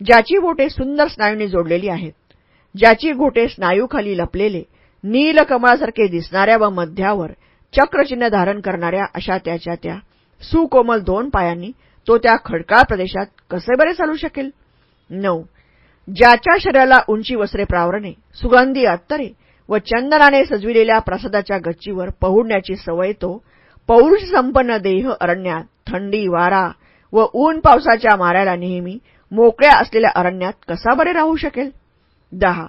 ज्याची बोटे सुंदर स्नायूंनी जोडलेली आहेत ज्याची घोटे स्नायूखाली लपलेले नीलकमळासारखे दिसणाऱ्या व मध्यावर चक्रचिन्ह धारण करणाऱ्या अशा त्याच्या त्या सुकोमल दोन पायांनी तो त्या खडकाळ प्रदेशात कसे बरे चालू शकेल? नऊ. ज्याच्या शरीराला उंची वस्त्रे प्रावरणे सुगंधी अत्तरे व चंदनाने सजविलेल्या प्रसादाच्या गच्चीवर पहुडण्याची सवय तो पौरुष संपन्न देह अरण्यात थंडी वारा व ऊन पावसाच्या माऱ्याला नेहमी मोकळ्या असलेल्या अरण्यात कसा बरे राहू शकेल? दहा.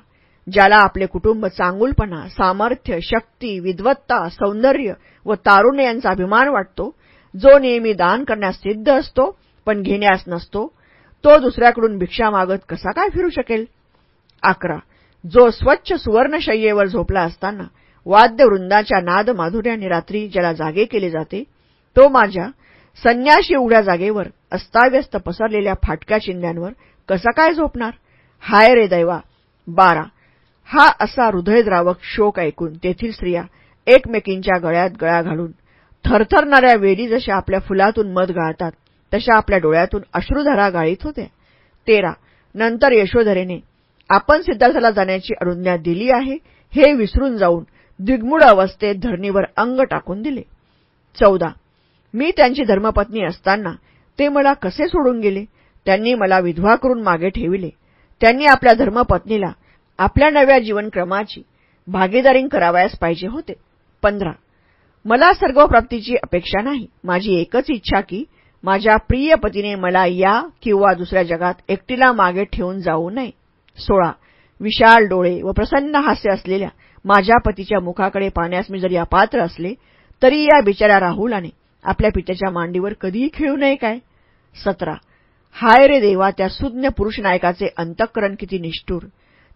ज्याला आपले कुटुंब चांगुलपणा सामर्थ्य शक्ती विद्वत्ता सौंदर्य व तारुण्य यांचा अभिमान वाटतो जो नेहमी दान करण्यास सिद्ध असतो पण घेण्यास नसतो तो दुसऱ्याकडून भिक्षा मागत कसा काय फिरू शकेल? अकरा. जो स्वच्छ सुवर्णशय्येवर झोपला असताना वाद्यवृंदाच्या नाद माधुर्याने रात्री ज्याला जागे केले जाते तो माझ्या संन्याशी उघड्या जागेवर अस्ताव्यस्त पसरलेल्या फाटक्या चिंध्यांवर कसा काय झोपणार? हाय रे दैवा! बारा! हा असा हृदयद्रावक शोक ऐकून तेथील स्त्रिया एकमेकींच्या गळ्यात गळा घालून थरथरणाऱ्या वेली जशा आपल्या फुलातून मध गाळतात तशा आपल्या डोळ्यातून अश्रुधारा गाळीत होत्या. तेरा! नंतर यशोधरेने आपण सिद्धार्थाला जाण्याची अनुज्ञा दिली आहे हे विसरून जाऊन दिग्मूढ अवस्थेत धरणीवर अंग टाकून दिले. चौदा. मी त्यांची धर्मपत्नी असताना ते मला कसे सोडून गेले? त्यांनी मला विधवा करून मागे ठेविले. त्यांनी आपल्या धर्मपत्नीला आपल्या नव्या जीवनक्रमाची भागीदारी करावयास पाहिजे होते. पंधरा. मला सर्वप्राप्तीची अपेक्षा नाही. माझी एकच इच्छा की माझ्या प्रिय पतीने मला या किंवा दुसऱ्या जगात एकटीला मागे ठेवून जाऊ नये. सोळा. विशाल डोळे व प्रसन्न हास्य असलेल्या माझ्या पतीच्या मुखाकडे पाहण्यास मी जरी अपात्र असले तरी या बिचाऱ्या राहुलाने आपल्या पित्याच्या मांडीवर कधीही खेळू नये काय? सतरा. हाय रे देवा त्या सुज्ञ पुरुष नायकाचे अंतःकरण किती निष्ठूर.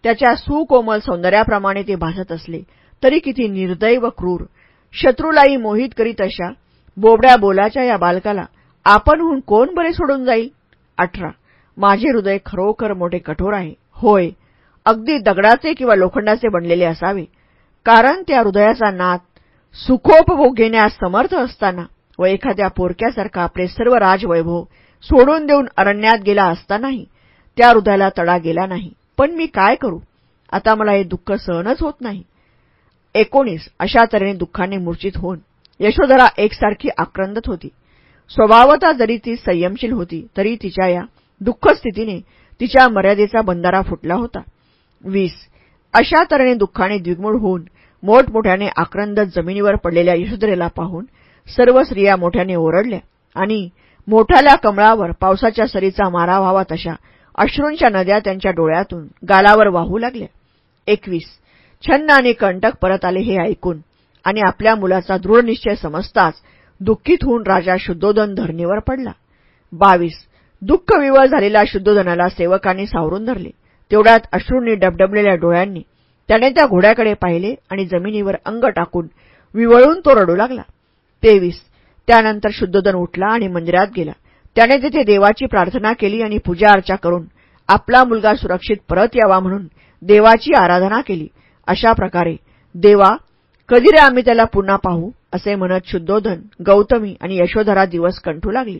त्याच्या सुकोमल सौंदर्याप्रमाणे ते भासत असले तरी किती निर्दय व क्रूर. शत्रूलाही मोहित करीत अशा बोबड्या बोलाच्या या बालकाला आपणहून कोण बरे सोडून जाईल? अठरा. माझे हृदय खरोखर मोठे कठोर आहे. होय अगदी दगडाचे किंवा लोखंडाचे बनलेले असावे कारण त्या हृदयाचा नाद सुखोपभोग घेण्यास समर्थ असताना व एखाद्या पोरक्यासारखा आपले सर्व राजवैभव सोडून देऊन अरण्यात गेला असतानाही त्या हृदयाला तडा गेला नाही. पण मी काय करू? आता मला हे दुःख सहनच होत नाही. एकोणीस अशा तऱ्हेने दुःखाने मूर्छित होऊन यशोधरा एकसारखी आक्रंदत होती. स्वभावता जरी ती संयमशील होती तरी तिच्या या दुःखस्थितीने तिच्या मर्यादेचा बंधारा फुटला होता. वीस. अशा तऱ्हेने दुःखाने द्विगुण होऊन मोठमोठ्याने आक्रंदत जमिनीवर पडलेल्या यशोधरेला पाहून सर्व स्त्रिया मोठ्याने ओरडल्या आणि मोठ्याल्या कमळावर पावसाच्या सरीचा मारा व्हावा तशा अश्रूंच्या नद्या त्यांच्या डोळ्यातून गालावर वाहू लागल्या. एकवीस. छन्न आणि कंटक परत आले हे ऐकून आणि आपल्या मुलाचा दृढ निश्चय समजताच दुःखीत होऊन राजा शुद्धोधन धरणीवर पडला. बावीस. दुःख विवळ झालेल्या शुद्धोधनाला सेवकांनी सावरून धरले. तेवढ्यात अश्रूंनी डबडबलेल्या डोळ्यांनी त्याने त्या घोड्याकडे पाहिले आणि जमिनीवर अंग टाकून विवळून तो रडू लागला. तेवीस त्यानंतर शुद्धोधन उठला आणि मंदिरात गेला. त्याने तिथे देवाची प्रार्थना केली आणि पूजा अर्चा करून आपला मुलगा सुरक्षित परत यावा म्हणून देवाची आराधना केली. अशा प्रकारे देवा कधी रे आम्ही त्याला पुन्हा पाहू? असे म्हणत शुद्धोधन गौतमी आणि यशोधरा दिवस कंठू लागली.